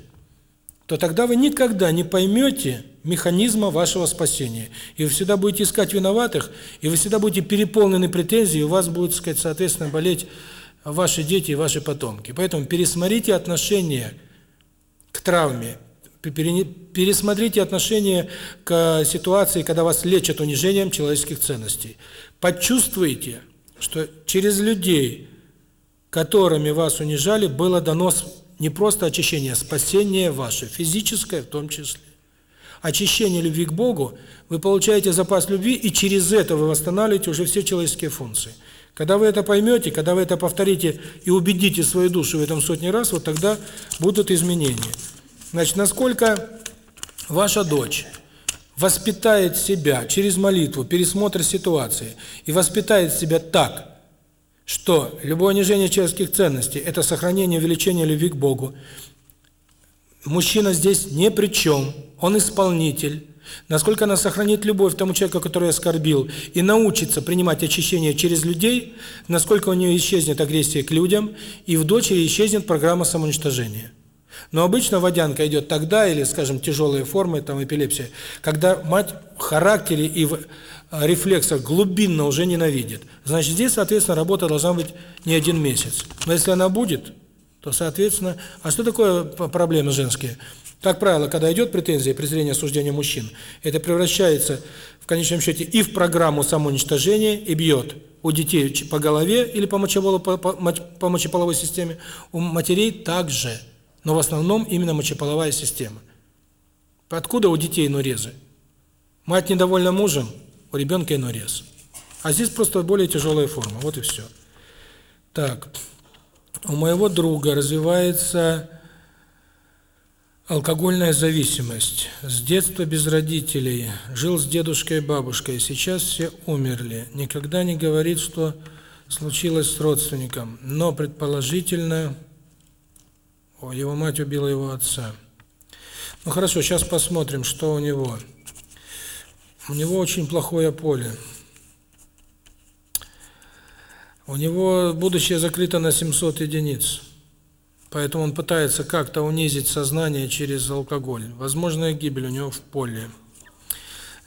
то тогда вы никогда не поймете механизма вашего спасения. И вы всегда будете искать виноватых, и вы всегда будете переполнены претензией, и у вас будет, сказать, соответственно, болеть ваши дети и ваши потомки. Поэтому пересмотрите отношение к травме, пересмотрите отношение к ситуации, когда вас лечат унижением человеческих ценностей. Почувствуйте, что через людей, которыми вас унижали, было дано не просто очищение, а спасение ваше, физическое в том числе. Очищение любви к Богу, вы получаете запас любви, и через это вы восстанавливаете уже все человеческие функции – когда вы это поймете, когда вы это повторите и убедите свою душу в этом сотни раз, вот тогда будут изменения. Значит, насколько ваша дочь воспитает себя через молитву, пересмотр ситуации, и воспитает себя так, что любое унижение человеческих ценностей – это сохранение увеличения любви к Богу. Мужчина здесь не при чем, он исполнитель, Насколько она сохранит любовь к тому человеку, который оскорбил, и научится принимать очищение через людей, насколько у нее исчезнет агрессия к людям, и в дочери исчезнет программа самоуничтожения. Но обычно водянка идет тогда, или, скажем, тяжелые формы, там, эпилепсия, когда мать в характере и в э, рефлексах глубинно уже ненавидит. Значит, здесь, соответственно, работа должна быть не один месяц. Но если она будет, то, соответственно... А что такое проблемы женские? Женские так правило, когда идет претензия, презрение, осуждение мужчин, это превращается в конечном счете и в программу самоуничтожения, и бьет у детей по голове или по мочеполовой, по, по, по мочеполовой системе, у матерей также, но в основном именно мочеполовая система. Откуда у детей нурезы? Мать недовольна мужем, у ребенка и нурез. А здесь просто более тяжелая форма, вот и все. Так, у моего друга развивается Алкогольная зависимость. С детства без родителей. Жил с дедушкой и бабушкой. Сейчас все умерли. Никогда не говорит, что случилось с родственником, но предположительно его мать убила его отца. Ну хорошо, сейчас посмотрим, что у него. У него очень плохое поле. У него будущее закрыто на 700 единиц. Поэтому он пытается как-то унизить сознание через алкоголь. Возможная гибель у него в поле.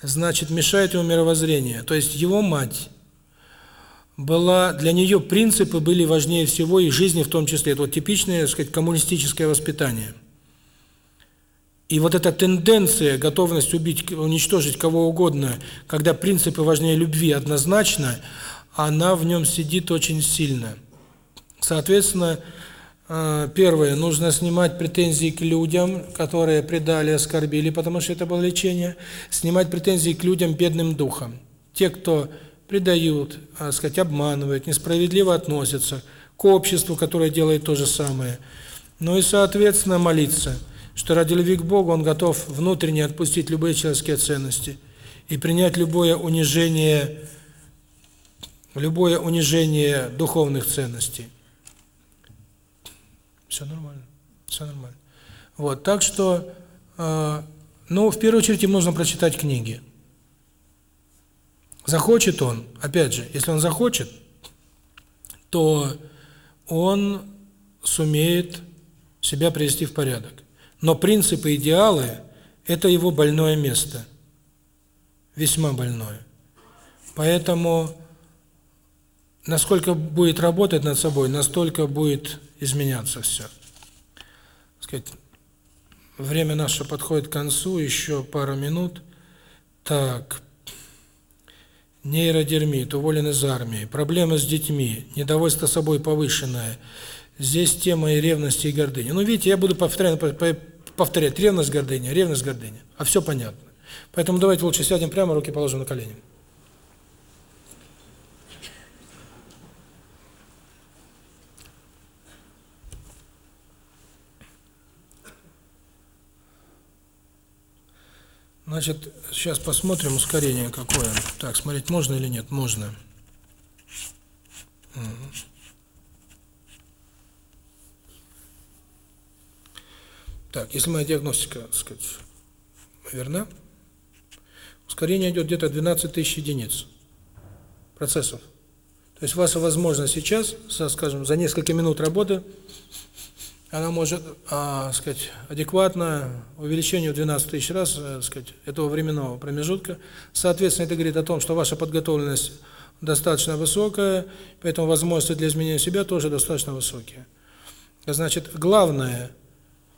Значит, мешает ему мировоззрение. То есть его мать была для нее принципы были важнее всего и жизни в том числе. Это вот типичное, так сказать, коммунистическое воспитание. И вот эта тенденция, готовность убить, уничтожить кого угодно, когда принципы важнее любви однозначно, она в нем сидит очень сильно. Соответственно, Э, первое, нужно снимать претензии к людям, которые предали, оскорбили, потому что это было лечение. Снимать претензии к людям бедным духом. Те, кто предают, а, сказать, обманывают, несправедливо относятся к обществу, которое делает то же самое. Ну и, соответственно, молиться, что ради любви к Богу он готов внутренне отпустить любые человеческие ценности и принять любое унижение, любое унижение духовных ценностей все нормально, все нормально. Вот, так что, э, ну, в первую очередь ему нужно прочитать книги. Захочет он, опять же, если он захочет, то он сумеет себя привести в порядок. Но принципы, идеалы – это его больное место, весьма больное. Поэтому насколько будет работать над собой, настолько будет изменяться все. Сказать, время наше подходит к концу, еще пару минут. Так. Нейродермит, уволен из армии, проблемы с детьми, недовольство собой повышенное. Здесь тема и ревности, и гордыни. Ну, видите, я буду повторять, повторять ревность, гордыня, ревность, гордыня. А все понятно. Поэтому давайте лучше сядем прямо, руки положим на колени. Значит, сейчас посмотрим ускорение какое. Так, смотреть можно или нет? Можно. Так, если моя диагностика, так сказать, верна, ускорение идет где-то 12 тысяч единиц процессов. То есть у вас возможно сейчас, со, скажем, за несколько минут работы она может а, сказать, адекватно увеличению 12 тысяч раз сказать, этого временного промежутка. Соответственно, это говорит о том, что ваша подготовленность достаточно высокая, поэтому возможности для изменения себя тоже достаточно высокие. Значит, главное,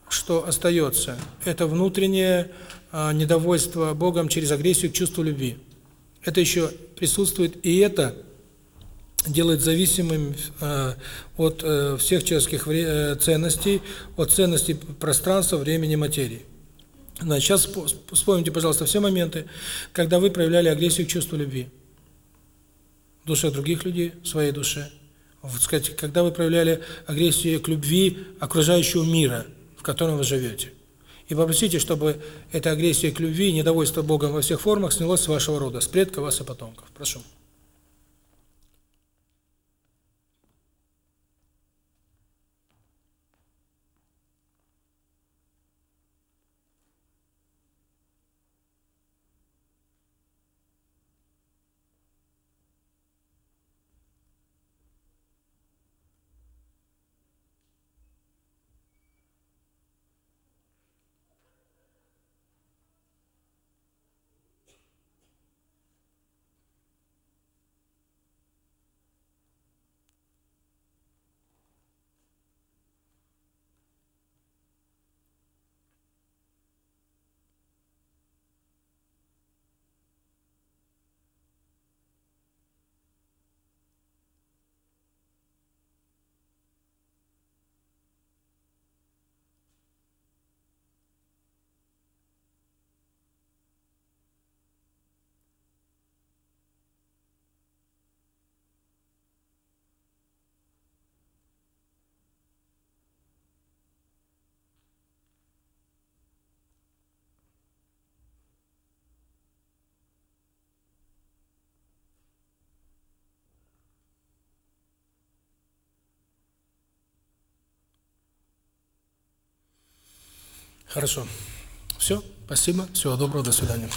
что остается, это внутреннее а, недовольство Богом через агрессию к чувству любви. Это еще присутствует, и это – делает зависимым э, от э, всех человеческих вре э, ценностей, от ценностей пространства, времени, материи. Значит, сейчас вспомните, пожалуйста, все моменты, когда вы проявляли агрессию к чувству любви. В душе других людей, в своей душе. Вот, сказать, когда вы проявляли агрессию к любви окружающего мира, в котором вы живете. И попросите, чтобы эта агрессия к любви, недовольство Богом во всех формах снялось с вашего рода, с предка вас и потомков. Прошу. Хорошо. Все, спасибо. Всего доброго, до свидания.